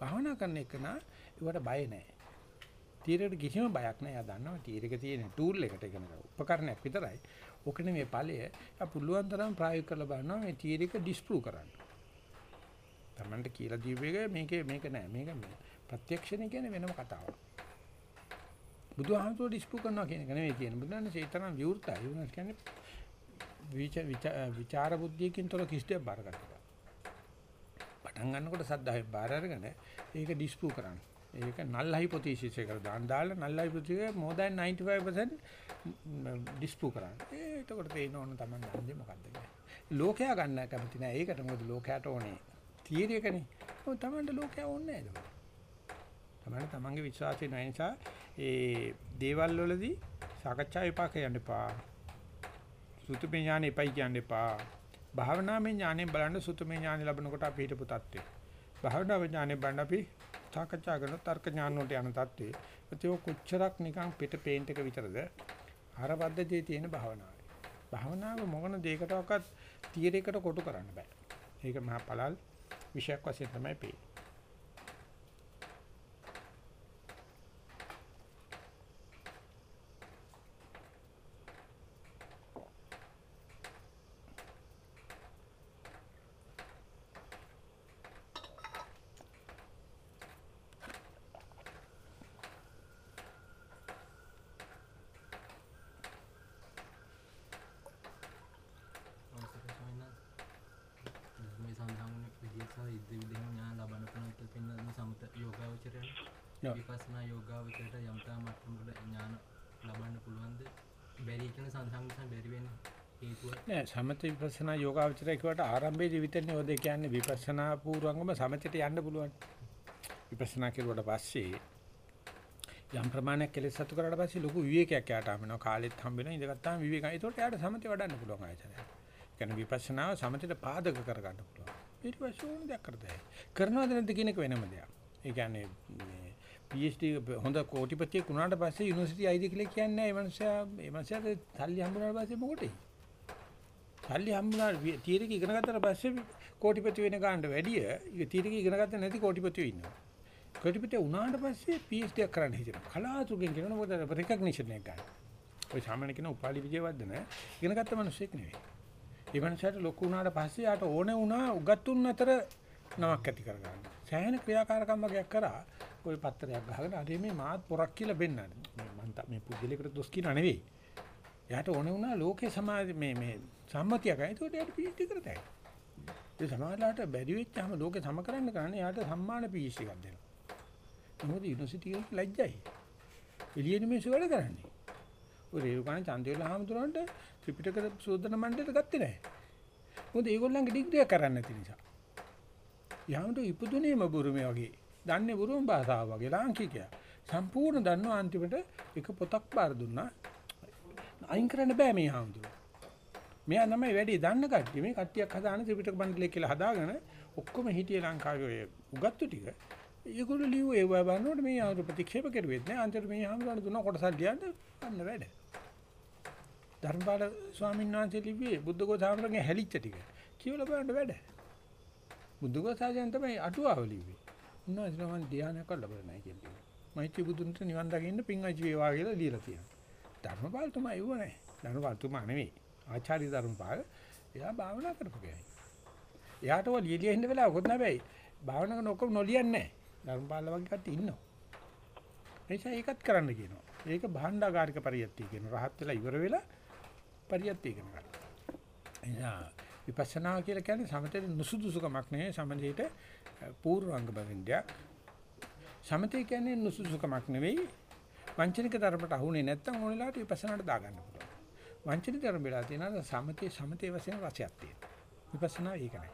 භාවනා කරන එක නා ඒවට බය නැහැ. තීරයට කිසිම බයක් නැහැ. එයා දන්නවා තීරයක තියෙන ටූල් එකට ඉගෙන ගන්න. උපකරණයක් විතරයි. ඕක නෙමෙයි ඵලය. එයා පුළුවන් තරම් ප්‍රායෝගික කරලා බලනවා මේ තීරයක ඩිස්ප්‍රූව් කරන්න. Tamanට කියලා දීපු එක මේකේ මේක නෑ. මේක ප්‍රත්‍යක්ෂණය කියන්නේ වෙනම කතාවක්. බුදුහාමුදුරුවෝ ඩිස්ප්‍රූව් කරනවා කියන එක නෙවෙයි කියන්නේ. බුදුන් සේතරම් විවෘතයි. ඒ කියන්නේ විචාර බුද්ධියකින් තොර කිසිදයක් බාර ගන්නවා. පටන් ගන්නකොට සද්ධායෙන් බාර අරගෙන ඒක ඩිස්ප්‍රූව් කරන්න. ඒක null hypothesis එකට දාන්න දාලා null hypothesis එක more than 95% ඩිස්ප්‍රූව් කරන්න. ඒකට තේින්න ඕන තමයි දන්නේ මොකද්ද කියලා. ලෝකයා ගන්න කැමති නෑ. ඒකට මොකද ලෝකයට ඕනේ. තීරයකනේ. ඔය තමන්ට ලෝකයා ඕනේ නෑ ඒක. තමන්ට තමන්ගේ විශ්වාසය නැ නිසා ඒ දේවල් වලදී සාකච්ඡා විපාක යන්න එපා. සුතුමේ ඥානෙ එපයි කියන්න එපා. භාවනාමය ඥානෙ බලන්න සුතුමේ ඥානෙ ලැබනකොට අපි හිටපු තත්ත්වය. භාවනා ඥානෙ බලන්න අපි සාකච්ඡා කරන තර්ක ඥාන වලට යන තත්ත්වය. ඒක කොච්චරක් නිකන් පිට පේන්ට් එක විතරද? අර පද්ධතියේ තියෙන භාවනාවයි. භාවනාව මොන දෙයකටවත් තීරයකට කොටු කරන්න බෑ. ඒක මහා පළල් විෂයක් වශයෙන් තමයි පේන්නේ. මේ සඳහන් විදිහට සහ ඉද්ද විදිහෙන් ඥාන ලබන්න පුළුවන් කියලා පෙන්වන සමත යෝගාවචරය ඔව්. විපස්සනා යෝගාවචරයට යම් තා මට්ටමකට ඥාන ලබන්න පුළුවන්ද බැරි කියන නිසා බැරි වෙන හේතුව නෑ සමත විපස්සනා යෝගාවචරය කියවට ආරම්භයේදී විතරනේ ඔය කියන්නේ විපස්සනා පූර්වංගම සමතයට යන්න පුළුවන්. විපස්සනා කෙරුවට පස්සේ යම් ප්‍රමාණයක් කෙලෙස් සතු කරලා පස්සේ ලොකු විවේකයක් යාට හම්බෙනවා. කාලෙත් හම්බෙනවා. ඉඳගත්තාම විවේකයි. ඒකට යාට සමතය වඩන්න පුළුවන් ආයතනය. කියන්නේ විපස්සනාව සමතයට පාදක කරගන්න පුළුවන්. ඊට පස්සේ ඕන දෙයක් කරතයි. කරනවද නැද්ද කියන එක වෙනම දෙයක්. ඒ කියන්නේ PhD හොඳ කෝටිපතියෙක් වුණාට පස්සේ යුනිවර්සිටි අයිද කියලා කියන්නේ නැහැ. ඒ මනුස්සයා ඒ මනුස්සයාට සල්ලි හම්බුනාට පස්සේ මොකටද? සල්ලි හම්බුනා තීරක ඉගෙන ගත්තට පස්සේ කෝටිපති වෙන ගානට වැඩිය ඒ තීරක ඉගෙන ගත්තේ නැති කෝටිපතියෝ ඉන්නවා. කෝටිපතිය වුණාට පස්සේ PhD එකක් කරන්න හිතෙනවා. කලාතුරකින් කියනවා මොකද රෙකග්නිෂන් එක ගන්න. ඔය සාමාන්‍ය කෙනා උපාලි විජේවර්ධන ඉගෙන ගත්ත මිනිස්සෙක් නෙවෙයි. ඒ මනුස්සයාට ලොකු වුණාට පස්සේ යාට ඕන වුණා උගත්තුන් අතර නමක් ඇති කරගන්න. සෑහෙන ක්‍රියාකාරකම් වගේක් කරා ওই පත්‍රයක් ගහගෙන අර මේ මාත් පොරක් කියලා බෙන්නන්නේ. මේ මම තා- මේ පුද්ගලිකට දොස් කියනා නෙවෙයි. එයාට ඕන වුණා ලෝකේ සමාජ මේ මේ සම්මතියක්. ඒකට එයාට PhD කරතයි. ඒ සමාජලාට බැරි වෙච්චාම ලෝකේ සම කරන්න කරන්නේ එයාට සම්මාන PhD එකක් දෙනවා. මොකද යුනිවර්සිටි එකේ ලැජ්ජයි. එළියෙන මිනිස්සු වැඩ කරන්නේ. ඔය රේරුකාණ චන්දේල හාමුදුරන්ට ත්‍රිපිටක සෝදන මණ්ඩලයට ගත්තේ නැහැ. මොකද ඒගොල්ලන්ගේ ඩිග්‍රී එක කරන්නේ නැති නිසා. යාමට ඉපදුනේම බුරුමේ වගේ. දන්නේ බුරුම භාෂාව වගේ ලාංකිකයා. සම්පූර්ණ දන්නවා අන්තිමට එක පොතක් බාර දුන්නා. අයින් කරන්න බෑ මේ හාමුදුරුවෝ. මෙයා තමයි වැඩි දන්න කට්ටිය මේ කට්ටියක් හදාන ත්‍රිපිටක මණ්ඩලය කියලා හදාගෙන ඔක්කොම හිටියේ ලංකාවේ ඔය උගත්තු ටික. ඒගොල්ලෝ ලියුව ඒ බලනකොට මේ ආවුරු ප්‍රතික්ෂේප කරුවෙත් නෑ. අන්තිමට මේ හාමුදුරන් දුන්න කොටසක් ලියන්න ගන්න වැඩ. ධර්මපාල ස්වාමීන් වහන්සේ ලිව්වේ බුද්ධඝෝස හාමුදුරන්ගේ හැලිච්ච ටික. කියවලා බලන්න වැඩ. බුද්ධඝෝස ආජයන් තමයි අටුවාව ලිව්වේ. උන්වහන්සේ මම ධ්‍යානයක් ලැබුණා නැහැ කියලා. මෛත්‍රී බුදුන්ට නිවන් දකින්න පිං අජි වේවා කියලා ලියලා තියෙනවා. ධර්මපාල තුමා එව්ව නැහැ. ධර්මපාල තුමා නෙවෙයි. ආචාර්ය ධර්මපාල එයා භාවනා කරපු කෙනෙක්. එයාට ඔය ලියලිය ඉන්න වෙලාවකුත් නැබැයි භාවනා කරන ඔක්කොම නොලියන්නේ නැහැ. ධර්මපාල වගේ කට්ටිය ඉන්නවා. එනිසා ඒකත් කරන්න කියනවා. ඒක භාණ්ඩාගාරික පරියත්තිය කියන රහත් වෙලා ඉවර වෙලා පරියත්තිය ඉගෙන ගන්න. එනිසා විපස්සනා කියලා කියන්නේ සමතේ නුසුදුසුකමක් නෙවෙයි සමතේට පූර්වාංග බවින්දයක්. සමතේ කියන්නේ නුසුදුසුකමක් නෙවෙයි වංචනික ධර්මයට අහුනේ නැත්නම් ඕන වෙලාවට විපස්සනාට දාගන්න පුළුවන්. වංචනික ධර්ම වෙලා තියෙනවා සමතේ සමතේ වශයෙන් රසයක් තියෙනවා. විපස්සනා ඒක නෑ.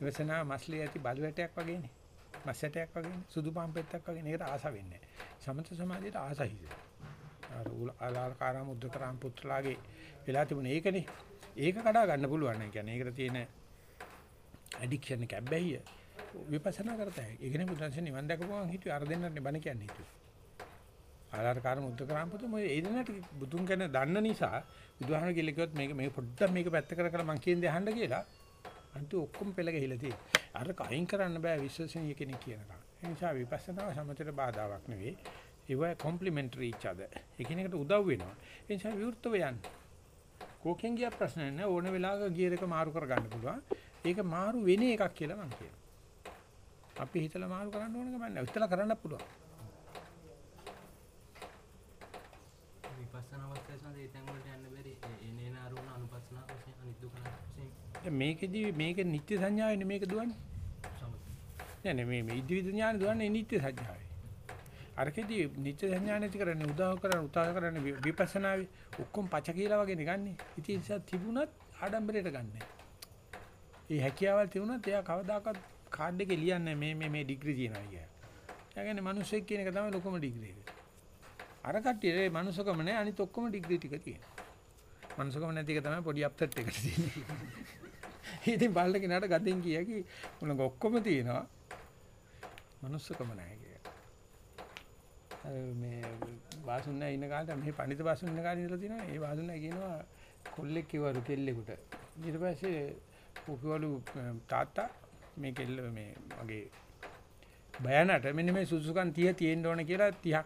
විපස්සනා මස්ලේ ඇති බලු වැටයක් වගේනේ. මස් ඇටයක් වගේනේ. සුදු පාන් පෙත්තක් වගේ ඒකට ආස වෙන්නේ නෑ. සමත සමාධියට ආස හිතේ. අර ආලාරකාරා මුද්දකරාම් පුත්‍රලාගේ වෙලා තිබුණේ ඒකනේ. ඒක කඩා ගන්න පුළුවන්. ඒ කියන්නේ ඒකට තියෙන ඇඩික්ෂන් එක හැබැයි විපස්සනා කරතයි. ඒකනේ බුදුන්සේ නිවන් දැකපුවාන් හිතුවේ අර දෙන්නනේ බණ කියන්නේ හිතුවේ. ආලාරකාර මුද්දකරාම් පුතු මොකද ඒ දෙන්නට බුදුන් ගැන දන්න නිසා බුදුහාමර කියලා කිව්වොත් මේක මේක පොඩ්ඩක් මේක පැත්ත කර කර මං කියන්නේ අහන්න කියලා අන්තිම ඔක්කොම පෙළ ගහලා තියෙන්නේ. අර කයින් කරන්න බෑ විශ්වසනීය කෙනෙක් කියනකම්. ඒ නිසා විපස්සනා සමතේට බාධාවක් නෙවෙයි. ඒව කොම්ප්ලිමන්ටරි each other. එකිනෙකට උදව් වෙනවා. ඒ නිසා විවෘතව යන්න. කෝකෙන් ගිය ප්‍රශ්න නැහැ ඕන වෙලාවක ගියර් එක මාරු කර ගන්න පුළුවන්. ඒක මාරු වෙන එකක් කියලා මම කියනවා. අපි හිතලා මාරු කරන්න ඕන ගමන් නැහැ. හිතලා කරන්න පුළුවන්. විපස්සනා අවස්ථාවේ සඳ ඒ තැන් වලට යන්න බැරි එනේන අරුණ අනුපස්සනා වශයෙන් අනිත් දුක වශයෙන් මේකෙදි මේක නිත්‍ය සංඥාවෙන්නේ මේක දුවන්නේ. සමත නෑ නෑ මේ මේ ඉදිවිද ඥාන දුවන්නේ නිත්‍ය සංඥාවේ. අරකෙදි නිත්‍ය සංඥා නැති කරන්නේ උදාහ කරන්නේ උදාහ කරන්නේ වි- විපස්සනාවේ ඔක්කොම පච කියලා වගේ නෙගන්නේ. ඉතින් ඒ නිසා තිබුණත් ආඩම්බරයට ගන්නෑ. ඒ හැකියාවල් තිබුණත් එයා කවදාකවත් කාඩ් එකේ ලියන්නේ මේ මේ මේ ඩිග්‍රී තියෙනවා කියලා. එයා කියන්නේ මිනිස්සෙක් කියන එක තමයි ලොකුම ඩිග්‍රී එක. අර කට්ටියේ මනුස්සකම නෑ අනිත් ඔක්කොම ඩිග්‍රී ටික තියෙනවා. මනුස්සකම නැති එක තමයි පොඩි අප්සෙට් එකට තියෙන්නේ. [LAUGHS] ඉතින් බල්ල කෙනාට ගතින් කියකි උනක ඔක්කොම තියෙනවා. මනුස්සකම නැහැ කියලා. අර මේ වාසුන්නයි ඉන්න කාලේ මේ පඬිත වාසුන්න ඉන්න කාලේ ඉඳලා තියෙනවා. ඒ වාසුන්නයි කියනවා කොල්ලෙක් කිව්වලු කෙල්ලෙකුට. ඊට පස්සේ උකවලු තාත්තා මේ කෙල්ල මේ මගේ බයනට මෙන්න මේ සුසුකන් 30 තියෙන්න ඕන කියලා 30ක්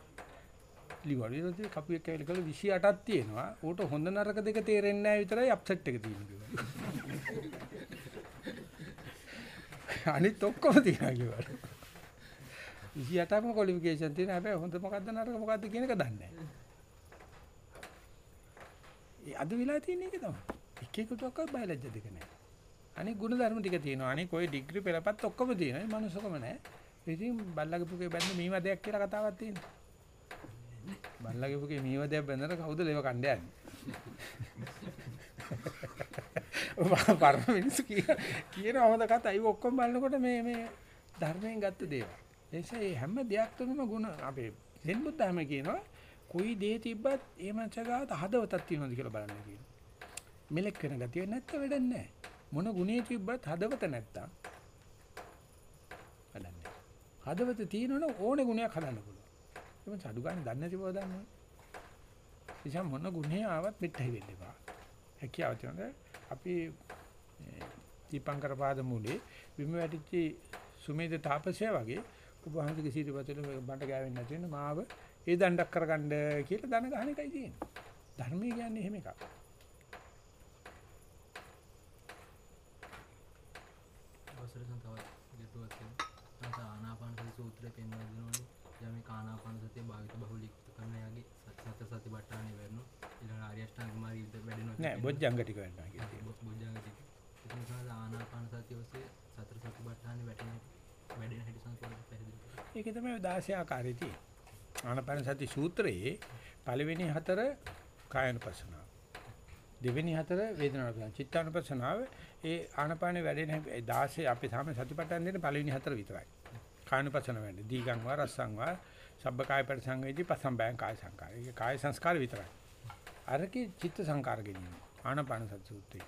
ලිවලු. ඊට පස්සේ කපුවෙක් ඇවිල්ලා කළා 28ක් තියෙනවා. ඌට හොඳ නරක දෙක තේරෙන්නේ නැහැ විතරයි අප්සෙට් එක තියෙන්නේ කිව්වා. [LAUGHS] අනිත් ඔක්කොම තියෙනවා කිව්වා. 28ක්ම ක්වොලිෆිකේෂන් තියෙන හැබැයි හොඳ මොකද්ද නරක මොකද්ද කියන එක දන්නේ නැහැ. ඒ අද වෙලා තියෙන එක තමයි. එක එකටවත් බයලජ්‍ය දෙක නැහැ. අනික ගුණ ධර්ම ටික තියෙනවා. අනික ওই ඩිග්‍රී පෙරපත් ඔක්කොම තියෙනවා. ඒ මනුස්සකම නැහැ. ඉතින් බල්ලගේ පුකේ බැන්න මීවදයක් කියලා කතාවක් තියෙනවා. බල්ලගේ පුකේ මීවදයක් බැන්නට කවුද ලෙව කණ්ඩ යන්නේ? [LAUGHS] පරම මිනිස්සු කියන කියන හොඳ කතා. ඒ ඔක්කොම බලනකොට මේ මේ ධර්මයෙන් ගත්ත දේවල්. ඒ නිසා මේ හැම දෙයක් තුනම ಗುಣ අපේ දෙන් බුද්ධාම කියනවා කුයි දේ තිබ්බත් ඒ මනසගාත හදවතක් තියෙනවද කියලා බලන්න කියනවා. මෙලෙක් වෙන ගතිය නැත්නම් වැඩක් නැහැ. මොන ගුණේ තිබ්බත් හදවත නැත්තම් වැඩක් නැහැ. හදවත තියෙනවනම් ඕනේ ගුණයක් හදන්න පුළුවන්. ඒක සඩු ගන්න දන්නේ නැති බව දන්නවා. එනිසා මොන ගුණේ ආවත් පිටයි වෙන්න එපා. හැකියාව තියෙනද අපි දීපංකර පාද මූලේ බිම වැටිච්ච සුමේද තාපසයා වගේ ඔබ වහන්සේගේ සිරිපතල බණ්ඩ ගෑවෙන්නේ නැති වෙන මාව ඒ දණ්ඩක් කරගන්න කියලා දන ගහන එකයි තියෙන්නේ. ධර්මයේ කියන්නේ එහෙම එකක්. අවසර තවත් ගැටුවක් තියෙනවා. ආනාපාන සති සූත්‍රය පෙන්වලා දෙනෝනේ. දැන් මේ ආනාපාන සතිය භාවිත බහුලීකృత කරන යාගේ සති සතිපට්ඨානෙ වෙරනු. ඊළඟ ආර්ය අෂ්ටාංග මාර්ගය වැඩෙනවා. නෑ බොජ්ජංග ටික වෙනවා කියන්නේ. බොජ්ජංග ටික. ඒක නිසා ආනාපාන සතිය ඔස්සේ සතර සතිපට්ඨානෙ වැටෙන වැඩෙන හැටි සංකල්ප පැහැදිලි කරනවා. ඒකේ තමයි 16 ආකාරය තියෙන්නේ. ආනාපාන සති සූත්‍රයේ පළවෙනි හතර කායනුපස්සනාව. දෙවෙනි හතර වේදනානුපස්සනාව. චිත්තානුපස්සනාව ඒ ආනාපානේ වැඩෙන 16 අපි සාම සතිපට්ඨාන දෙන්නේ පළවෙනි හතර විතරයි. කායනුපස්සන වෙන්නේ. දීගං වා රස්සං වා සබ්බ කාය පරිසංවේදී පසම්බයං කාය සංකාර. ඒක කාය සංස්කාර විතරයි. අරකේ චිත්ත සංකාර ගැනීම. ආනාපාන සති සූත්‍රය.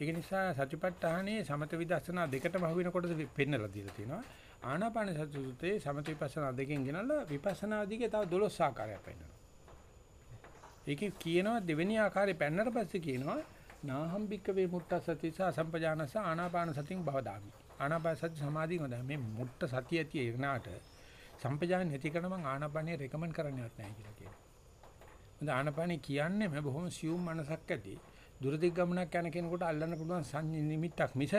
ඒක නිසා සතිපට්ඨානේ සමත විදර්ශනා දෙකටම අහු වෙනකොට පෙන්නලා දීලා තියෙනවා. ආනාපාන සති සූත්‍රයේ සමත විපස්සනා දෙකෙන් ගෙනල්ලා විපස්සනා දිගේ තව 12 ආකාරයක් පෙන්නනවා. ඒකේ කියනවා දෙවෙනි ආකාරය පෙන්නට පස්සේ කියනවා නාහම්බික්ක වේ මුට්ට සති සහ සම්පජානස ආනාපාන සතින් භවදාමි. ආනාපාන සති සමාධිය හොඳයි. මේ මුට්ට සතිය ඇති එනාට සම්පජාන නැති කරන මං ආනාපානිය රෙකමන්ඩ් කරන්නේවත් නැහැ කියලා කියනවා. මොකද ආනාපානිය කියන්නේ මේ බොහොම සියුම් මනසක් ඇති දුරදිග ගමනක් යන කෙනෙකුට අල්ලන්න පුළුවන් සංඥ නිමිත්තක් මිස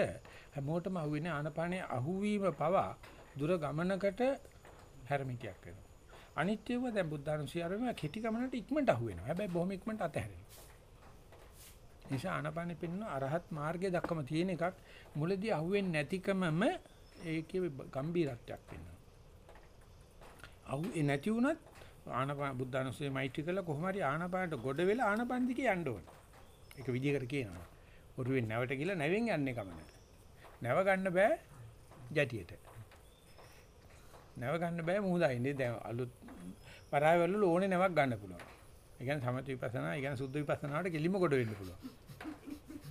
හැමෝටම අහුවෙන්නේ ආනාපානිය අහුවීම පවා දුර ගමනකට හැරමිටියක් වෙනවා. අනිත්‍යව දැන් බුද්ධානුස්සී ආරම කෙටි ගමනට ඉක්මනට අහු වෙනවා. හැබැයි බොහොම ඉක්මනට අතහැරෙනවා. නිසා ආනපානෙ පෙන්න අරහත් මාර්ගයේ දක්වම තියෙන එකක් මුලදී අහුවෙන්නේ නැතිකමම ඒකේ ගැඹීරත්වයක් වෙනවා. අහු ඒ නැති වුණත් ආනපාන බුද්ධානුස්සී මෛත්‍රී කළා කොහොම හරි ආනපානට ගොඩ වෙලා ආනපාන දිගේ යන්න ඕන. ඒක විදිහකට කියනවා. ඔරුවෙන් නැවට ගිහලා නැවෙන් යන්නේ කමන. නැව ගන්න බෑ ජැටියට. නැව ගන්න බෑ මුහුදයිනේ දැන් අලුත් පරායවල ඕනේ නැවක් ගන්න පුළුවන්. ඒ කියන්නේ සමථ විපස්සනා, ඒ කියන්නේ සුද්ධ විපස්සනාවට කෙලිම කොට වෙන්න පුළුවන්.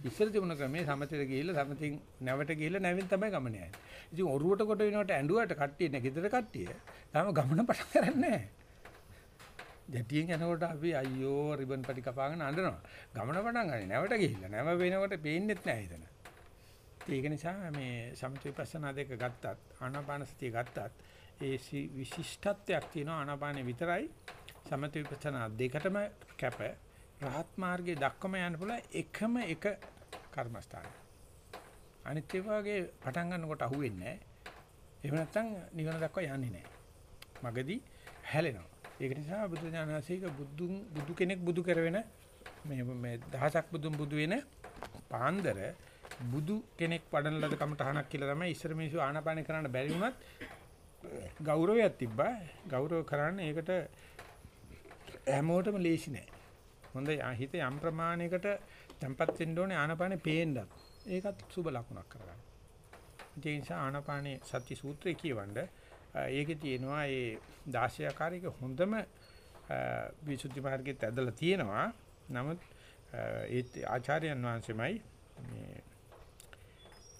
ඉස්සර තිබුණ ක්‍රමේ සමථයට ගිහිල්ලා සමථින් නැවට ගිහිල්ලා නැවෙන් තමයි ගමන යන්නේ. ඉතින් ඔරුවට කොට වෙනකොට ඇඬුවට කට්ටිය නේ ගෙදර කට්ටිය. තාම ගමන පටන් ගන්නෑ නැහැ. ජැටියෙන් යනකොට අපි අයියෝ රිබන් පටි කපාගෙන අඬනවා. ගමන පටන් ගන්නේ නැවට ගිහිල්ලා. නැව වෙනකොට පේන්නෙත් නැහැ එතන. ඒක නිසා මේ සමථ විපස්සනා දෙක ගත්තත් ආනාපාන සතිය ගත්තත් ඒ විශිෂ්ටත්වයක් තියෙනවා ආනාපානෙ විතරයි සමථ විපස්සනා දෙකටම කැප රහත් මාර්ගයේ දක්වම යන්න පුළුවන් එකම එක කර්මස්ථානය. අනිත් ඒ වගේ පටන් ගන්නකොට අහුවෙන්නේ නැහැ. එහෙම නැත්නම් නිවන දක්වා යන්නේ නැහැ. මගදී හැලෙනවා. ඒක නිසා බුදු දානසීක බුදුන් බුදු කෙනෙක් බුදු කරවෙන මේ මේ දහසක් බුදුන් බුදු වෙන පාන්දර බුදු කෙනෙක් වඩන ලද කමටහනක් කියලා තමයි ඉස්සර මිනිස්සු ආනාපාන කරන්න බැරි වුණත් ගෞරවයක් තිබ්බා. ගෞරව කරන්නේ ඒකට හැමෝටම ලේසි නෑ. හොඳ හිත යම් ප්‍රමාණයකට tempat වෙන්න ඕනේ ආනාපානේ පේන්නත්. ඒකත් සුබ ලකුණක් කරගන්න. ඒ නිසා ආනාපානේ සත්‍ය සූත්‍රය කියවන්න ඒකේ තියෙනවා ඒ 16 ආකාරයක හොඳම විසුද්ධි මාර්ගයේ ඇදලා තියෙනවා. නමුත් ඒ ආචාර්යයන් වහන්සේමයි මේ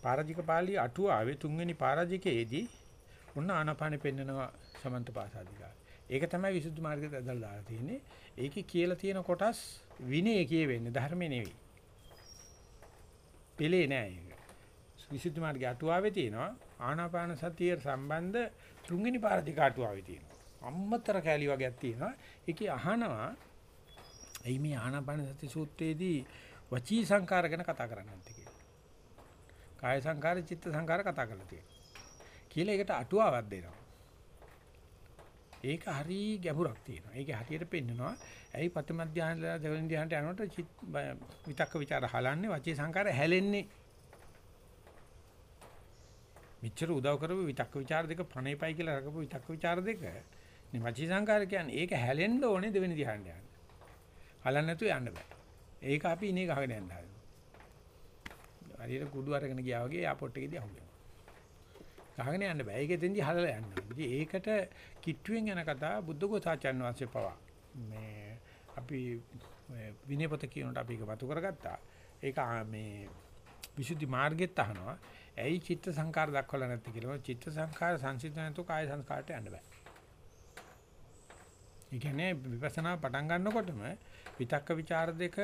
පාරජික පාළි අටුවාවේ තුන්වෙනි පාරජිකයේදී උන්න ආනාපානෙ පෙන්නනවා සමන්ත පාසාදිකා. ඒක තමයි විසුද්ධි මාර්ගයට ඇදලා දාලා තියෙන්නේ. ඒකේ කියලා තියෙන කොටස් විනය කියවෙන්නේ ධර්මේ නෙවෙයි. පෙළේ නෑ ඒක. විසුද්ධි මාර්ගයේ අටුවාවේ තියෙනවා ආනාපාන සතිය සම්බන්ධ තුන්වෙනි පාරදික අටුවාවේ තියෙනවා. අම්මතර කැලි වගේක් තියෙනවා. ඒකේ අහනවා එයි මේ ආනාපාන සති සූත්‍රයේදී වචී සංකාර ගැන කතා කරන්නේ නැත්තේ කියලා. කාය සංකාර, චිත්ත සංකාර කතා කරලා තියෙනවා. කියලා ඒකට අටුවාවක් දෙනවා. ඒක හරි ගැඹුරක් තියෙනවා. ඒකේ හරියට පෙන්නනවා. ඇයි පතම ධානයලා දෙවෙනි ධානයට යනකොට චිත් විතක්ක ਵਿਚාර හලන්නේ වචේ සංකාර හැලෙන්නේ. මෙච්චර උදව් කරපු විතක්ක ਵਿਚාර දෙක ප්‍රණේපයි කියලා අරගපු විතක්ක ਵਿਚාර දෙක. මේ වචේ සංකාර කියන්නේ ඒක හැලෙන්න ඕනේ දෙවෙනි ධානයට යන්න. හලන්න නැතුව යන්න බෑ. ඒක අපි ඉනේ ගහගෙන යන්න හදනවා. හරියට කුඩු අරගෙන ගියා වගේ එයාපෝට් එකේදී අහුවෙනවා. ගහගෙන යන්න බෑ. ඒකෙ දෙන්දි හලලා යන්න. ඉතින් ඒකට කිට්ටුවෙන් යන කතා බුද්ධඝෝසාචාර්ය වහන්සේ පවා මේ අපි විනය පොත කියනකොට අපි ඒක වතු කරගත්තා. ඒක මේ විසුද්ධි මාර්ගෙත් අහනවා. ඇයි චිත්ත සංකාර දක්වලා නැත්තේ කියලා. චිත්ත සංකාර සංසිද්ධ නැතු කාය සංස්කාරට යන්න බෑ. ඒ කියන්නේ විපස්සනා පටන් ගන්නකොටම විතක්ක ਵਿਚාර දෙක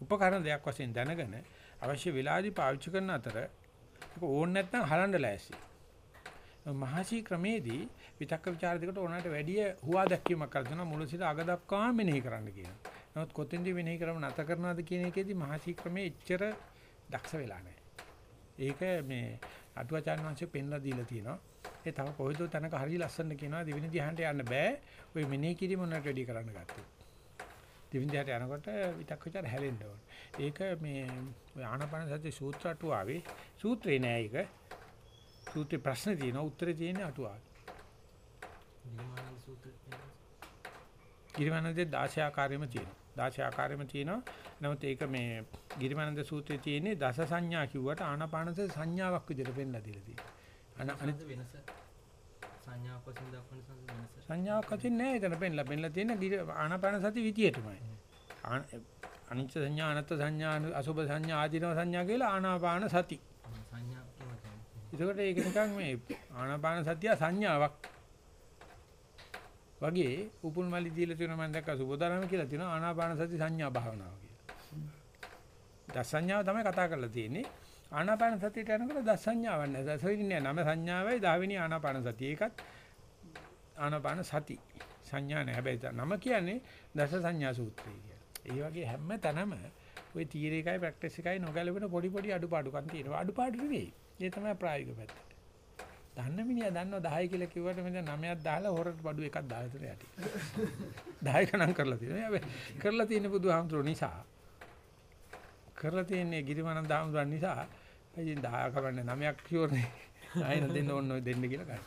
උපකරණ දෙයක් වශයෙන් දැනගෙන අවශ්‍ය වෙලාවදී පාවිච්චි කරන අතර ඒක ඕන නැත්නම් හලන්න ලෑස්ති. මහසි ක්‍රමේදී විතක්ක ਵਿਚාර දෙකට ඕනකට වැඩිය හුවා දැක්වීමක් කර දෙනවා මුල සිට අග දක්වාම මෙනෙහි කරන්න කියනවා. නමුත් කොතෙන්ද මෙනෙහි කරම නැත කරනවද කියන එකේදී මහසි ක්‍රමේ එච්චර දක්ෂ වෙලා නැහැ. ඒක මේ අටුවචාන් වංශයේ පෙන්ලා දීලා තියෙනවා. ඒ තව කොහෙදෝ තැනක හරිය ලස්සනට කියනවා දෙවෙනි දිහාට යන්න බෑ. ওই මෙනෙහි කිරීම උනට වැඩි කරන්න ගත්තොත්. දෙවෙනි දිහාට යනකොට විතක් ਵਿਚාර හැලෙන්න ඕන. ඒක මේ ආනාපාන සති සූත්‍ර අටුවාවේ සූත්‍රේ නෑ ඒක. සූත්‍රේ ප්‍රශ්න තියෙනවා උත්තරේ තියෙන්නේ අටුවාවේ. නිර්මාණාන්ද සූත්‍රය ගිරිමානන්දේ 16 ආකාරයෙම තියෙනවා. 16 ආකාරයෙම තියෙනවා. නමුත් ඒක මේ ගිරිමානන්ද සූත්‍රයේ තියෙන්නේ දස සංඥා කිව්වට ආනාපානසති සංඥාවක් විදිහට පෙන්නලා දීලා තියෙනවා. අන අනිත් වෙනස සංඥාවක් වශයෙන් දක්වන වෙනස සංඥාවක් අතින් නෑ එතන පෙන්නලා පෙන්නලා තියෙන ගිරි- ආනාපාන සති විදියටමයි. අනිච්ච සංඥා අනත්ත් සංඥා අසුභ සංඥා ආදීනව සංඥා කියලා ආනාපාන සති. සංඥා ඒකට ඒක නිකන් මේ ආනාපාන සතිය සංඥාවක් වගේ උපුල් මලි දීලා තියෙනවා මම දැක්ක සුබෝධාරම කියලා තියෙනවා ආනාපාන සති සංඥා භාවනාව කියලා. දස සංඥාව තමයි කතා කරලා තියෙන්නේ. ආනාපාන සතියට යනකොට දස සංඥාවක් නෑ. දස වෙන්නේ නම සංඥාවයි 10 වෙනි ආනාපාන සතිය. ඒකත් ආනාපාන සති සංඥා නෑ. හැබැයි ත- නම කියන්නේ දස සංඥා සූත්‍රය කියලා. ඒ වගේ හැම තැනම ওই තීර එකයි ප්‍රැක්ටිස් එකයි නොගැලපෙන පොඩි පොඩි අඩුපාඩුකම් තියෙනවා. අඩුපාඩු නෙවෙයි. ඒ තමයි ප්‍රායෝගික පැත්ත. දන්න මිනිහා දන්නවා 10 කියලා කිව්වට මෙතන 9ක් දාලා හොරට බඩු එකක් දාලා ඉතල යටි. 10 කණන් කරලා තියෙනවා. හැබැයි කරලා තියෙන බුදුහාමුදුරුවෝ නිසා. කරලා තියෙන්නේ ගිරිමානන්ද හාමුදුරුවෝ නිසා. ඉතින් 10 කවන්නේ 9ක් කියෝනේ. ආයෙ දෙන්න ඕන ඔය දෙන්න කියලා ගන්න.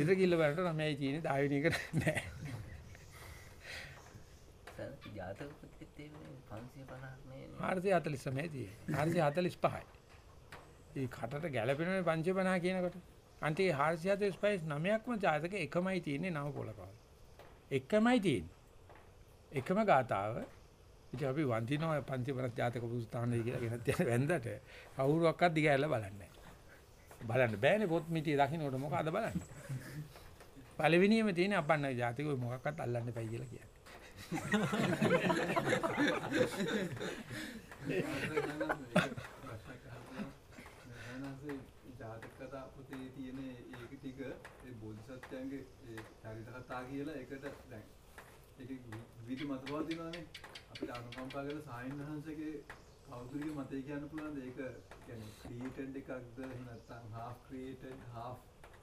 ඉතින් කිල්ල වලට 9යි තියෙන්නේ 10 වෙනි එක නෑ. ජාතක එන්නේ 550ක් නේ 449 තියෙන්නේ. 445යි. ඒ කටට ගැළපෙනනේ 550 කියනකොට. අන්තිම 445 නවයක්ම ජාතක එකමයි තියෙන්නේ නව පොලකවල. එකමයි තියෙන්නේ. එකම ගාතාව. ඉතින් අපි වන්දිනවා 550 ජාතක පුස්තකානේ කියලා ගෙන තියෙන වැන්දට කවුරුවක්වත් දිගහැරලා බලන්නේ නැහැ. බලන්න බෑනේ පොත් මිටි දකින්නකොට මොකද බලන්නේ. පළවෙනියම තියෙන අපන්න ජාතක ඔය මොකක්වත් අල්ලන්න එපයි කියලා කියන්නේ. නැහනසේ [LAUGHS] ජාතක කතා පොතේ තියෙන ඒක ටික ඒ බෝධිසත්වයන්ගේ ඒ චරිත කතා කියලා ඒකට දැන් ඒක විවිධ මතවාද දිනවනේ. අපිට අනුකම්පා කරන සායන් වහන්සේගේ කෞතුලික මතය කියන්න පුළුවන් ඒක කියන්නේ ක්‍රියේටඩ් එකක්ද? එහෙම නැත්නම් half created half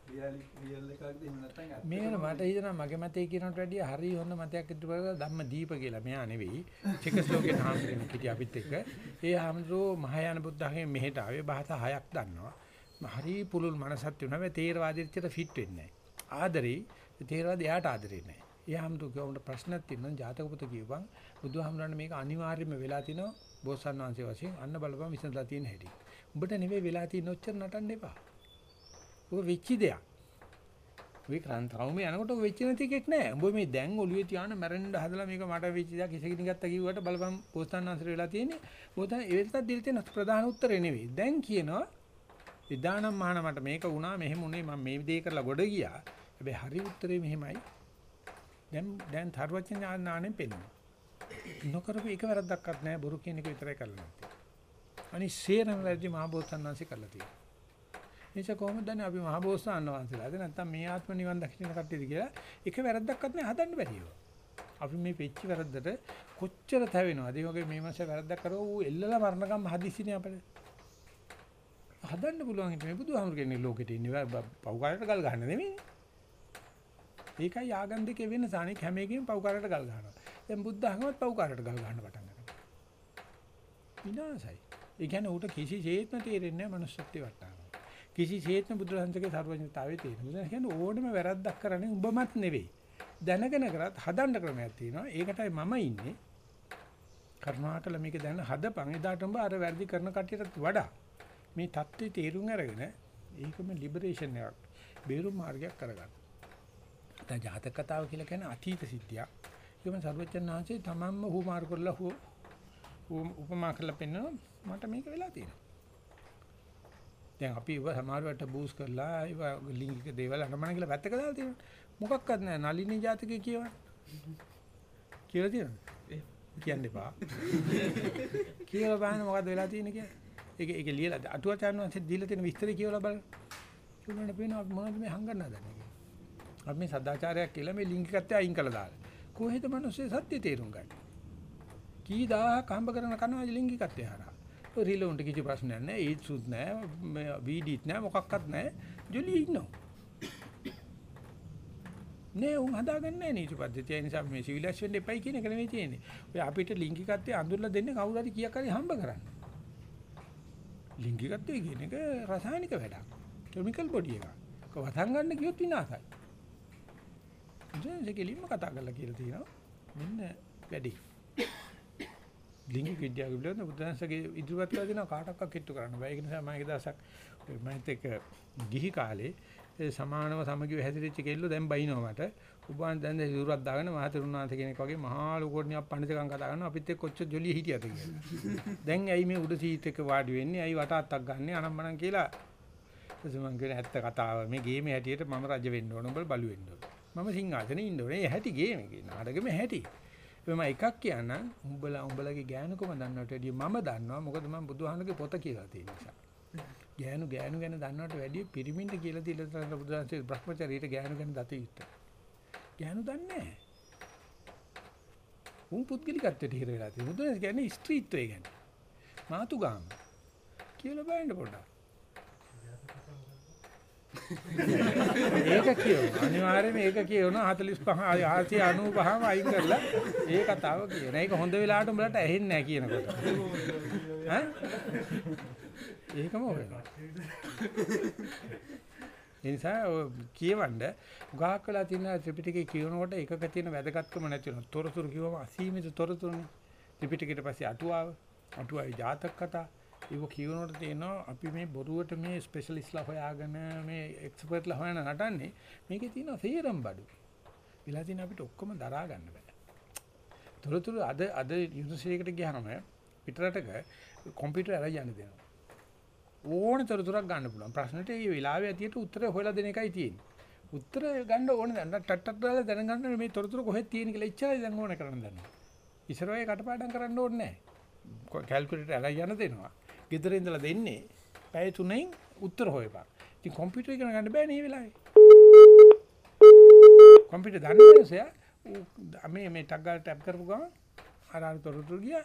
real real එකක්ද? එහෙම නැත්නම් ඇත්තටම මේක මට හිතෙනවා මගේ මතේ කියනට වැඩිය හරි හොඳ මතයක් ඉදිරි කරලා ධම්ම දීප කියලා. මෙයා නෙවෙයි. චෙකස්ලෝකේ හාමුදුරුවෝ හිටිය අපිත් එක්ක. ඒ හාමුදුරුවෝ මහායාන බුද්ධ학ේ මෙහෙට ආවේ භාෂා හයක් දන්නවා. හරි පුළුල් මනසක් තිබුණා මේ තේරවාදීත්වයට ෆිට වෙන්නේ නැහැ. ආදරේ. තේරවාද එයාට ආදරේ නැහැ. ඒ හාමුදුරුවෝ කියවුන්ට ප්‍රශ්නක් තියෙනවා ජාතක පුත කියපන් බුදුහාමුදුරන් මේක අනිවාර්යයෙන්ම වෙලා තිනවා. බෝසත් වහන්සේ වශයෙන් අන්න බලපන් විසඳලා තියෙන හැටි. උඹට නෙවෙයි වෙලා තියෙන ඔච්චර නටන්න එපා. ඔක වෙච්ච දෙයක්. ඔය ක්‍රාන්තරවම යනකොට ඔය වෙච්ච නැති එකක් නෑ. උඹ මේ දැන් ඔළුවේ තියාන මැරෙන්න හදලා මේක මට වෙච්ච දෙයක් කිසකින් ගත්තා කිව්වට බලපන් පොස්තන් අන්සර වෙලා තියෙන්නේ. පොතන ඒකට දෙල් තියෙන ප්‍රධාන උත්තරේ නෙවෙයි. දැන් කියනවා විදානම් මහාන මට මේක වුණා මෙහෙම උනේ මම මේ දේ කරලා ගොඩ ගියා. හැබැයි හරි උත්තරේ මෙහෙමයි. දැන් දැන් තරවචන ඥානෙන් පෙන්නනවා. නොකරපු එක වැරද්දක්වත් නෑ බොරු කියන එක විතරයි කරලා නැත්තේ. අනිත් සේරම වැරදි මහ බෝසත්න් වහන්සේ කරලා තියෙනවා. එනිසා කොහොමද දන්නේ අපි මහ බෝසත්න් වහන්සේලාද නැත්නම් මේ ආත්ම නිවන් දකින්න කට්ටියද කියලා එක වැරද්දක්වත් නෑ හදන්න බැරිව. අපි මේ වෙච්ච වැරද්දට කොච්චර තැවෙනවද? ඒ වගේ මේ මාසේ වැරද්දක් කරව ඌ එල්ලලා මරණකම් හදිසිනේ අපිට. හදන්න පුළුවන් හිටේ බුදුහාමුදුරු කියන්නේ ලෝකෙට ඉන්නේ පව්කාරයට ගල් ගන්න නෙමෙයි. ඒකයි ආගම් දෙකේ වෙනස. අනික හැම එකෙම පව්කාරයට ගල් ගන්නවා. දැන් බුද්ධ ධර්මවත් පව්කාරයට ගල් ගන්න පටන් ගන්නවා. විනාසයි. ඒ කියන්නේ ඌට කිසිසේත්ම තේරෙන්නේ නැහැ මනුස්සත්වයේ වටාව. කිසිසේත්ම බුදුරජාණන්ගේ සර්වඥතාවයේ තේරෙන්නේ. බුදුන් කියන්නේ ඕනෙම වැරද්දක් කරන්නේ උඹමත් නෙවෙයි. දැනගෙන කරත් හදන්න ක්‍රමයක් තියෙනවා. ඒකටයි මම ඉන්නේ. කරුණාකර මේක දැන හදපන්. එදාට උඹ අර වැරදි කරන කට්ටියටත් වඩා මේ தත්ත්වේ තේරුම් අරගෙන ඒකම ලිබරේෂන් එකක්. බේරුම් මාර්ගයක් කරගන්න. දැන් ජාතක කතාව කියලා කියන්නේ අතීත සිද්ධියක්. ඒකම සර්වඥාන්සේ තමන්ම හුමාරු කරලා හු උපමා කරලා පෙන්නනවා මට මේක වෙලා තියෙනවා. දැන් අපි ඒව සමහරවට බූස් කරලා ඒව ලිංගික දේවල් අනමන කියලා පැත්තක දාලා තියෙනවා. මොකක්වත් නැහැ. නලිනී ජාතකයේ කියවන්න. කියලා තියෙනවද? කියන්න එපා. [LAUGHS] කියලා බලන්න මොකද්ද වෙලා තියෙන්නේ කියලා. ඒක ඒක ලියලා අටුවාචාන් වහන්සේ දීලා තියෙන විස්තරය කියවලා බලන්න. ඒගොල්ලන්ට පේනවා අපි මොනවද මේ හංගන්න හදන්නේ කියලා. අපි මේ සදාචාරයක් කියලා මේ ලිංගිකත්වය අයින් කළා දාලා. කොහෙද මිනිස්සේ සත්‍ය තේරුම් ගන්න? කී දහහක් හම්බ කරන කනවා ලිංගිකත්වය හරහා. ඔය රිලොන්ට කිසි ප්‍රශ්නයක් නැහැ. ඒත්සුත් නැහැ. මේ වීඩිත් නැහැ. මොකක්වත් නැහැ. ජොලිය ඉන්නවා. නේ උන් හදාගන්නේ නැහැ නීති පද්ධතිය. ඒ නිසා මේ සිවිලයිස් වෙන්න එපයි කියන එක නෙවෙයි තියෙන්නේ. ඔය අපිට ලිංගිකත්වය අඳුරලා දෙන්නේ කවුරු හරි කීයක් හරි හම්බ කරන්න. ලිංගිකත්වය කියන එක රසායනික වැඩක්. කිමිකල් බොඩි එකක්. ඒක වතන් ගන්න කිව්වොත් විනාශයි. ඉතින් ඒක ලිම්ම කතා කරලා කියලා තියෙනවා. මෙන්න වැඩි. ලිංගික විද්‍යාව පිළිබඳව බුදුන්සේගේ ඉදිරිපත් කරලා දෙනවා කාටවත් කිට්ටු කරන්න බෑ. ඒක නිසා මම එක දවසක් මම එක්ක ගිහි කාලේ ඒ සමානව සමගිව හැදිරිච්ච කෙල්ලෝ දැන් බයිනවා මට. උබාන් දැන් සිවුරක් දාගෙන මහතෙරුණාන්ත කෙනෙක් වගේ මහා ලෝකෝණියක් පඬිතුකම් කතා කරනවා අපිත් එක්ක කොච්චර ජොලිය හිටියද කියලා. දැන් ඇයි මේ උඩ සීට් එක වාඩි වෙන්නේ? ඇයි වට අත්තක් ගන්නෙ? අනම්මනම් කියලා. ඊට මං කියන ඇත්ත කතාව මේ ගේමේ හැටියට මම රජ වෙන්න ඕන උඹ බලු වෙන්න ඕන. මම සිංහාසනේ ඉන්න ඕනේ. ඒ හැටි ගේමේ කියන නාටකෙම හැටි. මම එකක් කියන්නම් උඹලා උඹලගේ ගෑනුකම දන්නවට වැඩිය මම දන්නවා මොකද මම බුදුහාමුදුරගේ පොත කියලා තියෙන නිසා. ගෑනු ගෑනු ගැන දන්නවට වැඩිය පිරිමින්ට කියලා දීලා තමයි බුදුහන්සේ බ්‍රහ්මචාරීට ගෑනු ගැන දත යුත්තේ. ගෑනු දන්නේ නැහැ. උන් පුද්ගලිකත්වයට හිර වෙලා තියෙනවා. බුදුහන්සේ කියන්නේ ස්ත්‍රීත්වය ගැන. මාතුගාම. කියලා බලන්න පොඩ්ඩක්. ඒක කියව. අනිවාර්යයෙන්ම ඒක කියවනවා 45 995ම අයින් කරලා ඒ කතාව කියන. ඒක හොඳ වෙලාවට උඹලට ඇහෙන්නේ නැහැ කියනකොට. ඈ? ඒකම වෙනවා. ඒ නිසා කියවන්න උගාක් වෙලා තියෙන ත්‍රිපිටකේ කියනකොට එකක තියෙන වැදගත්කම නැති වෙනවා. තොරතුරු කිව්වම අසීමිත තොරතුරුනේ. ත්‍රිපිටකයට පස්සේ අටුවාව, අටුවාවේ ජාතක කතා ඒක කියනකොට තේනවා අපි මේ බොරුවට මේ ස්පෙෂලිස්ට්ලා හොයාගෙන මේ එක්ස්පර්ට්ලා හොයන නටන්නේ මේකේ තියෙන සේරම් බඩු. විලා තියෙන අපිට ඔක්කොම දරා ගන්න බෑ. තොරතුරු අද අද යුනිවර්සිටියකට ගියාම පිටරටක කම්පියුටර් අරයි යන්න දෙනවා. ඕන තොරතුරක් ගන්න පුළුවන්. ප්‍රශ්නෙට ඒ වෙලාවේ ඇතියට උත්තරය හොයලා දෙන එකයි තියෙන්නේ. උත්තර ගන්න ඕනේ දැන් ටක් ටක් දාලා දැනගන්න මේ තොරතුරු කොහෙද තියෙන කියලා ඉච්චරයි දැන් ඕනේ කරන්න දැන්. ඉස්සර ඔය කටපාඩම් කරන්න ඕනේ නැහැ. කැල්කියුලේටර් අරයි යන්න දෙනවා. ගෙදර ඉඳලා දෙන්නේ පැය 3න් උත්තර හොයපන්. ඉතින් කම්පියුටර් ඉගෙන ගන්න බෑ මේ වෙලාවේ. කම්පියුටර් දන්නේ නැහැ මේ මේ ටක් ගාලා ටැප් කරපු ගමන් අර අර තොරතුරු ගියා.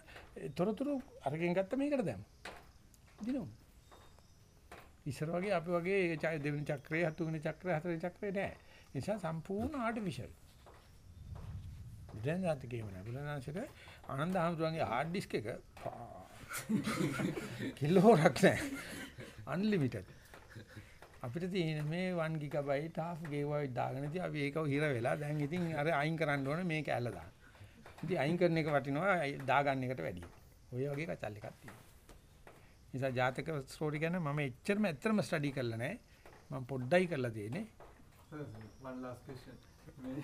තොරතුරු අරගෙන ගත්ත මේකට දැම්ම. දිනුම්. ඉස්සර වගේ අපි වගේ දෙවෙනි චක්‍රය, හතුවෙනි චක්‍රය, හතරවෙනි චක්‍රය නෑ. නිසා සම්පූර්ණ ආටිෆිෂල්. දැන් යාත් ගේම නෑ. බුලනාංශක ආනන්ද ආමතුරුන්ගේ හાર્ඩ් ඩිස්ක් එක [LAUGHS] කිලෝරක් නෑ. අන්ලිමිටඩ්. අපිට තියෙන මේ 1 GB half GB දාගෙන ඉතින් අපි ඒක හිර වෙලා දැන් ඉතින් අර අයින් කරන්න ඕනේ මේක ඇල්ල දාන්න. ඉතින් අයින් කරන එක වටිනවා දාගන්න එකට වැඩිය. ඔය වගේ කචල් එකක් තියෙනවා. නිසා ජාතක ස්ටෝරි ගැන මම එච්චරම ඇත්තටම ස්ටඩි කරලා නැහැ. මම පොඩ්ඩයි කරලා තියෙන්නේ. one last question. මේ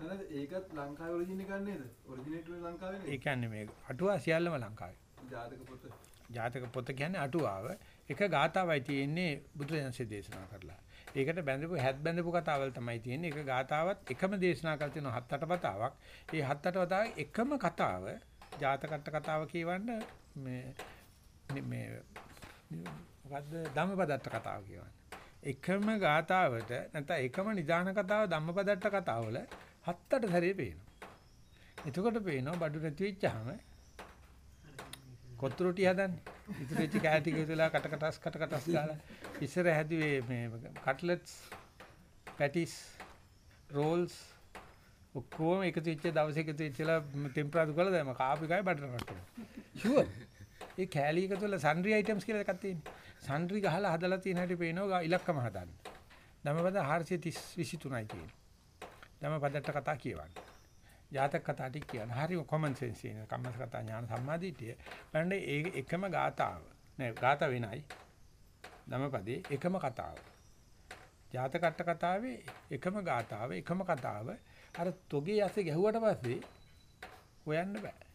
නේද ඒකත් ලංකාවේ ඔරිජින් එකක් නේද? ඔරිජිනේට් වෙන්නේ ලංකාවේ ඒ නේද? කියන්නේ මේ අටුවා සියල්ලම ලංකාවේ. ජාතක පොත. ජාතක පොත කියන්නේ අටුවාව. එක ගාතාවයි තියෙන්නේ බුදුරජාන්සේ දේශනා කරලා. ඒකට බැඳපු හැත් බැඳපු කතාවල් තමයි තියෙන්නේ. එක ගාතාවත් එකම දේශනා කරලා තියෙනවා හත් අට වතාවක්. ඒ හත් අට වතාවේ එකම කතාව ජාතකට කතාව කියවන්න මේ මේ මොකද්ද ධම්මපදට්ට කතාව කියවන්නේ. එකම ගාතාවට නැත්නම් එකම නිදාන කතාව ධම්මපදට්ට කතාවල හත් අට සැරේ පේනවා. එතකොට පේනවා බඩු නැති වෙච්චාම කොත්තු රොටි හදන්නේ. ඉතුරු වෙච්ච කෑටි ටික කට කටස් කට කටස් ගාලා ඉස්සර හැදුවේ මේ කට්ලට්ස් පැටිස් රෝල්ස් ඔක්කොම එකතු වෙච්ච දවසේ එකතු වෙච්චලා ටෙම්පරාදු කරලා දැම්ම කාපි කයි බටර් කට්ටු. ෂුවර්. ඒ කෑලි එකතු වල සන්ඩ්‍රි අයිටම්ස් කියලා එකක් තියෙනවා. සන්ඩ්‍රි ගහලා හදලා තියෙන හැටි පේනවා ඉලක්කම හදන්න. ධම්මපද 423යි තියෙන්නේ. ධම්මපදට කතා කියවන්නේ. ජාතක කතා ටික කියන. හරි කොමන් සෙන්ස් කියන කම්මස් කතා ඥාන සම්මාදිටිය. බලන්න ඒ එකම ගාතාව. නෑ ගාත වෙනයි. ධම්මපදේ එකම කතාව. ජාතකට කතාවේ එකම ගාතාව එකම කතාව අර තොගේ යසේ ගැහුවට පස්සේ හොයන්න බෑ.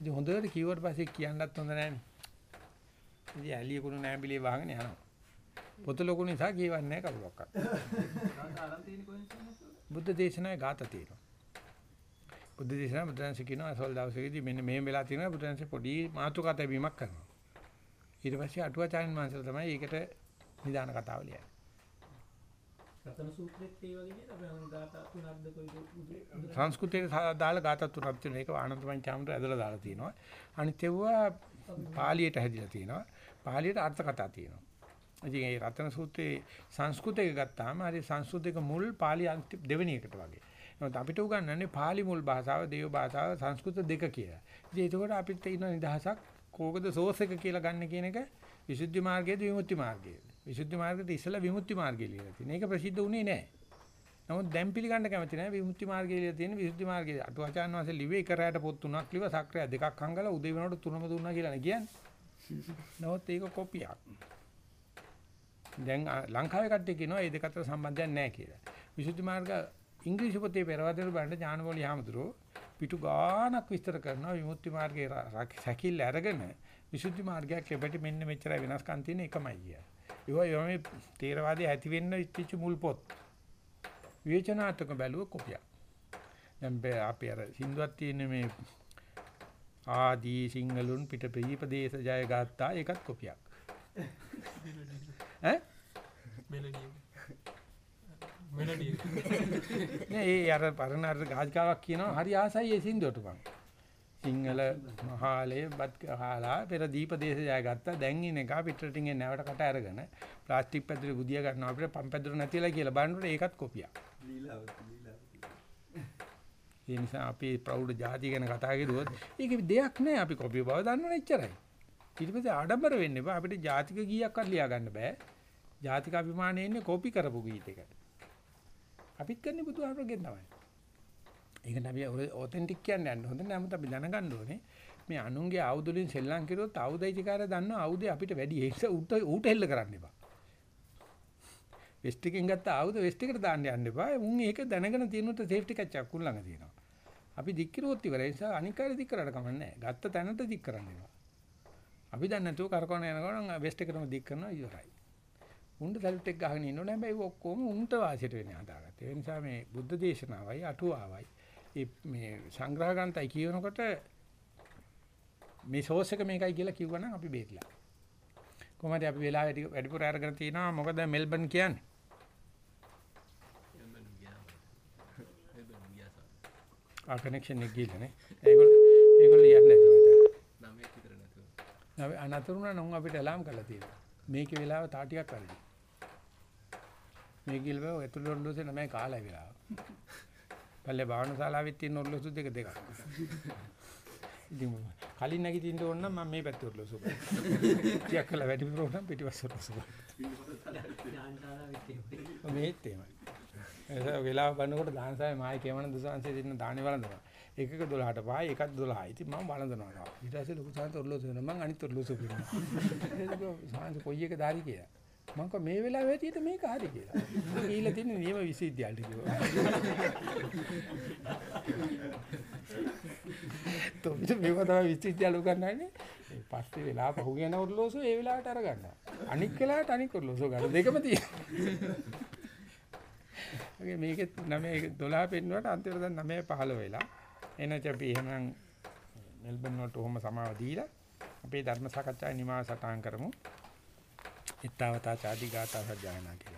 ඉතින් හොඳට කිව්වට පස්සේ කියන්නත් හොඳ නෑනේ. ඉතින් ඇලිය කුණු නෑඹිලි වහගෙන යනවා. පොත ලොකු නිසා කියවන්නේ නෑ කවුරක්වත්. අරන් තියෙන කොහෙන්ද? බුද්ධ දේශනාවේ ગાත තියෙනවා. බුද්ධ දේශනාව බුදුන්සේ කියනවා අසල් දවසේදී මෙන්න මේ වෙලා තියෙනවා බුදුන්සේ පොඩි මාතෘකා තැබීමක් කරනවා. ඊට පස්සේ අටුවාචාර්යන් වහන්සේලා තමයි ඒකට නිදාන කතාව ලියන්නේ. රතන සූත්‍රෙත් ඒ වගේ නේද අපි අහන ගාථා තුනක්ද කොයිද සංස්කෘතයේ සා- දාලා ගාතත් තුනක් තියෙනවා. ඒක ආනන්ද පංචාමෘත ඇදලා දාලා තියෙනවා. අනිත් ඒවා පාලියට හැදිලා තියෙනවා. පාලියට අර්ථ කතා තියෙනවා. ඉතින් ඒ රතන සූත්‍රයේ සංස්කෘතයක ගත්තාම හරි සංස්කෘතික මුල් පාලි අන්තිම දෙවෙනි එකට වගේ. නමුත් අපිට උගන්වන්නේ පාලි මුල් භාෂාව, දේව භාෂාව, සංස්කෘත දෙක කියලා. ඉතින් ඒකෝට අපිට තියෙන නිදහසක් කෝකද සෝස් එක කියලා ගන්න කියන එක විසුද්ධි මාර්ගයේද විමුක්ති මාර්ගයේද. විසුද්ධි මාර්ගයේ ඉස්සලා විමුක්ති මාර්ගය ලියලා තියෙන. ඒක ප්‍රසිද්ධ වුණේ නැහැ. නමුත් දැන් පිළිගන්න කැමති නැහැ විමුක්ති මාර්ගය ලියලා තියෙන විසුද්ධි මාර්ගයේ අටුවාචාන් වහන්සේ ලිව්වේ එක රැයට පොත් තුනක් ලිව්වා සක්‍රිය දෙකක් හංගලා උදේ වෙනකොට තුනම දුන්නා කියලා නේ කියන්නේ. නමුත් ඒක කොපියක්. දැන් අ- ලංකාවේ කට්ටිය කියනවා මේ දෙක අතර සම්බන්ධයක් නැහැ කියලා. විසුද්ධි මාර්ග ඉංග්‍රීසි පොතේ පෙරවදන බලන්න ඥානවෝලි හාමුදුරුවෝ පිටු ගානක් විස්තර කරනවා විමුක්ති මාර්ගයේ ර- රක්- සැකිල්ල අරගෙන විසුද්ධි මාර්ගයක් ලැබෙට මෙන්න මෙච්චරයි වෙනස්කම් තියෙන එකමයි කිය. ඒවා මේ තේරවාදී ඇති වෙන්න ඉච්ච මුල් පොත්. විවේචනාත්මක බැලුව කොපියක්. දැන් බෑ අපි අර සින්දුවක් තියෙන මේ ආදී සිංහලුන් පිට ප්‍රීපදේශ ජය ගත්තා ඒකත් කොපියක්. ඈ මෙලඩිය මෙලඩිය [LAUGHS] නෑ ඒ අර පරණ අර ගාජකාවක් කියනවා හරි ආසයි ඒ සින්දුවට මං. සිංහල මහාලේ බත් කහලා පෙර දීපදේශ ජය ගත්තා දැන් ඉන්න එක පිටරටින් එන නැවට කට අරගෙන ප්ලාස්ටික් පැදුරේ බුදියා ගන්නවා අපිට පම් පැදුර නැතිලා කියලා බලනකොට ඒකත් කොපියක්. ඒ නිසා අපි ප්‍රෞಢ ජාතිය ගැන කතා කරුවොත් ඒකේ දෙයක් නැහැ අපි කොපිය බව දන්නවනේ එච්චරයි. ඊට පස්සේ ආඩම්බර වෙන්න එපා අපිට ජාතික ගීයක්වත් ලියා ගන්න බෑ. ජාතික අභිමානය ඉන්නේ කොපි කරපු ගීතයකට. අපිත් කරන්නේ බුදුහාමරගෙන් තමයි. ඒකට අපි ඔතෙන්ටික් කියන්නේ යන්න හොඳ නෑ. නමුත් අපි දැනගන්න ඕනේ මේ අනුන්ගේ ආයුධ වලින් සෙල්ලම් කරුවොත් ආයුධයිතිකාරය දන්නවා ආයුධය අපිට වැඩි ඒ නිසා ඌට ඌට හෙල්ල කරන්න එපා. වෙස්ට් එකෙන් ගත්ත ආයුධ වෙස්ට් එකට දාන්න යන්න එපා. උන් ඒක දැනගෙන තියෙනුත් සේෆ්ටි කච්චක් උන් ළඟ තියෙනවා. අපි දික් කිරුවොත් ඉවරයි. ඒ නිසා අනික් අය දික් කරාට කමක් නැහැ. ගත්ත තැනට දික් කරන්න එපා. අපි දන්නේ නැතුව කරකවන යනකොට වෙස්ට් එකටම දික් කරනවා ඉවරයි. උන්ට සල්ට් එක ගහගෙන ඉන්නෝනේ හැබැයි ඒක ඔක්කොම උන්ට වාසියට වෙන්නේ හදාගත්තා. ඒ නිසා මේ බුද්ධ දේශනාවයි අටුවාවයි ඒ මේ සංග්‍රහ ග්‍රන්ථයි කියනකොට මේ සෝස් එක මේකයි කියලා කිව්වනම් අපි බේරිලා. කොහමද අපි වෙලාව වැඩි වැඩිපුර අරගෙන තිනවා මොකද මෙල්බන් කියන්නේ? ආ කනෙක්ෂන් එක ගිහලා නේ. ඒගොල්ලෝ ඒගොල්ලෝ යන්නේ නැතුව නැතුව අපි අනතුරුන නම් අපිට ඇලාම් කරලා තියෙනවා. මේකේ වෙලාව තා ටිකක් කරලා. මේ ගිල්ව එතුළු ඔල්ලෝසේ නමයි කාලය වෙලාව. පල්ලේ භාවනා ශාලාවෙත් තියෙන ඔල්ලෝසු දෙක දෙකක්. ඉතින් කලින් නැගිටින්න ඕන නම් මම මේ පැත්තේ ඔල්ලෝසු කරනවා. ටිකක් කළා වැඩි ප්‍රෝග්‍රෑම් පිටිපස්ස ඔල්ලෝසු කරනවා. මේත් එහෙමයි. ඒක වෙලාව බලනකොට දානසාවේ මායි කේමන දුසාංශයේ දෙන්න දානේ වළඳනවා. එකක 12ට පහයි එකක් 12යි. ඉතින් මම වළඳනවා. ඊට පස්සේ ලොකු සාන්ත ඔර්ලෝසු වෙනවා. මම අනිත් ඔර්ලෝසු පිළිනවා. ඒක සාන්ත කොයි එක දාරි කියලා. මම කව මේ වෙලාවේ ඇටියට මේක හරි කියලා. ගිහිල්ලා තින්නේ නියම විශ්වවිද්‍යාලට කිව්වා. તો මේක තමයි විශ්වවිද්‍යාල උගන්වන්නේ. ඒ පස්සේ වෙලාව පහුගෙන ඔර්ලෝසු ඒ වෙලාවට අර ගන්නවා. අනික් වෙලාවට අනික් ඔර්ලෝසු ගන්න. දෙකම තියෙනවා. ඔගේ මේකෙත් 9 12 පෙන්නුවට අන්තිමට දැන් 9 15 වෙලා එනච අපි එහෙනම් මෙල්බන් වලට ඔහොම සමාව දීලා අපේ ධර්ම සාකච්ඡාවේ නිමාව සටහන් කරමු. इतावता चादी गाता सज्जायना के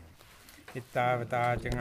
इतावता चंग